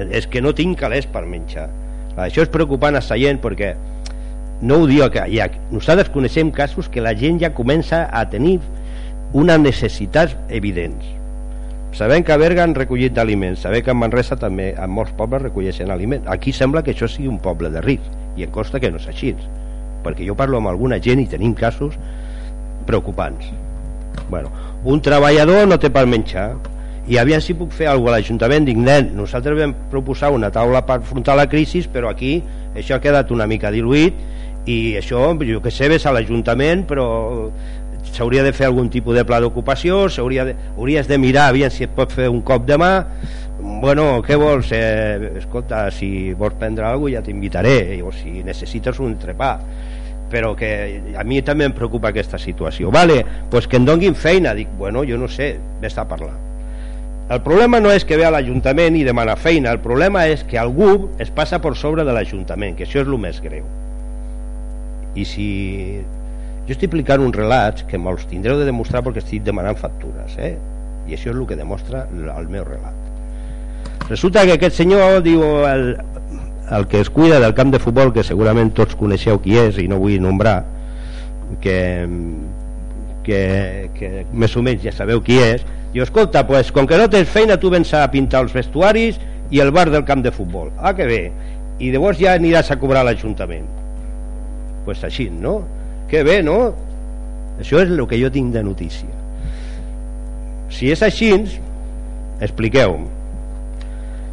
És que no tinc calés per menjar. Això és preocupant a Sallent perquè no ho diu que ja, nosaltres coneixem casos que la gent ja comença a tenir una necessitats evidents sabem que a Berga han recollit d'aliments sabem que a Manresa també en molts pobles recolleixen aliments. Aquí sembla que això sigui un poble de rics i em consta que no és així perquè jo parlo amb alguna gent i tenim casos preocupants. Bueno, un treballador no té per menjar i aviam si puc fer alguna cosa a l'Ajuntament dic nen, nosaltres vam proposar una taula per afrontar la crisi però aquí això ha quedat una mica diluït i això, jo que sé, ves a l'Ajuntament però s'hauria de fer algun tipus de pla d'ocupació hauria hauries de mirar aviam si et pot fer un cop de mà. Bueno, què vols? Eh, escolta, si vols prendre alguna cosa ja t'invitaré o si necessites un trepà però que a mi també em preocupa aquesta situació. Vale, pues que em donguin feina. Dic, bueno, jo no sé, vés a parlar. El problema no és que ve a l'Ajuntament i demana feina, el problema és que algú es passa per sobre de l'Ajuntament que això és el més greu. I si jo estic explicant un relat que me'ls tindreu de demostrar perquè estic demanant factures eh? i això és el que demostra el meu relat resulta que aquest senyor diu el, el que es cuida del camp de futbol que segurament tots coneixeu qui és i no vull nombrar que, que, que més o menys ja sabeu qui és i escolta, pues, com que no tens feina tu vens a pintar els vestuaris i el bar del camp de futbol ah que bé, i llavors ja aniràs a cobrar l'Ajuntament pues així, no? Que bé, no? això és el que jo tinc de notícia si és així expliqueu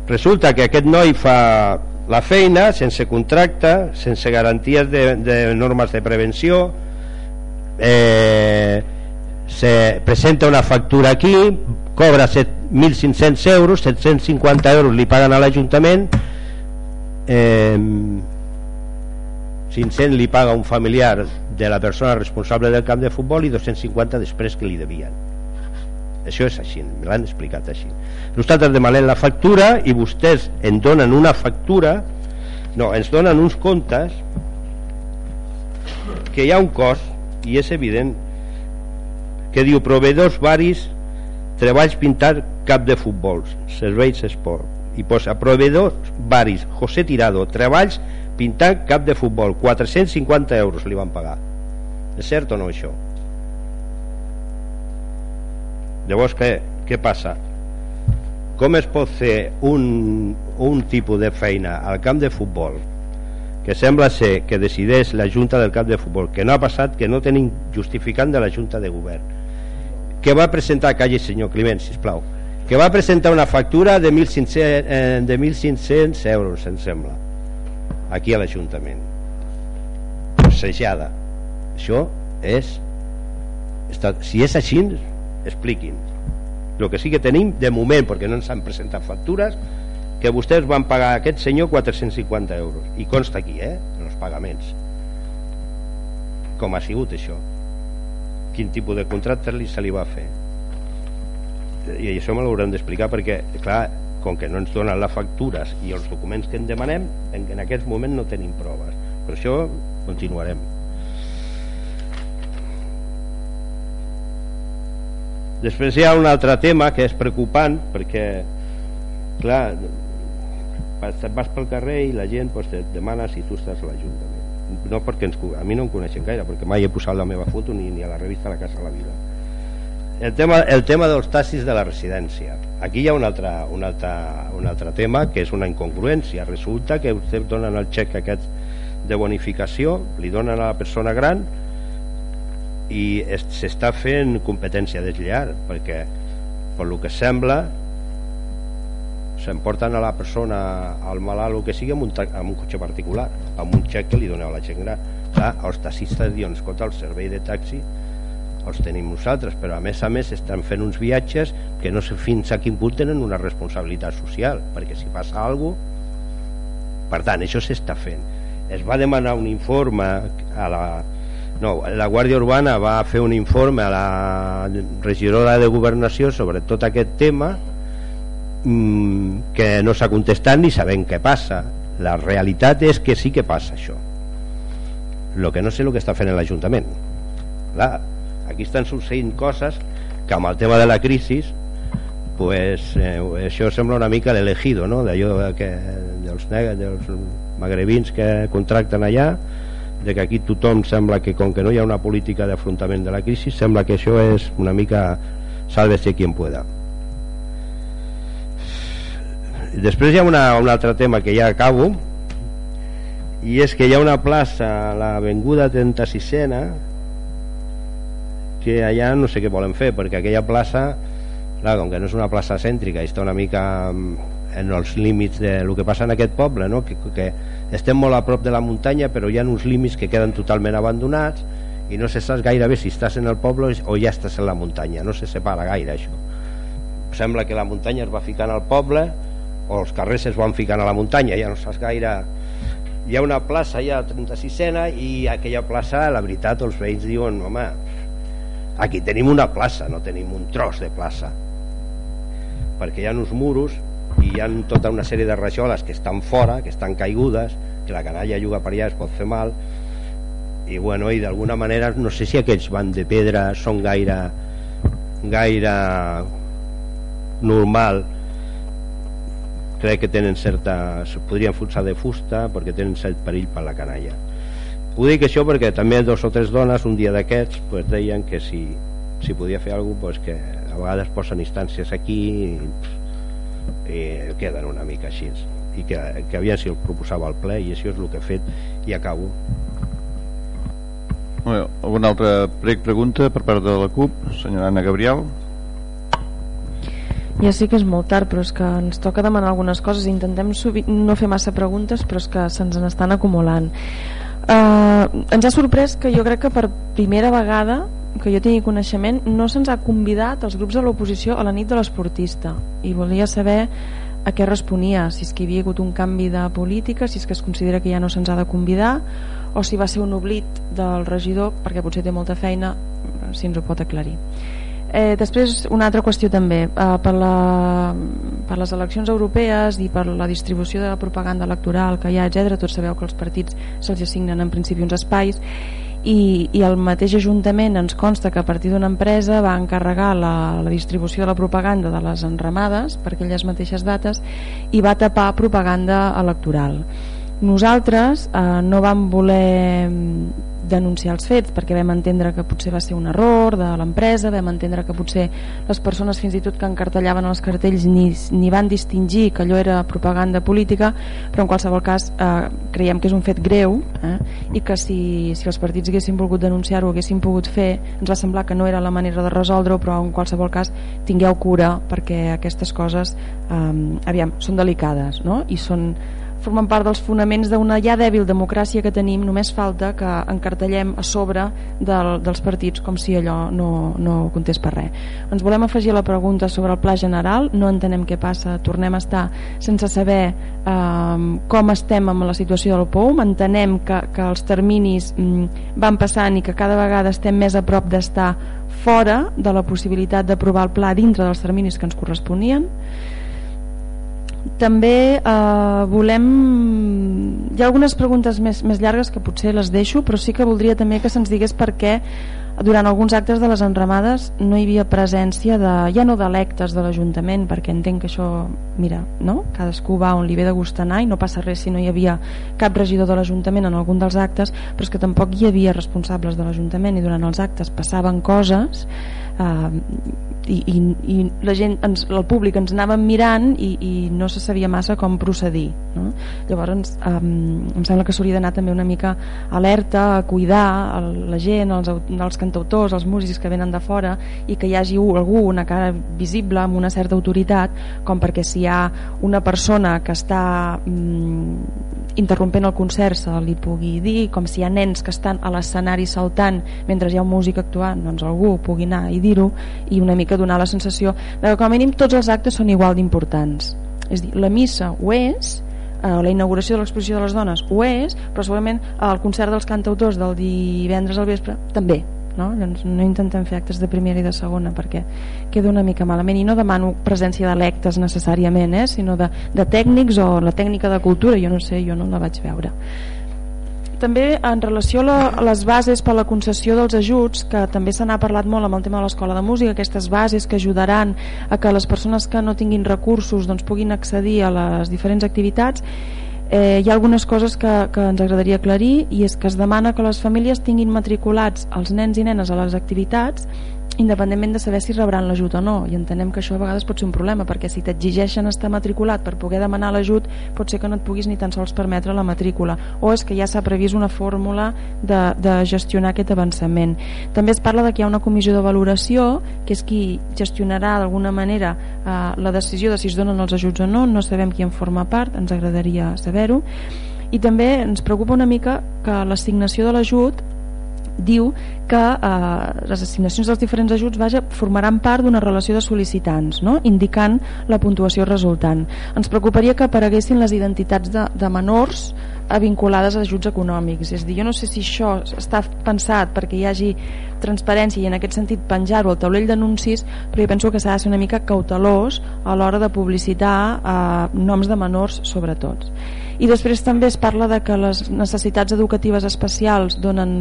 resulta que aquest noi fa la feina sense contracte, sense garanties de, de normes de prevenció, eh, se presenta una factura aquí cobra 1.500 euros 750 euros li paguen a l'Ajuntament eh, 500 li paga un familiar de la persona responsable del camp de futbol i 250 després que li devien. Això és així, me l'han explicat així. Nosaltres demanem la factura i vostès en donen una factura no, ens donen uns comptes que hi ha un cost i és evident que diu proveedors varis treballs pintar cap de futbol serveis esport. I posa proveedors varis José Tirado treballs pintar cap de futbol. 450 euros li van pagar és cert o no això? Llavors què, què passa? Com es pot fer un, un tipus de feina al camp de futbol que sembla ser que decideix la Junta del camp de futbol que no ha passat, que no tenim justificant de la Junta de Govern que va presentar, calli senyor Climent sisplau, que va presentar una factura de 1.500, eh, de 1.500 euros em sembla aquí a l'Ajuntament sejada això és està, si és així expliquin el que sí que tenim de moment perquè no ens han presentat factures que vostès van pagar a aquest senyor 450 euros. I consta aquí eh, en els pagaments. Com ha sigut això? Quin tipus de contracte li se li va fer? I això me l'haurem d'explicar perquè clar, com que no ens donen les factures i els documents que en demanem en, en aquest moment no tenim proves. Per això continuarem després hi ha un altre tema que és preocupant perquè clar vas pel carrer i la gent pues, et demana si tu estàs a l'Ajuntament. No perquè ens, a mi no em coneixen gaire perquè mai he posat la meva foto ni, ni a la revista La Casa de la Vila el tema, el tema dels taxis de la residència. Aquí hi ha un altre, un, altre, un altre tema que és una incongruència. Resulta que vostès donen el xec aquest de bonificació li donen a la persona gran i s'està fent competència desllar perquè per lo que sembla s'emporten a la persona al malalt o que sigui amb un, amb un cotxe particular amb un xec que li doneu a la gent gran. Clar, els taxistes diuen escolta el servei de taxi els tenim nosaltres però a més a més estan fent uns viatges que no sé fins a quin punt tenen una responsabilitat social perquè si passa alguna cosa per tant això s'està fent. Es va demanar un informe a la, no, la Guàrdia Urbana va fer un informe a la regidora de Governació sobre tot aquest tema mmm, que no s'ha contestat ni sabem què passa. La realitat és que sí que passa això. El que no sé el que està fent l'Ajuntament. Aquí estan succeint coses que amb el tema de la crisi pues, eh, això sembla una mica l'elegido no? dels, dels magrebins que contracten allà de que aquí tothom sembla que com que no hi ha una política d'afrontament de la crisi sembla que això és una mica sálvese quien pueda després hi ha una, un altre tema que ja acabo i és que hi ha una plaça a l'avinguda 36ena que allà no sé què volen fer perquè aquella plaça clar, com que no és una plaça cèntrica i està una mica en els límits de lo que passa en aquest poble no? que, que estem molt a prop de la muntanya però hi ha uns límits que queden totalment abandonats i no se saps gaire bé si estàs en el poble o ja estàs en la muntanya. No se separa gaire això. Sembla que la muntanya es va ficant al poble o els carrers es van ficant a la muntanya ja no saps gaire. Hi ha una plaça ja 36ena i aquella plaça la veritat els veïns diuen home aquí tenim una plaça no tenim un tros de plaça. Perquè hi ha uns muros i hi ha tota una sèrie de rajoles que estan fora, que estan caigudes que la canalla juga per allà es pot fer mal. I bueno, i d'alguna manera no sé si aquells van de pedra són gaire gaire normal. Crec que tenen certa es podrien forçar de fusta perquè tenen cert perill per la canalla. Ho dic això perquè també dos o tres dones un dia d'aquests pues, deien que si, si podia fer alguna cosa pues, que a vegades posen instàncies aquí i, eh, queden una mica així. I que, que aviam si el proposava al ple i això és el que he fet i acabo.
Bé, alguna altra prec pregunta per part de la CUP? Senyora Anna Gabriel?
Ja sé que és molt tard però és que ens toca demanar algunes coses. Intentem no fer massa preguntes però és que se'ns n'estan acumulant. Uh, ens ha sorprès que jo crec que per primera vegada que jo tingui coneixement, no se'ns ha convidat els grups de l'oposició a la nit de l'esportista i volia saber a què responia, si és que hi havia hagut un canvi de política, si és que es considera que ja no se'ns ha de convidar o si va ser un oblit del regidor perquè potser té molta feina si ens ho pot aclarir eh, després una altra qüestió també eh, per, la, per les eleccions europees i per la distribució de la propaganda electoral que hi ha, etc. tots sabeu que els partits se'ls assignen en principi uns espais i, i el mateix Ajuntament ens consta que a partir d'una empresa va encarregar la, la distribució de la propaganda de les enramades per aquelles mateixes dates i va tapar propaganda electoral. Nosaltres eh, no vam voler denunciar els fets perquè vam entendre que potser va ser un error de l'empresa, vam entendre que potser les persones fins i tot que encartellaven els cartells ni, ni van distingir que allò era propaganda política però en qualsevol cas eh, creiem que és un fet greu eh, i que si, si els partits haguessin volgut denunciar-ho haguessin pogut fer, ens va semblar que no era la manera de resoldre-ho però en qualsevol cas tingueu cura perquè aquestes coses eh, aviam, són delicades no? i són formen part dels fonaments d'una ja dèbil democràcia que tenim, només falta que encartellem a sobre del, dels partits com si allò no, no comptés per res. Ens volem afegir la pregunta sobre el pla general, no entenem què passa, tornem a estar sense saber eh, com estem amb la situació del POUM, entenem que, que els terminis mm, van passant i que cada vegada estem més a prop d'estar fora de la possibilitat d'aprovar el pla dintre dels terminis que ens corresponien també eh, volem hi ha algunes preguntes més, més llargues que potser les deixo però sí que voldria també que se'ns digués per què durant alguns actes de les enramades no hi havia presència de, ja no d'electes de l'Ajuntament perquè entenc que això mira, no? cadascú va on li ve de gust anar i no passa res si no hi havia cap regidor de l'Ajuntament en algun dels actes però és que tampoc hi havia responsables de l'Ajuntament i durant els actes passaven coses eh, i, i, i la gent ens, el públic ens anàvem mirant i, i no se sabia massa com procedir no? llavors um, em sembla que s'hauria d'anar també una mica alerta a cuidar el, la gent, els, els cantautors els músics que venen de fora i que hi hagi algú, una cara visible amb una certa autoritat com perquè si hi ha una persona que està um, interrompent el concert se li pugui dir com si hi ha nens que estan a l'escenari saltant mentre hi ha un músic actuant doncs algú pugui anar i dir-ho i una mica donar la sensació de que com a mínim tots els actes són igual d'importants és dir, la missa ho és eh, la inauguració de l'exposició de les dones ho és, però segurament el concert dels cantautors del divendres al vespre també no? Llavors no intentem fer actes de primera i de segona perquè queda una mica malament i no demano presència d'electes necessàriament eh? sinó de, de tècnics o la tècnica de cultura, jo no sé, jo no la vaig veure també en relació a les bases per a la concessió dels ajuts, que també se n'ha parlat molt amb el tema de l'escola de música, aquestes bases que ajudaran a que les persones que no tinguin recursos doncs, puguin accedir a les diferents activitats, eh, hi ha algunes coses que, que ens agradaria aclarir i és que es demana que les famílies tinguin matriculats els nens i nenes a les activitats independentment de saber si rebran l'ajut o no i entenem que això a vegades pot ser un problema perquè si t'exigeixen estar matriculat per poder demanar l'ajut pot ser que no et puguis ni tan sols permetre la matrícula. O és que ja s'ha previst una fórmula de, de gestionar aquest avançament. També es parla de que hi ha una comissió de valoració que és qui gestionarà d'alguna manera eh, la decisió de si es donen els ajuts o no. No sabem qui en forma part, ens agradaria saber-ho. I també ens preocupa una mica que l'assignació de l'ajut diu que eh, les assignacions dels diferents ajuts vaja, formaran part d'una relació de sol·licitants, no? indicant la puntuació resultant. Ens preocuparia que apareguessin les identitats de, de menors vinculades a ajuts econòmics. És dir, jo no sé si això està pensat perquè hi hagi transparència i en aquest sentit penjar-ho al taulell d'anuncis, però jo penso que s'ha de ser una mica cautelós a l'hora de publicitar eh, noms de menors sobretot i després també es parla de que les necessitats educatives especials donen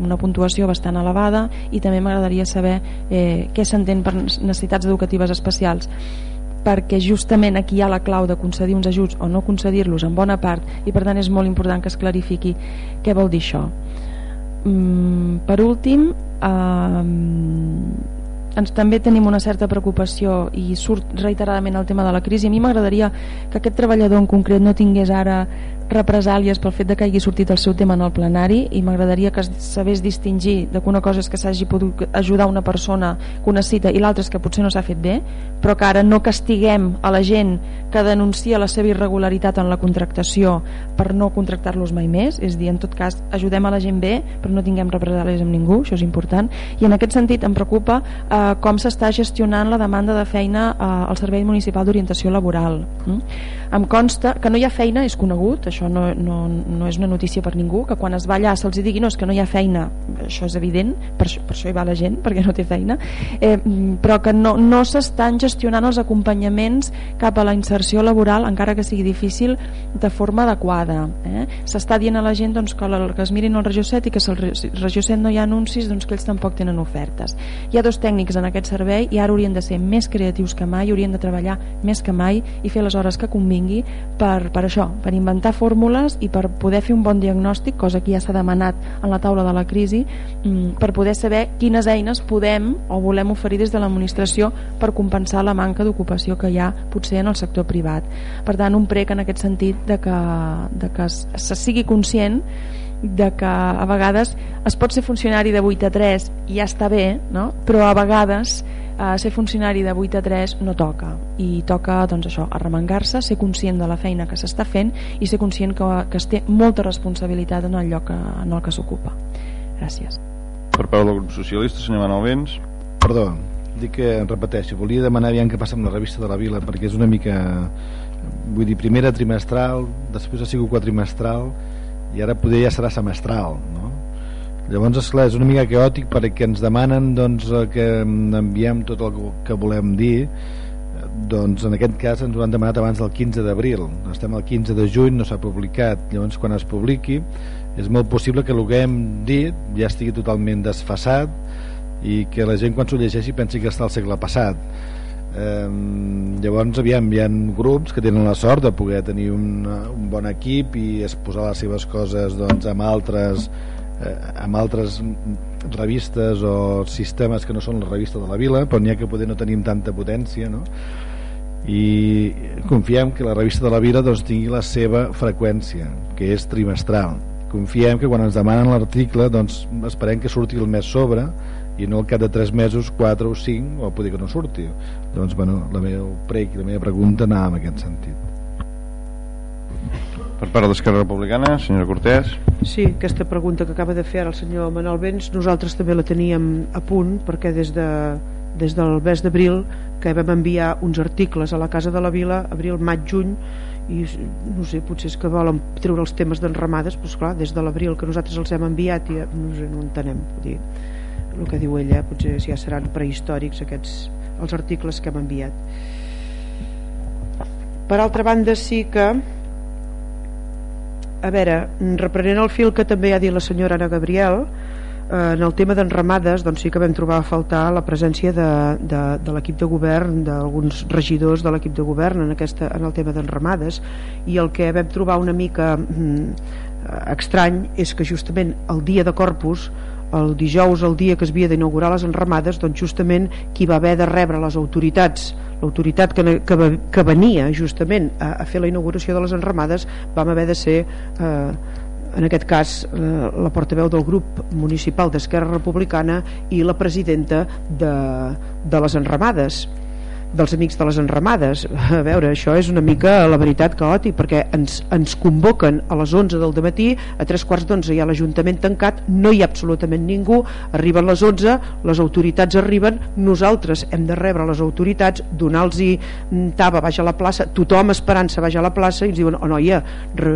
una puntuació bastant elevada i també m'agradaria saber eh, què s'entén per necessitats educatives especials. Perquè justament aquí hi ha la clau de concedir uns ajuts o no concedir-los en bona part i per tant és molt important que es clarifiqui què vol dir això. Mm, per últim eh, ens, també tenim una certa preocupació i surt reiteradament el tema de la crisi. A mi m'agradaria que aquest treballador en concret no tingués ara represàlies pel fet de que hagi sortit el seu tema en el plenari i m'agradaria que sabés distingir de que una cosa és que s'hagi pogut ajudar una persona que ho necessita i l'altra és que potser no s'ha fet bé però que ara no castiguem a la gent que denuncia la seva irregularitat en la contractació per no contractar-los mai més és dir, en tot cas, ajudem a la gent bé però no tinguem represàlies amb ningú, això és important i en aquest sentit em preocupa eh, com s'està gestionant la demanda de feina eh, al Servei Municipal d'Orientació Laboral mm? em consta que no hi ha feina, és conegut, això no, no, no és una notícia per ningú, que quan es va allà se'ls digui no, és que no hi ha feina, això és evident, per això, per això hi va la gent, perquè no té feina, eh, però que no, no s'estan gestionant els acompanyaments cap a la inserció laboral, encara que sigui difícil, de forma adequada. Eh? S'està dient a la gent doncs, que, la, que es mirin el Regió 7 i que si el Regió 7 no hi ha anuncis, doncs que ells tampoc tenen ofertes. Hi ha dos tècnics en aquest servei i ara haurien de ser més creatius que mai, haurien de treballar més que mai i fer les hores que convingui per, per això, per inventar fórmules i per poder fer un bon diagnòstic, cosa que ja s'ha demanat en la taula de la crisi, mm, per poder saber quines eines podem o volem oferir des de l'administració per compensar la manca d'ocupació que hi ha potser en el sector privat. Per tant, un prec en aquest sentit de que, de que se sigui conscient de que a vegades es pot ser funcionari de 8 a 3 i ja està bé, no? però a vegades eh, ser funcionari de 8 a 3 no toca. I toca doncs això, arremangar-se ser conscient de la feina que s'està fent i ser conscient que, que es té molta responsabilitat en el lloc en el que s'ocupa. Gràcies.
Per part del grup socialista, senyor Manuel Vents.
Perdó, dic que repeteixo volia demanar aviam què passa amb la revista de la Vila perquè és una mica vull dir, primera trimestral després ha sigut quatrimestral i ara poder ja serà semestral no? llavors esclar, és una mica caòtic perquè ens demanen doncs, que enviem tot el que volem dir. Doncs en aquest cas ens ho han demanat abans del 15 d'abril. Estem al 15 de juny, no s'ha publicat. Llavors quan es publiqui és molt possible que el que hem dit ja estigui totalment desfassat i que la gent quan s'ho llegeixi pensi que està al segle passat eh, llavors aviam, hi ha grups que tenen la sort de poder tenir un, un bon equip i exposar les seves coses doncs, amb altres eh, amb altres revistes o sistemes que no són la revista de la vila però n'hi ha que poder no tenim tanta potència no? i confiem que la revista de la vila doncs, tingui la seva freqüència que és trimestral confiem que quan ens demanen l'article doncs esperem que surti el mes sobre i no al cap de 3 mesos, 4 o 5 o poder que no surti doncs bueno, la meva prec i la meva pregunta anava en aquest sentit
per part d'Esquerra Republicana, senyora Cortés.
Sí, aquesta pregunta que acaba de fer ara el senyor Manol Vents, nosaltres també la teníem a punt perquè des, de, des del mes d'abril que vam enviar uns articles a la Casa de la Vila, abril, maig, juny, i no sé, potser és que volen treure els temes d'enramades, però clar, des de l'abril que nosaltres els hem enviat i no, sé, no entenem dir, el que diu ella, potser ja seran prehistòrics aquests, els articles que hem enviat. Per altra banda sí que a veure, reprenent el fil que també ha dit la senyora Ana Gabriel eh, en el tema d'enramades doncs sí que vam trobar a faltar la presència de, de, de l'equip de govern d'alguns regidors de l'equip de govern en, aquesta, en el tema d'enramades i el que vam trobar una mica mm, estrany és que justament el dia de Corpus el dijous, el dia que es havia d'inaugurar les enramades, doncs justament qui va haver de rebre les autoritats l'autoritat que, que, que venia justament a, a fer la inauguració de les enramades vam haver de ser eh, en aquest cas eh, la portaveu del grup municipal d'Esquerra Republicana i la presidenta de, de les enramades dels amics de les enramades a veure, això és una mica la veritat caòtic perquè ens, ens convoquen a les 11 del matí a tres quarts d'onze hi ha l'Ajuntament tancat, no hi ha absolutament ningú arriben les 11, les autoritats arriben, nosaltres hem de rebre les autoritats, donar-los tava, baix a la plaça, tothom esperant-se baix a la plaça i ens diuen, oh noia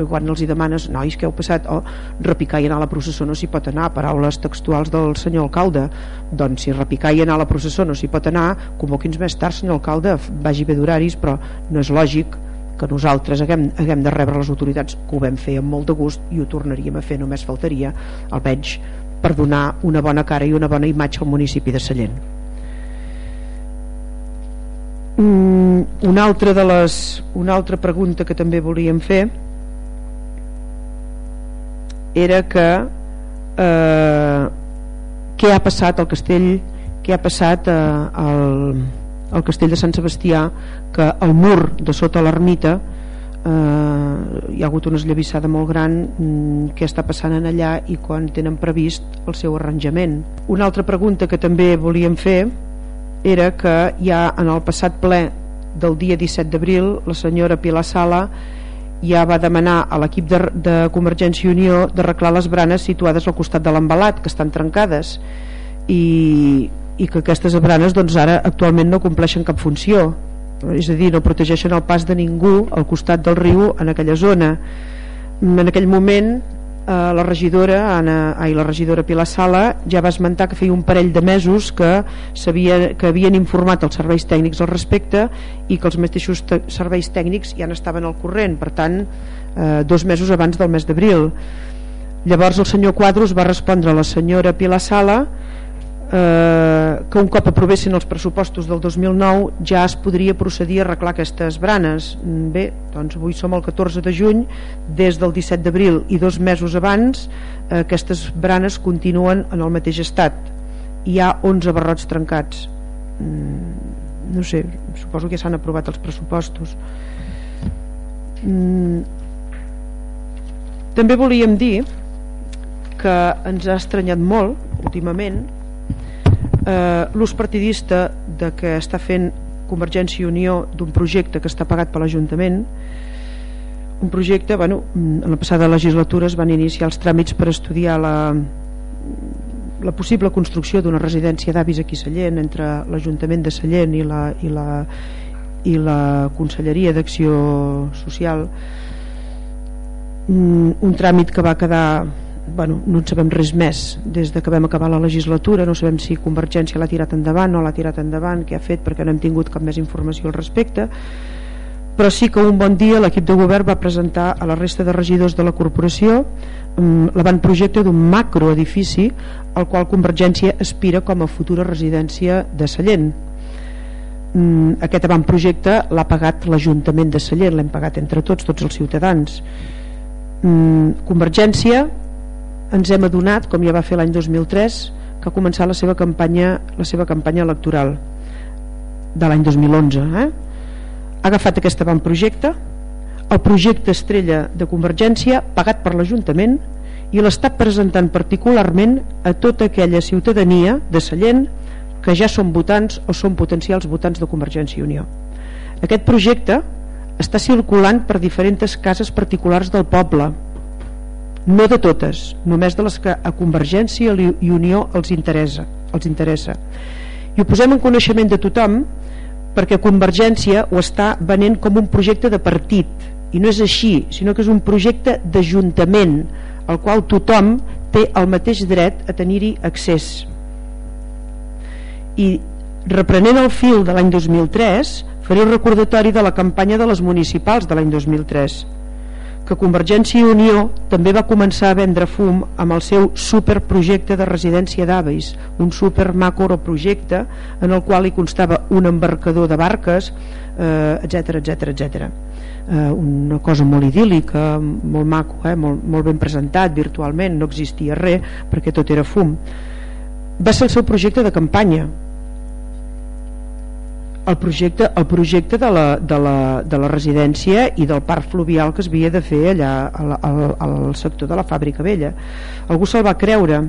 quan els hi demanes, nois, què heu passat? Oh, repicar i anar a la processó no s'hi pot anar paraules textuals del senyor alcalde doncs si repicar i anar a la processó no s'hi pot anar, convoqui'ns més tard senyor alcalde alcalde vagi bé d'horaris però no és lògic que nosaltres haguem, haguem de rebre les autoritats que ho vam fer amb molt de gust i ho tornaríem a fer, només faltaria almenys per donar una bona cara i una bona imatge al municipi de Sallent. Mm, una altra de les una altra pregunta que també volíem fer era que eh, què ha passat al castell què ha passat eh, al, al castell de Sant Sebastià que el mur de sota l'ermita eh, hi ha hagut una esllavissada molt gran mm, què està passant en allà i quan tenen previst el seu arranjament. Una altra pregunta que també volíem fer era que ja en el passat ple del dia 17 d'abril la senyora Pilar Sala ja va demanar a l'equip de, de Convergència i Unió d'arreglar les branes situades al costat de l'embalat que estan trencades. I, i que aquestes branes doncs, ara actualment no compleixen cap funció. És a dir, no protegeixen el pas de ningú al costat del riu en aquella zona. En aquell moment eh, la regidora Anna, ai, la regidora Pilar Sala ja va esmentar que feia un parell de mesos que, que havien informat els serveis tècnics al respecte i que els mateixos serveis tècnics ja n'estaven al corrent. Per tant eh, dos mesos abans del mes d'abril. Llavors el senyor Quadros va respondre a la senyora Pilar Sala eh, que un cop aprovessin els pressupostos del 2009 ja es podria procedir a arreglar aquestes branes mm, bé, doncs avui som el 14 de juny des del 17 d'abril i dos mesos abans eh, aquestes branes continuen en el mateix estat. Hi ha 11 barrots trencats. Mm, no sé, suposo que ja s'han aprovat els pressupostos. Mm, també volíem dir que ens ha estranyat molt últimament eh, l'ús partidista de que està fent Convergència i Unió d'un projecte que està pagat per l'Ajuntament un projecte, bueno, en la passada legislatura es van iniciar els tràmits per estudiar la, la possible construcció d'una residència d'avis aquí a Sallent entre l'Ajuntament de Sallent i la, i la, i la Conselleria d'Acció Social. Mm, un tràmit que va quedar bueno, no en sabem res més. Des de que vam acabar la legislatura no sabem si Convergència l'ha tirat endavant o l'ha tirat endavant, què ha fet perquè no hem tingut cap més informació al respecte. Però sí que un bon dia l'equip de govern va presentar a la resta de regidors de la corporació um, l'avantprojecte d'un macroedifici al qual Convergència aspira com a futura residència de Sallent. Um, aquest avantprojecte l'ha pagat l'Ajuntament de Sallent l'hem pagat entre tots, tots els ciutadans. Um, Convergència ens hem adonat, com ja va fer l'any 2003, que ha començat la seva campanya, la seva campanya electoral de l'any 2011. Eh? Ha agafat aquest avantprojecte, el projecte estrella de Convergència, pagat per l'Ajuntament, i l'està presentant particularment a tota aquella ciutadania de Sallent que ja són votants o són potencials votants de Convergència i Unió. Aquest projecte està circulant per diferents cases particulars del poble, no de totes, només de les que a Convergència i Unió els interessa, els interessa. I ho posem en coneixement de tothom perquè Convergència ho està venent com un projecte de partit i no és així, sinó que és un projecte d'ajuntament al qual tothom té el mateix dret a tenir-hi accés i reprenent el fil de l'any 2003 faré un recordatori de la campanya de les municipals de l'any 2003 que Convergència i Unió també va començar a vendre fum amb el seu superprojecte de residència d'avis, un super macroprojecte en el qual hi constava un embarcador de barques, etc etc etc. Una cosa molt idíl·lica, molt maco, eh? molt, molt ben presentat virtualment, no existia res perquè tot era fum. Va ser el seu projecte de campanya, el projecte, el projecte de, la, de, la, de la residència i del parc fluvial que es havia de fer allà al, al, al sector de la fàbrica vella. Algú se'l va creure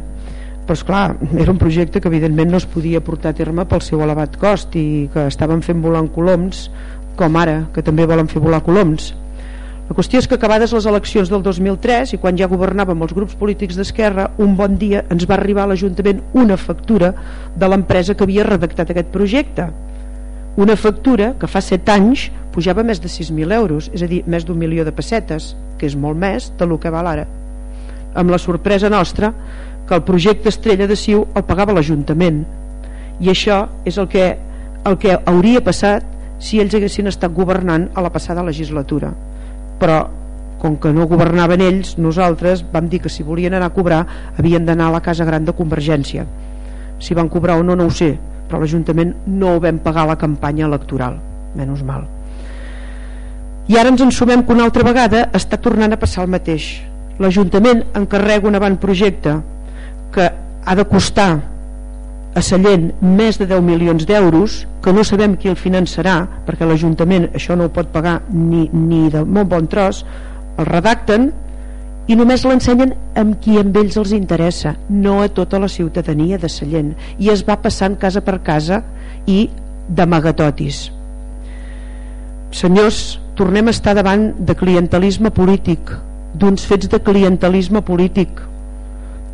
però esclar, era un projecte que evidentment no es podia portar a terme pel seu elevat cost i que estaven fent volar coloms com ara, que també volen fer volar coloms. La qüestió és que acabades les eleccions del 2003 i quan ja governàvem els grups polítics d'Esquerra, un bon dia ens va arribar a l'Ajuntament una factura de l'empresa que havia redactat aquest projecte una factura que fa 7 anys pujava més de 6.000 euros, és a dir, més d'un milió de pessetes, que és molt més del que val ara. Amb la sorpresa nostra que el projecte Estrella de Siu el pagava l'Ajuntament. I això és el que, el que hauria passat si ells haguessin estat governant a la passada legislatura. Però, com que no governaven ells, nosaltres vam dir que si volien anar a cobrar havien d'anar a la Casa Gran de Convergència. Si van cobrar o no, no ho sé, però l'Ajuntament no ho vam pagar la campanya electoral. Menys mal. I ara ens ensumem que una altra vegada està tornant a passar el mateix. l'Ajuntament encarrega un avantprojecte que ha de costar a Sallent més de 10 milions d'euros que no sabem qui el finançarà perquè l'Ajuntament això no ho pot pagar ni, ni de molt bon tros. El redacten i només l'ensenyen amb qui amb ells els interessa no a tota la ciutadania de Sallent. I es va passant casa per casa i d'amagatotis senyors tornem a estar davant de clientelisme polític d'uns fets de clientelisme polític.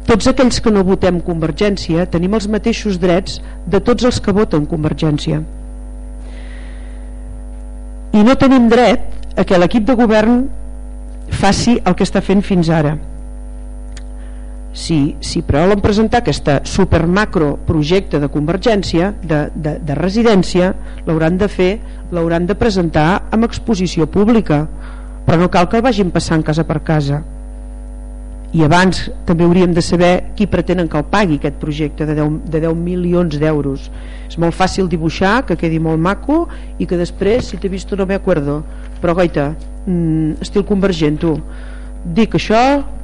Tots aquells que no votem Convergència tenim els mateixos drets de tots els que voten Convergència. I no tenim dret a que l'equip de govern faci el que està fent fins ara. Si, si però volen presentar aquesta supermacro projecte de convergència de, de, de residència l'hauran de fer l'hauran de presentar amb exposició pública però no cal que el vagin passant casa per casa i abans també hauríem de saber qui pretenen que el pagui aquest projecte de 10, de 10 milions d'euros. És molt fàcil dibuixar, que quedi molt maco i que després, si t'he vist no me acuerdo però goita, mm, estil convergent tu. Dic això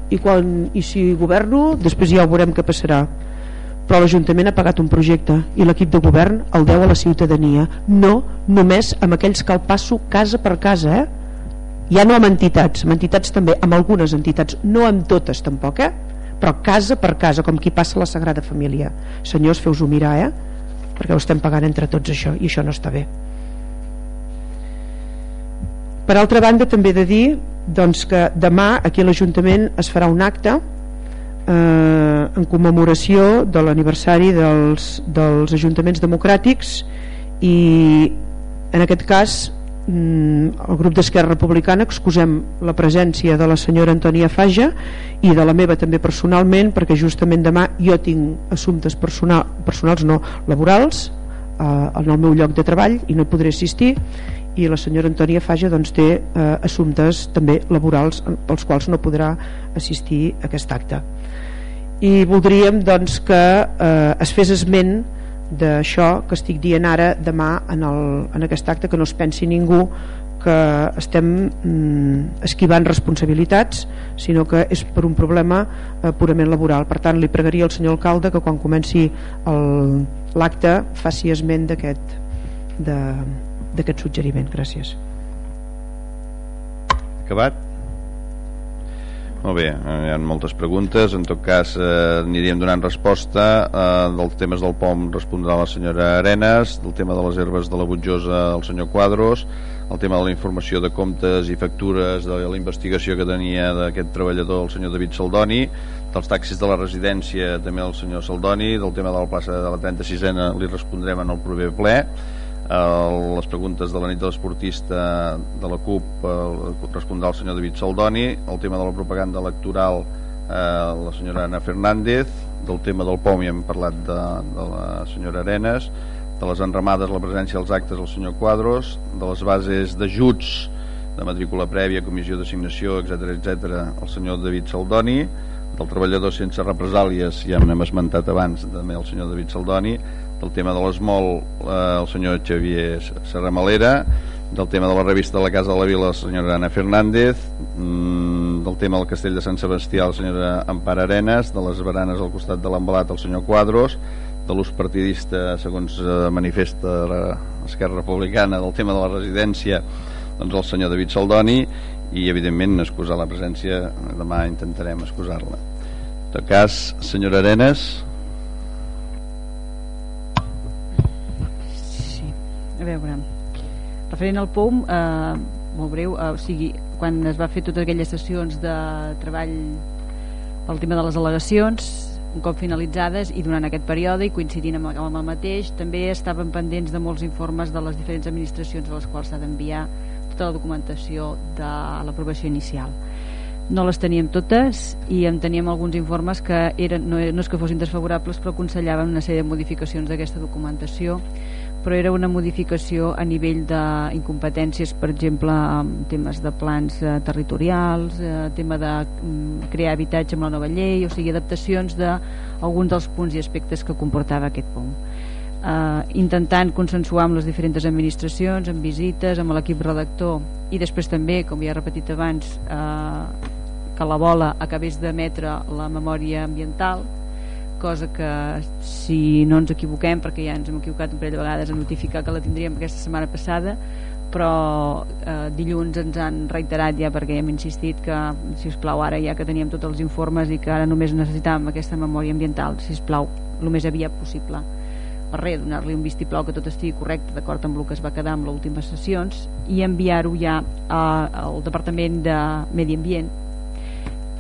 i, quan, i si governo després ja veurem què passarà. Però l'Ajuntament ha pagat un projecte i l'equip de govern el deu a la ciutadania. No només amb aquells que el passo casa per casa eh? Ja no amb entitats, amb entitats també amb algunes entitats, no amb totes tampoc eh? però casa per casa com qui passa la Sagrada Família senyors feu-ho mirar eh? perquè ho estem pagant entre tots això i això no està bé per altra banda també he de dir doncs, que demà aquí a l'Ajuntament es farà un acte eh, en commemoració de l'aniversari dels, dels ajuntaments democràtics i en aquest cas el grup d'Esquerra Republicana excusem la presència de la senyora Antònia Faja i de la meva també personalment perquè justament demà jo tinc assumptes personal, personals no laborals eh, en el meu lloc de treball i no podré assistir i la senyora Antònia Faja doncs, té eh, assumptes també laborals pels quals no podrà assistir a aquest acte. I voldríem doncs, que eh, es fes esment d'això que estic dient ara demà en, el, en aquest acte que no es pensi ningú que estem mm, esquivant responsabilitats sinó que és per un problema eh, purament laboral. Per tant li pregaria al senyor alcalde que quan comenci l'acte faci esment d'aquest suggeriment. Gràcies.
Acabat? Molt bé, eh, hi ha moltes preguntes, en tot cas eh, aniríem donant resposta eh, dels temes del POM respondrà la senyora Arenas, del tema de les herbes de la Butjosa el senyor Quadros, el tema de la informació de comptes i factures de la investigació que tenia d'aquest treballador el senyor David Saldoni, dels taxis de la residència també el senyor Saldoni, del tema de la plaça de la 36a li respondrem en el proper ple, eh, les preguntes de la nit de l'esportista de la CUP eh, el senyor David Saldoni el tema de la propaganda electoral eh, la senyora Ana Fernández del tema del POM i hem parlat de, de la senyora Arenas de les enramades, la presència dels actes el senyor Quadros, de les bases d'ajuts de matrícula prèvia, comissió d'assignació, etc etc el senyor David Saldoni del treballador sense represàlies ja n'hem esmentat abans també el senyor David Saldoni del tema de l'Esmol eh, el senyor Xavier Serramalera del tema de la revista de la Casa de la Vila la senyora Ana Fernández mm, del tema del Castell de Sant Sebastià la senyora Ampar Arenas de les baranes al costat de l'embalat el senyor Quadros de l'ús partidista segons eh, manifesta l'Esquerra Republicana del tema de la residència doncs el senyor David Saldoni i evidentment excusar la presència demà intentarem excusar-la. En tot cas, senyora Arenas
a veure referent al POM eh, molt breu, eh, o sigui quan es va fer totes aquelles sessions de treball pel tema de les al·legacions un cop finalitzades i durant aquest període i coincidint amb, amb el mateix també estaven pendents de molts informes de les diferents administracions a les quals s'ha d'enviar tota la documentació de l'aprovació inicial. No les teníem totes i en teníem alguns informes que eren, no, no és que fossin desfavorables però aconsellaven una sèrie de modificacions d'aquesta documentació però era una modificació a nivell d'incompetències, per exemple, en temes de plans eh, territorials, eh, tema de mm, crear habitatge amb la nova llei, o sigui, adaptacions d'alguns dels punts i aspectes que comportava aquest punt. Eh, intentant consensuar amb les diferents administracions, amb visites, amb l'equip redactor i després també, com ja he repetit abans, eh, que la bola acabés d'emetre la memòria ambiental, cosa que si no ens equivoquem perquè ja ens hem equivocat un parell de vegades a notificar que la tindríem aquesta setmana passada però eh, dilluns ens han reiterat ja perquè hem insistit que si us plau ara ja que teníem tots els informes i que ara només necessitàvem aquesta memòria ambiental si us plau, el més aviat possible per res, donar-li un vistiplau que tot estigui correcte d'acord amb el que es va quedar amb les últimes sessions i enviar-ho ja al Departament de Medi Ambient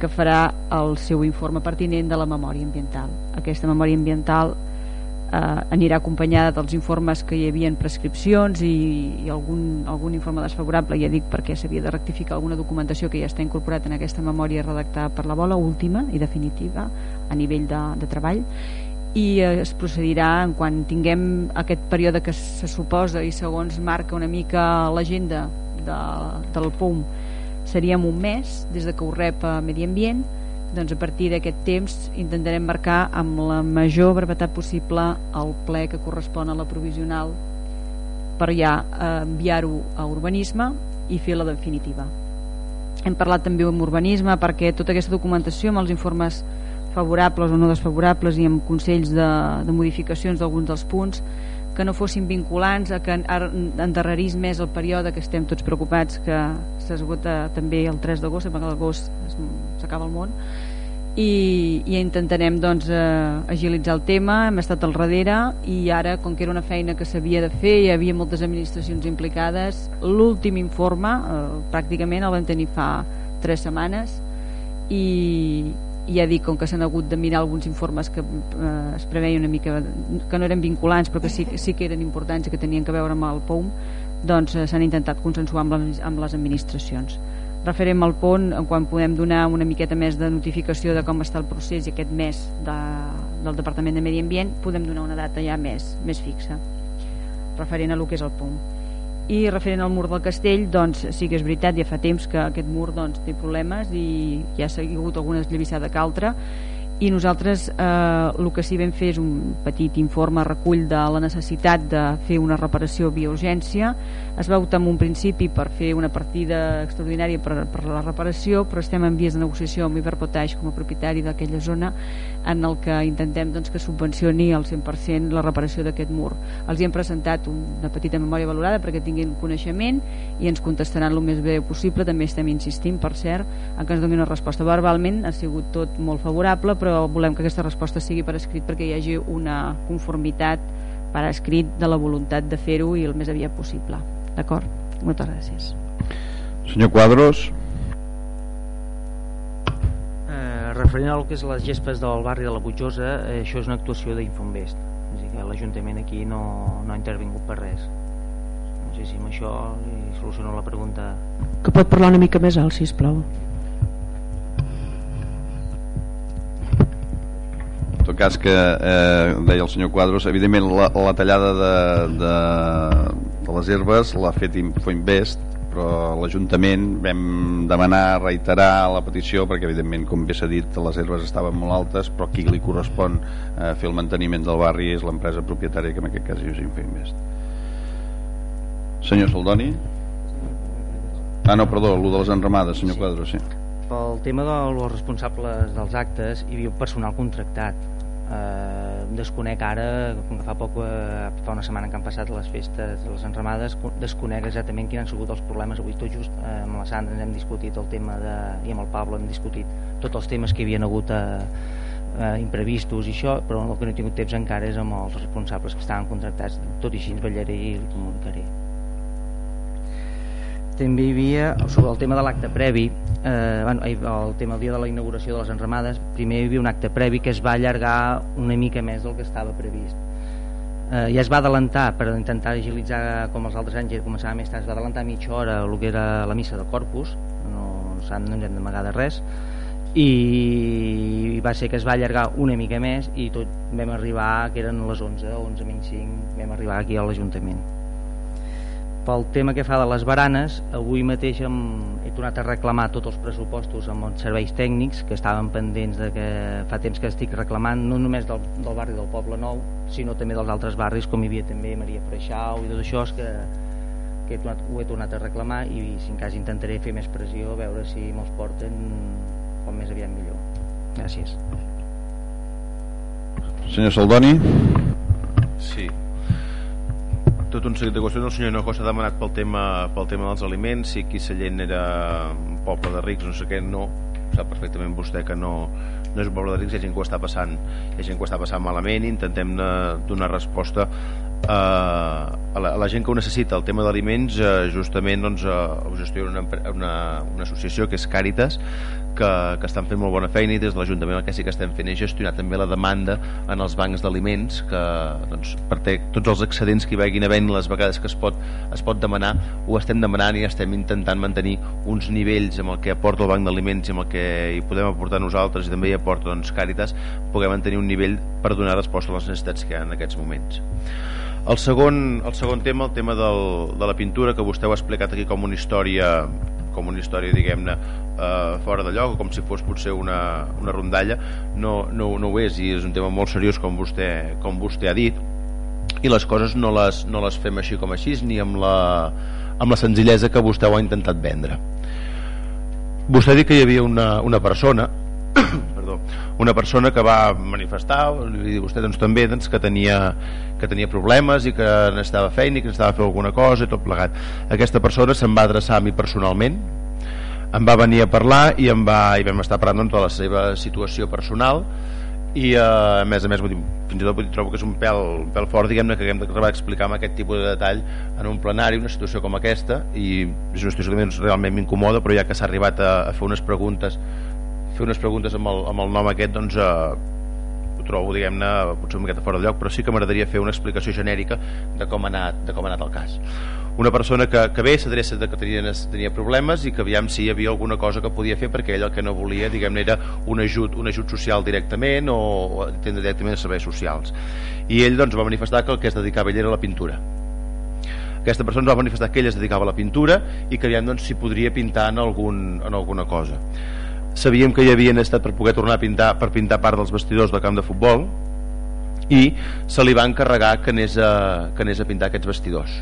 que farà el seu informe pertinent de la memòria ambiental. Aquesta memòria ambiental eh, anirà acompanyada dels informes que hi havia prescripcions i, i algun, algun informe desfavorable, ja dic perquè s'havia de rectificar alguna documentació que ja està incorporat en aquesta memòria redactada per la bola última i definitiva a nivell de, de treball. I eh, es procedirà en quan tinguem aquest període que se suposa i segons marca una mica l'agenda de, del POUM seríem un mes des de que ho rep a Medi Ambient. Doncs a partir d'aquest temps intentarem marcar amb la major brevetat possible el ple que correspon a la provisional per ja eh, enviar-ho a urbanisme i fer la definitiva. Hem parlat també amb urbanisme perquè tota aquesta documentació amb els informes favorables o no desfavorables i amb consells de, de modificacions d'alguns dels punts que no fossin vinculants a que endarrerís més el període que estem tots preocupats que s'esgota també el 3 d'agost que l'agost s'acaba el món i, i intentarem doncs, eh, agilitzar el tema. Hem estat al darrere i ara com que era una feina que s'havia de fer hi havia moltes administracions implicades l'últim informe eh, pràcticament el vam tenir fa 3 setmanes i, i ja dic, com que s'han hagut de mirar alguns informes que eh, es preveia una mica que no eren vinculants però que sí, sí que eren importants i que tenien que veure amb el POUM doncs eh, s'han intentat consensuar amb les, amb les administracions. Referent al PON quan podem donar una miqueta més de notificació de com està el procés i aquest mes de, del Departament de Medi Ambient podem donar una data ja més, més fixa referent a lo que és el POM i referent al mur del castell doncs sí que és veritat, ja fa temps que aquest mur doncs, té problemes i ja s'ha hagut alguna esllavissada que altra i nosaltres eh, el que sí vam fer és un petit informe recull de la necessitat de fer una reparació via urgència es va optar en un principi per fer una partida extraordinària per, per la reparació però estem en vies de negociació amb Iberpotaix com a propietari d'aquella zona en el que intentem doncs, que subvencioni al 100% la reparació d'aquest mur. Els hi hem presentat una petita memòria valorada perquè tinguin coneixement i ens contestaran el més bé possible. També estem insistint per cert en que ens doni una resposta. Verbalment ha sigut tot molt favorable però volem que aquesta resposta sigui per escrit perquè hi hagi una conformitat per escrit de la voluntat de fer-ho i el més aviat possible D'acord? Moltes gràcies.
Senyor Quadros.
Eh, referent al que és les gespes del barri de la Butjosa, eh, això és una actuació d'Infombest. L'Ajuntament aquí no, no ha intervingut per res. No sé si amb això li soluciono la pregunta.
Que pot parlar una mica més alt, sisplau.
En tot cas que eh, deia el senyor Quadros, evidentment la, la tallada de, de, de les herbes l'ha fet Infoinvest però l'Ajuntament vam demanar reiterar la petició perquè evidentment com bé s'ha dit les herbes estaven molt altes però qui li correspon eh, fer el manteniment del barri és l'empresa propietària que en aquest cas és Infoinvest senyor Soldoni ah no perdó, el de les enramades senyor sí. Quadro sí.
pel tema dels responsables dels actes hi havia personal contractat eh, desconec ara, com que fa poc eh, fa una setmana que han passat les festes les enramades, desconec exactament quins han sigut els problemes, avui tot just eh, amb la Sandra ens hem discutit el tema de, i amb el Pablo hem discutit tots els temes que hi havien hagut eh, eh, imprevistos i això, però el que no he tingut temps encara és amb els responsables que estaven contractats tot i així ens ballaré i el comunicaré. També hi havia sobre el tema de l'acte previ eh, bueno, el tema del dia de la inauguració de les enramades primer hi havia un acte previ que es va allargar una mica més del que estava previst. Eh, ja es va adelantar per intentar agilitzar com els altres anys començava més tard, es va adelantar mitja hora el que era la missa de Corpus no, no ens hem d'amagar de res i va ser que es va allargar una mica més i tot vam arribar que eren les 11, 11 menys 5 vam arribar aquí a l'Ajuntament. Pel tema que fa de les baranes, avui mateix he tornat a reclamar tots els pressupostos amb els serveis tècnics que estaven pendents de que fa temps que estic reclamant, no només del, del barri del Poble Nou, sinó també dels altres barris com hi havia també Maria Freixau i tot això és que, que he tornat, ho he tornat a reclamar i si en cas intentaré fer més pressió a veure si me'ls porten com més aviat millor. Gràcies.
Senyor Saldoni.
Sí. Tot un seguit de qüestions. El senyor Hinojosa ha demanat pel tema, pel tema dels aliments, si aquí Sallent era un poble de rics, no sé què, no. Sap perfectament vostè que no, no és un poble de rics, hi ha gent que ho està passant, hi ha gent que ho està passant malament, intentem eh, donar resposta a, la, a la gent que ho necessita. El tema d'aliments, eh, justament, doncs, eh, ho gestiona una, una, una associació que és Càritas, que, que estan fent molt bona feina i des de l'Ajuntament el que sí que estem fent és gestionar també la demanda en els bancs d'aliments que doncs, per ter, tots els excedents que hi vagin havent les vegades que es pot, es pot demanar ho estem demanant i estem intentant mantenir uns nivells amb el que aporta el banc d'aliments i amb el que hi podem aportar nosaltres i també hi aporta doncs, Càritas puguem mantenir un nivell per donar resposta a les necessitats que hi ha en aquests moments el segon, el segon tema, el tema del, de la pintura que vostè ho ha explicat aquí com una història com una història diguem-ne eh, fora de lloc com si fos potser una, una rondalla no, no, no ho és i és un tema molt seriós com vostè, com vostè ha dit. I les coses no les, no les fem així com així ni amb la, amb la senzillesa que vostè ho ha intentat vendre. Vostè ha dit que hi havia una, una persona perdó, una persona que va manifestar i vostè doncs, també doncs, que, tenia, que tenia problemes i que necessitava feina i que necessitava fer alguna cosa i tot plegat. Aquesta persona se'n va adreçar a mi personalment em va venir a parlar i, em va, i vam estar parlant doncs, de la seva situació personal i eh, a més a més fins i tot trobo que és un pèl, un pèl fort diguem-ne que haguem d'acabar d'explicar amb aquest tipus de detall en un plenari una situació com aquesta i és una situació que doncs, realment m'incomoda però ja que s'ha arribat a, a fer unes preguntes fer unes preguntes amb el, amb el nom aquest doncs eh, trobo diguem-ne potser una miqueta fora de lloc però sí que m'agradaria fer una explicació genèrica de com ha anat, de com ha anat el cas. Una persona que, que bé s'adreça que tenia, tenia problemes i que aviam si hi havia alguna cosa que podia fer perquè ell el que no volia diguem era un ajut, un ajut social directament o, o atendre directament a serveis socials. I ell doncs va manifestar que el que es dedicava ell era la pintura. Aquesta persona va manifestar que ell es dedicava a la pintura i que aviam doncs, si podria pintar en, algun, en alguna cosa sabíem que hi havien estat per poder tornar a pintar per pintar part dels vestidors del camp de futbol i se li va encarregar que anés a, que anés a pintar aquests vestidors.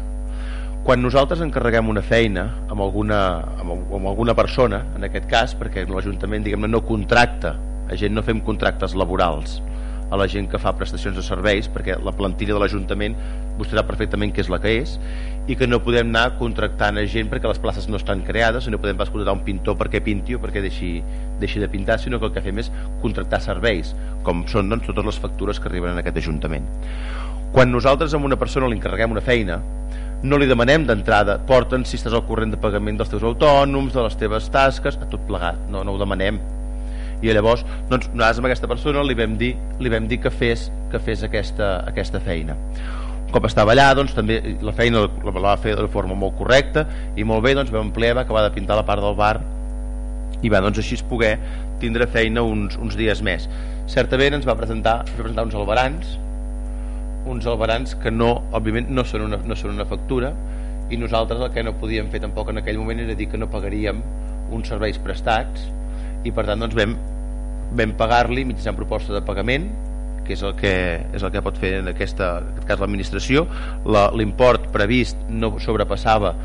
Quan nosaltres encarreguem una feina amb alguna, amb, amb alguna persona, en aquest cas, perquè l'Ajuntament diguem no contracta, a gent no fem contractes laborals a la gent que fa prestacions de serveis, perquè la plantilla de l'Ajuntament vostè sap perfectament què és la que és, i que no podem anar contractant a gent perquè les places no estan creades, no podem pas contractar un pintor perquè pinti o perquè deixi, deixi de pintar, sinó que el que fem és contractar serveis, com són doncs, totes les factures que arriben en aquest Ajuntament. Quan nosaltres a una persona li encarreguem una feina, no li demanem d'entrada porten si estàs al corrent de pagament dels teus autònoms, de les teves tasques, a tot plegat, no, no ho demanem i llavors doncs, nosaltres amb aquesta persona li vam dir, li vam dir que fes, que fes aquesta, aquesta feina. Un cop estava allà doncs, també la feina la, la va fer de forma molt correcta i molt bé doncs, vam ampliar, va acabar de pintar la part del bar i va doncs així poder tindre feina uns, uns dies més. Certament ens va presentar, va presentar uns albarans uns albarans que no, òbviament no són, una, no són una factura i nosaltres el que no podíem fer tampoc en aquell moment era dir que no pagaríem uns serveis prestats i per tant doncs vam, vam pagar-li mitjançant proposta de pagament que és el que, és el que pot fer en, aquesta, en aquest cas l'administració. L'import previst no sobrepassava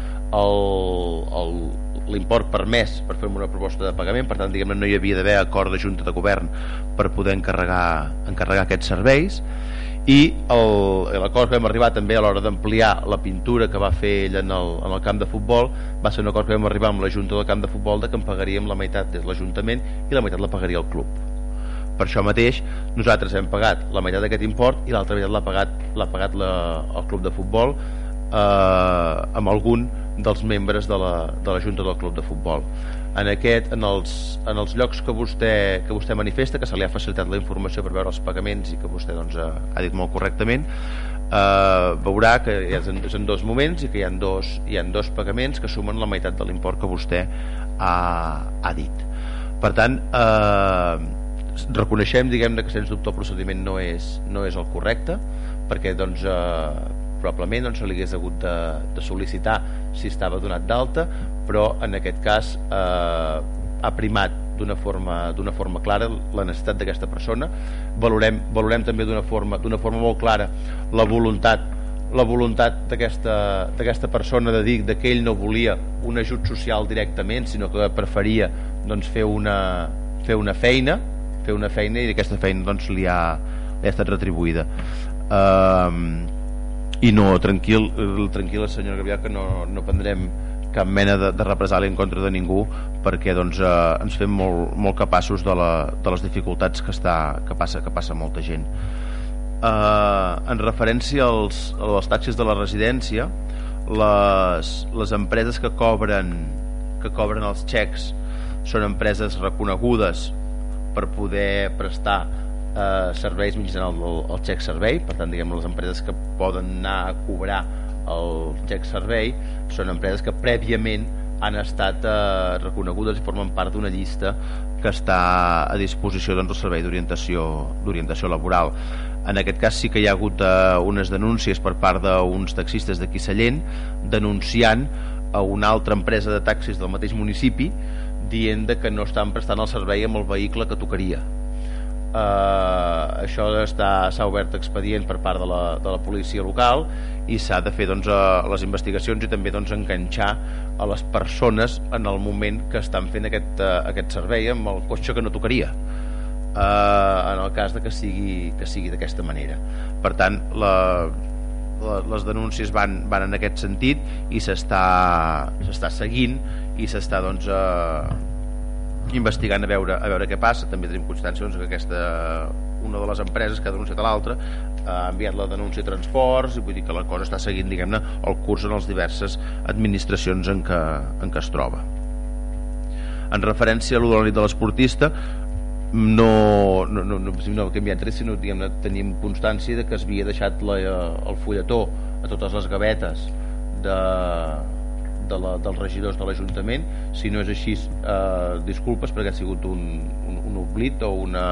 l'import permès per fer una proposta de pagament. Per tant diguem no hi havia d'haver acord de Junta de Govern per poder encarregar, encarregar aquests serveis i l'acord que vam arribar també a l'hora d'ampliar la pintura que va fer ell en el, en el camp de futbol va ser un acord que vam arribar amb la Junta del camp de futbol de que en pagaríem la meitat des de l'Ajuntament i la meitat la pagaria el club. Per això mateix nosaltres hem pagat la meitat d'aquest import i l'altra meitat l'ha pagat, pagat la, el club de futbol eh, amb algun dels membres de la, de la Junta del club de futbol en, aquest, en, els, en els llocs que vostè, que vostè manifesta, que se li ha facilitat la informació per veure els pagaments i que vostè doncs, ha, ha dit molt correctament, eh, veurà que és en, és en dos moments i que hi ha dos, hi ha dos pagaments que sumen la meitat de l'import que vostè ha, ha dit. Per tant, eh, reconeixem diguem-ne que sens dubte el procediment no és, no és el correcte perquè doncs, eh, probablement doncs, se li hagués hagut de, de sol·licitar si estava donat d'alta però en aquest cas eh, ha primat d'una forma, forma clara la necessitat d'aquesta persona. Valorem, valorem també d'una forma, forma molt clara la voluntat la voluntat d'aquesta persona de dir que ell no volia un ajut social directament sinó que preferia doncs, fer, una, fer una feina fer una feina i aquesta feina doncs, li, ha, li ha estat retribuïda. Eh, i no, tranquil tranquil·la senyora Gavià que no, no prendrem cap mena de, de represàlia en contra de ningú perquè doncs, eh, ens fem molt, molt capaços de, la, de les dificultats que, està, que, passa, que passa molta gent. Eh, en referència als, a les taxes de la residència les, les empreses que cobren que cobren els xecs són empreses reconegudes per poder prestar eh, serveis mitjançant el, el xec servei per tant diguem les empreses que poden anar a cobrar el xec servei són empreses que prèviament han estat eh, reconegudes i formen part d'una llista que està a disposició doncs, del Servei d'Orientació Laboral. En aquest cas sí que hi ha hagut eh, unes denúncies per part d'uns taxistes d'aquí Sallent denunciant a una altra empresa de taxis del mateix municipi dient de que no estan prestant el servei amb el vehicle que tocaria eh, això s'ha obert expedient per part de la, de la policia local i s'ha de fer doncs, eh, les investigacions i també doncs, enganxar a les persones en el moment que estan fent aquest, eh, aquest servei amb el cotxe que no tocaria eh, en el cas de que sigui, que sigui d'aquesta manera. Per tant la, la, les denúncies van, van en aquest sentit i s'està seguint i s'està doncs, eh, investigant a veure, a veure què passa. També tenim constància doncs, que aquesta una de les empreses que ha denunciat a l'altra ha enviat la denúncia a Transports i vull dir que la cosa està seguint diguem-ne el curs en les diverses administracions en què, en què es troba. En referència a l'ho de la nit de l'esportista no, no, no, no, no ha canviat res sinó diguem tenim constància de que es havia deixat la, el fulletó a totes les gavetes de, de la, dels regidors de l'Ajuntament. Si no és així eh, disculpes perquè ha sigut un, un, un oblit o una,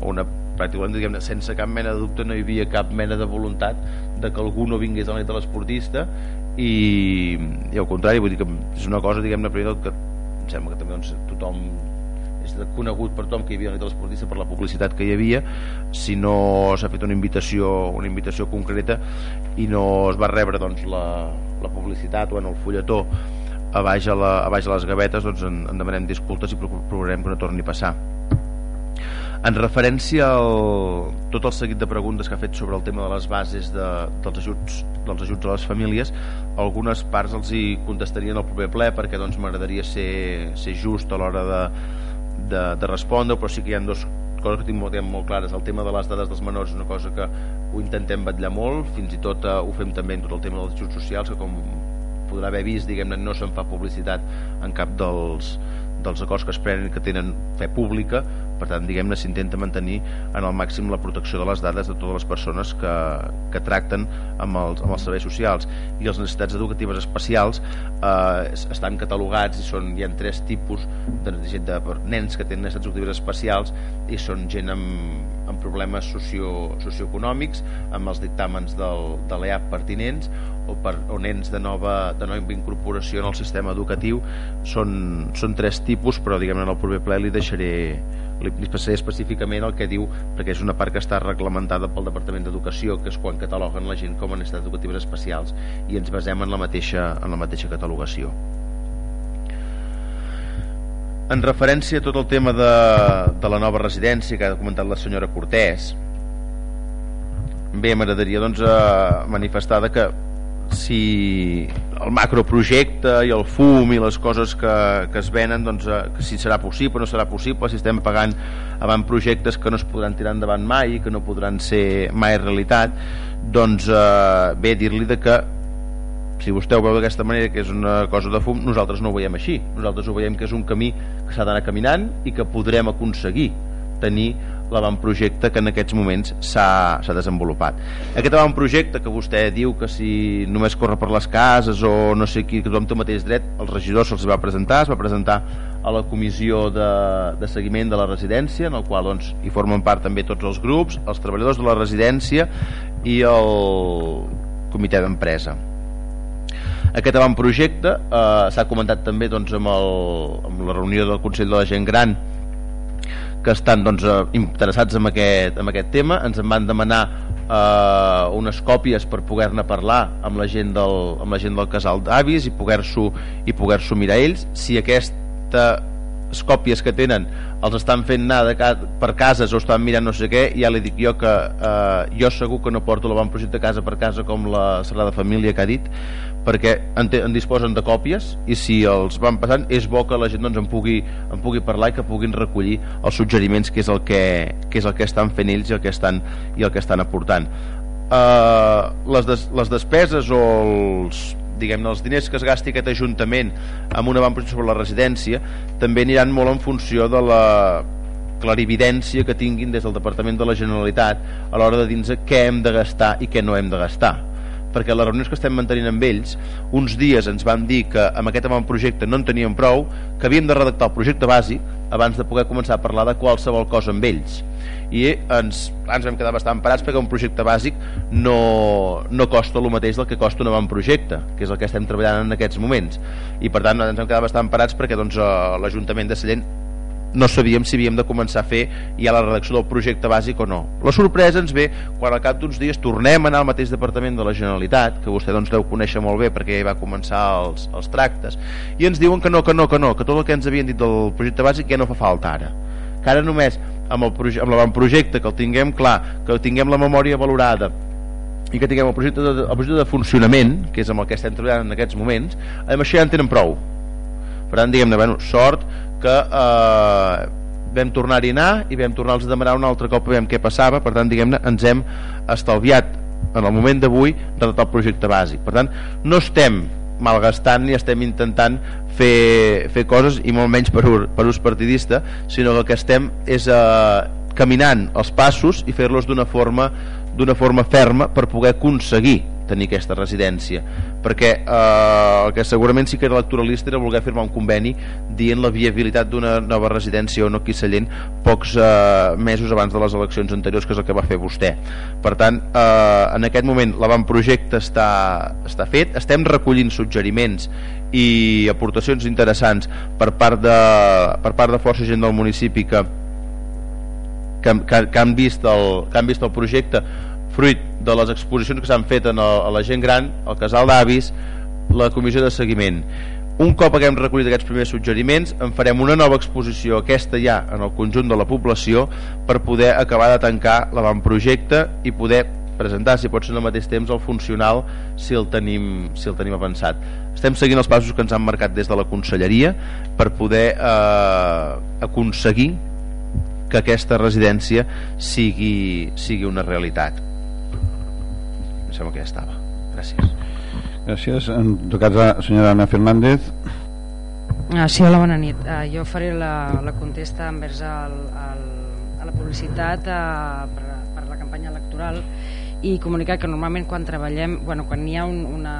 o una pràcticament diguem sense cap mena de dubte no hi havia cap mena de voluntat de que algú no vingués a la nit de l'esportista. I, i al contrari vull dir que és una cosa diguem-ne que em sembla que també doncs, tothom és conegut per tothom que hi havia la nit de l'esportista per la publicitat que hi havia. Si no s'ha fet una invitació una invitació concreta i no es va rebre doncs, la, la publicitat o en el fulletó a baix a, la, a, baix a les gavetes doncs en, en demanem disculpes i procurarem que no torni a passar. En referència al tot el seguit de preguntes que ha fet sobre el tema de les bases de, dels, ajuts, dels ajuts a les famílies algunes parts els hi contestarien al proper ple perquè doncs m'agradaria ser, ser just a l'hora de, de, de respondre però sí que hi ha dos coses que tinc molt, clares. El tema de les dades dels menors és una cosa que ho intentem batllar molt fins i tot eh, ho fem també en tot el tema dels ajuts socials que com podrà haver vist diguem-ne no se'n fa publicitat en cap dels, dels acords que es prenen que tenen fe pública per tant diguem-ne s'intenta mantenir en el màxim la protecció de les dades de totes les persones que, que tracten amb els, amb els serveis socials. I les necessitats educatives especials eh, estan catalogats i són, hi ha tres tipus de, de, de, nens que tenen necessitats educatives especials i són gent amb, amb problemes socio, socioeconòmics amb els dictàmens del, de l'EAP pertinents o, per, o nens de nova, de nova incorporació en el sistema educatiu són, són tres tipus però diguem en el proper ple li deixaré li, li passaré específicament el que diu perquè és una part que està reglamentada pel Departament d'Educació que és quan cataloguen la gent com a necessitats educatives especials i ens basem en la mateixa, en la mateixa catalogació. En referència a tot el tema de, de la nova residència que ha comentat la senyora Cortés bé, m'agradaria doncs, manifestar que si el macroprojecte i el fum i les coses que, que es venen doncs, eh, que si serà possible o no serà possible si estem pagant avant projectes que no es podran tirar endavant mai que no podran ser mai realitat doncs eh, bé dir-li de que si vostè ho veu d'aquesta manera que és una cosa de fum nosaltres no ho veiem així. Nosaltres ho veiem que és un camí que s'ha d'anar caminant i que podrem aconseguir tenir l'avantprojecte que en aquests moments s'ha desenvolupat. Aquest avantprojecte que vostè diu que si només corre per les cases o no sé qui, que tothom té el mateix dret, els regidors se'ls va presentar, es va presentar a la comissió de, de seguiment de la residència, en el qual doncs, hi formen part també tots els grups, els treballadors de la residència i el comitè d'empresa. Aquest avantprojecte eh, s'ha comentat també doncs, amb, el, amb la reunió del Consell de la Gent Gran que estan doncs, eh, interessats en aquest, en aquest tema. Ens en van demanar eh, unes còpies per poder-ne parlar amb la gent del, amb la gent del casal d'avis i poder-s'ho i poder mirar ells. Si aquesta les còpies que tenen els estan fent anar de ca per cases o estan mirant no sé què, ja li dic jo que eh, jo segur que no porto l'avantprojecte casa per casa com la Sagrada Família que ha dit perquè en, te, en disposen de còpies i si els van passant és bo que la gent doncs, en, pugui, en pugui parlar i que puguin recollir els suggeriments que és el que, que, és el que estan fent ells i el que estan, i el que estan aportant. Uh, les, des, les despeses o els diguem els diners que es gasti aquest Ajuntament amb un avantprojecte sobre la residència també aniran molt en funció de la clarividència que tinguin des del Departament de la Generalitat a l'hora de dir què hem de gastar i què no hem de gastar perquè les reunions que estem mantenint amb ells uns dies ens van dir que amb aquest projecte no en teníem prou que havíem de redactar el projecte bàsic abans de poder començar a parlar de qualsevol cosa amb ells. I ens, ens vam quedar bastant parats perquè un projecte bàsic no, no costa el mateix del que costa un projecte que és el que estem treballant en aquests moments. I per tant ens vam quedar bastant parats perquè doncs, eh, l'Ajuntament de Sallent no sabíem si havíem de començar a fer ja la redacció del projecte bàsic o no. La sorpresa ens ve quan al cap d'uns dies tornem a anar al mateix departament de la Generalitat, que vostè doncs deu conèixer molt bé perquè va començar els, els tractes, i ens diuen que no, que no, que no, que tot el que ens havien dit del projecte bàsic ja no fa falta ara. Que ara només amb el amb l'avantprojecte que el tinguem clar, que tinguem la memòria valorada, i que tinguem el projecte, de, el projecte de funcionament, que és amb el que estem treballant en aquests moments, amb això ja en tenen prou. Per tant, diguem-ne, bueno, sort que eh, vam tornar-hi anar i vam tornar-los a demanar un altre cop veiem què passava, per tant diguem-ne ens hem estalviat en el moment d'avui redactar el projecte bàsic. Per tant no estem malgastant ni estem intentant fer, fer coses i molt menys per, per ús partidista sinó que el que estem és eh, caminant els passos i fer-los d'una forma d'una forma ferma per poder aconseguir tenir aquesta residència. Perquè eh, el que segurament sí que era electoralista era voler firmar un conveni dient la viabilitat d'una nova residència o no aquí Sallent pocs eh, mesos abans de les eleccions anteriors que és el que va fer vostè. Per tant eh, en aquest moment l'avantprojecte està, està fet. Estem recollint suggeriments i aportacions interessants per part de, per part de força gent del municipi que, que, que, que, han, vist el, que han vist el projecte fruit de les exposicions que s'han fet a la gent gran, el casal d'avis, la comissió de seguiment. Un cop haguem recollit aquests primers suggeriments, en farem una nova exposició, aquesta ja en el conjunt de la població, per poder acabar de tancar l'avantprojecte i poder presentar, si pot ser al mateix temps, el funcional si el, tenim, si el tenim avançat. Estem seguint els passos que ens han marcat des de la conselleria per poder eh, aconseguir que aquesta residència sigui, sigui una realitat sembla que ja estava. Gràcies.
Gràcies, en tocat la senyora Ana Fernández.
Ah, sí, hola, bona nit. Ah, jo faré la, la contesta envers el, el, a la publicitat ah, per, per la campanya electoral i comunicar que normalment quan treballem bueno, quan hi ha un, una,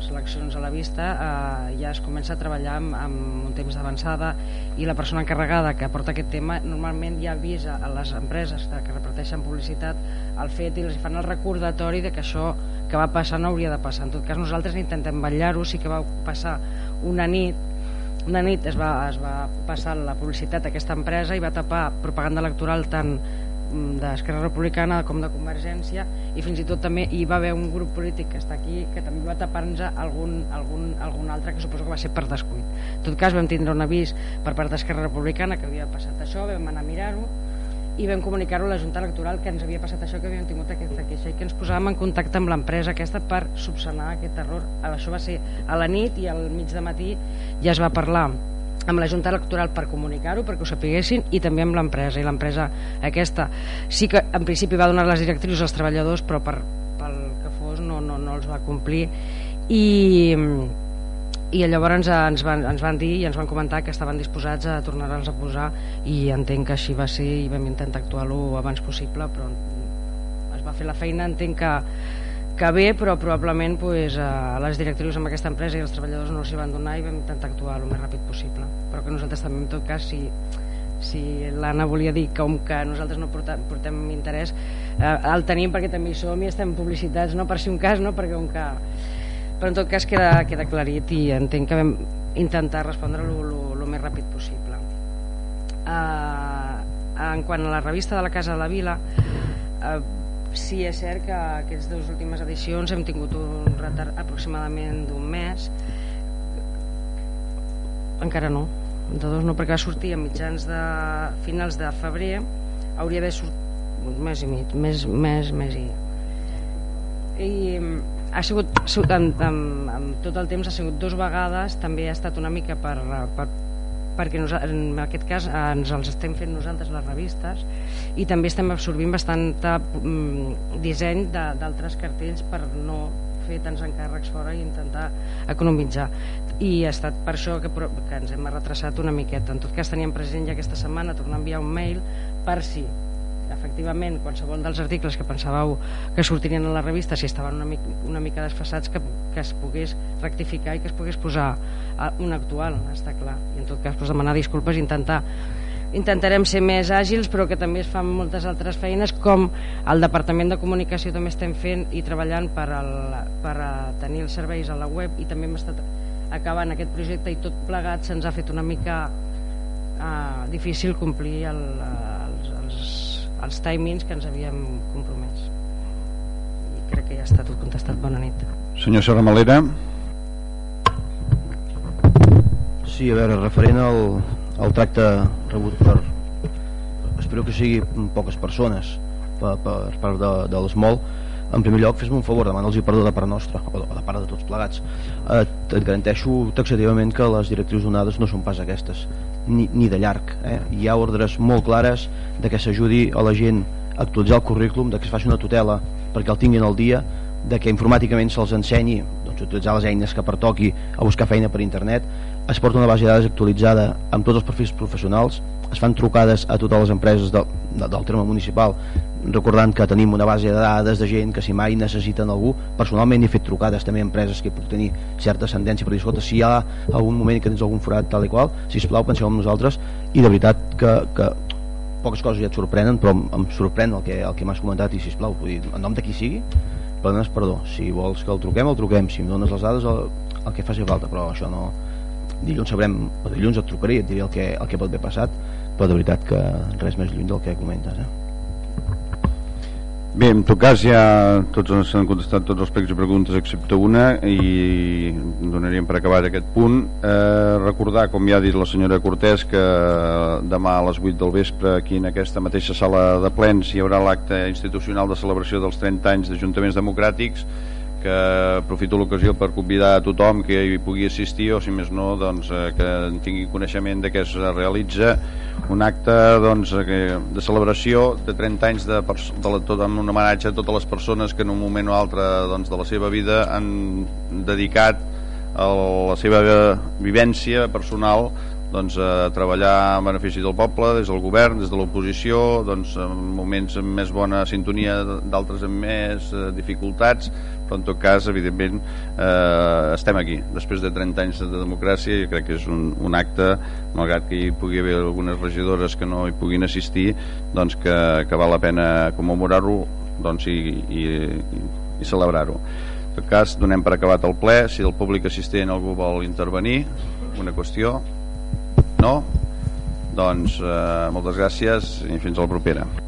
unes eleccions a la vista eh, ja es comença a treballar amb, amb un temps d'avançada i la persona encarregada que porta aquest tema normalment ja avisa a les empreses que reparteixen publicitat el fet i els fan el recordatori de que això que va passar no hauria de passar. En tot cas nosaltres intentem vetllar-ho. Sí que va passar una nit una nit es va, es va passar la publicitat a aquesta empresa i va tapar propaganda electoral tant d'Esquerra Republicana com de Convergència i fins i tot també hi va haver un grup polític que està aquí que també va tapar-nos algun, algun, algun altre que suposo que va ser per descuit. En tot cas vam tindre un avís per part d'Esquerra Republicana que havia passat això, vam anar a mirar-ho i vam comunicar-ho a la Junta Electoral que ens havia passat això, que havíem tingut aquesta queixa i que ens posàvem en contacte amb l'empresa aquesta per subsanar aquest error. Això va ser a la nit i al mig de matí ja es va parlar amb la Junta Electoral per comunicar-ho, perquè ho sapiguessin, i també amb l'empresa. I l'empresa aquesta sí que en principi va donar les directrius als treballadors, però per, pel que fos no, no, no els va complir. I, i llavors ens van, ens van dir i ens van comentar que estaven disposats a tornar-nos a posar i entenc que així va ser i vam intentar actuar lo abans possible però es va fer la feina entenc que que bé, però probablement pues, a les directrius amb aquesta empresa i els treballadors no s'hi van donar i vam intentar actuar el més ràpid possible. Però que nosaltres també, en tot cas, si, si l'Anna volia dir com que nosaltres no portem, portem interès, eh, el tenim perquè també hi som i estem publicitats, no per si un cas, no perquè un que... Però en tot cas queda, queda clarit i entenc que vam intentar respondre el més ràpid possible. Uh, en quant a la revista de la Casa de la Vila, uh, sí és cert que aquestes dues últimes edicions hem tingut un retard aproximadament d'un mes. Encara no. De dos no, perquè va sortir a mitjans de finals de febrer, hauria d'haver sortit un mes i mig, més, més, més i... I ha sigut, amb, amb, amb tot el temps ha sigut dos vegades, també ha estat una mica per, per perquè nos, en aquest cas ens els estem fent nosaltres les revistes i també estem absorbint bastant mm, disseny d'altres cartells per no fer tants encàrrecs fora i intentar economitzar. I ha estat per això que, que ens hem retrasat una miqueta. En tot cas teníem present ja aquesta setmana tornar a enviar un mail per si efectivament qualsevol dels articles que pensàveu que sortirien a la revista si estaven una mica, una mica desfassats que, que es pogués rectificar i que es pogués posar un actual està clar, i en tot cas pues, demanar disculpes i intentar intentarem ser més àgils però que també es fan moltes altres feines com el Departament de Comunicació també estem fent i treballant per, el, per a tenir els serveis a la web i també hem estat acabant aquest projecte i tot plegat se'ns ha fet una mica uh, difícil complir el, els, els timings que ens havíem compromès. I crec que ja està tot contestat. Bona nit.
Senyor Serra Malera
Sí, a veure, referent al, el tracte rebut per espero que sigui poques persones per, per part de, de l'ESMOL en primer lloc fes-me un favor, demana'ls perdó de part nostra o de, de part de tots plegats. Eh, et garanteixo taxativament que les directrius donades no són pas aquestes ni, ni de llarg eh? hi ha ordres molt clares de que s'ajudi a la gent a actualitzar el currículum, de que es faci una tutela perquè el tinguin al dia de que informàticament se'ls ensenyi doncs, utilitzar les eines que pertoqui a buscar feina per internet es porta una base de dades actualitzada amb tots els perfils professionals es fan trucades a totes les empreses de, de, del terme municipal recordant que tenim una base de dades de gent que si mai necessiten algú personalment he fet trucades també a empreses que puc tenir certa ascendència per dir, escolta, si hi ha algun moment que tens algun forat tal i qual, sisplau penseu en nosaltres. I de veritat que, que poques coses ja et sorprenen però em sorprèn el que, el que m'has comentat. I sisplau, vull dir, en nom de qui sigui demanes perdó, si vols que el truquem el truquem, si em dones les dades el, el que faci falta, però això no dilluns sabrem, dilluns et trucaré i et diré el que, el que pot haver passat. Però de veritat que res més lluny del que comentes eh?
Bé, en tot cas ja tots s'han contestat tots els plecs i preguntes excepte una i donaríem per acabat aquest punt. Eh, recordar, com ja ha dit la senyora Cortés que demà a les 8 del vespre aquí en aquesta mateixa sala de plens hi haurà l'acte institucional de celebració dels 30 anys d'Ajuntaments Democràtics que aprofito l'ocasió per convidar a tothom que hi pugui assistir o si més no doncs, eh, que en tingui coneixement de què es realitza. Un acte doncs, de celebració de 30 anys de, de la, tot, amb un homenatge a totes les persones que en un moment o altre doncs, de la seva vida han dedicat a la seva vivència personal doncs, a treballar en benefici del poble, des del govern, des de l'oposició, doncs, en moments amb més bona sintonia, d'altres amb més eh, dificultats, però en tot cas, evidentment, eh, estem aquí. Després de 30 anys de democràcia, i crec que és un, un acte, malgrat que hi pugui haver algunes regidores que no hi puguin assistir, doncs que, que val la pena commemorar-ho doncs, i, i, i, celebrar-ho. En tot cas, donem per acabat el ple. Si del públic assistent algú vol intervenir, una qüestió, no? Doncs eh, moltes gràcies i fins a la propera.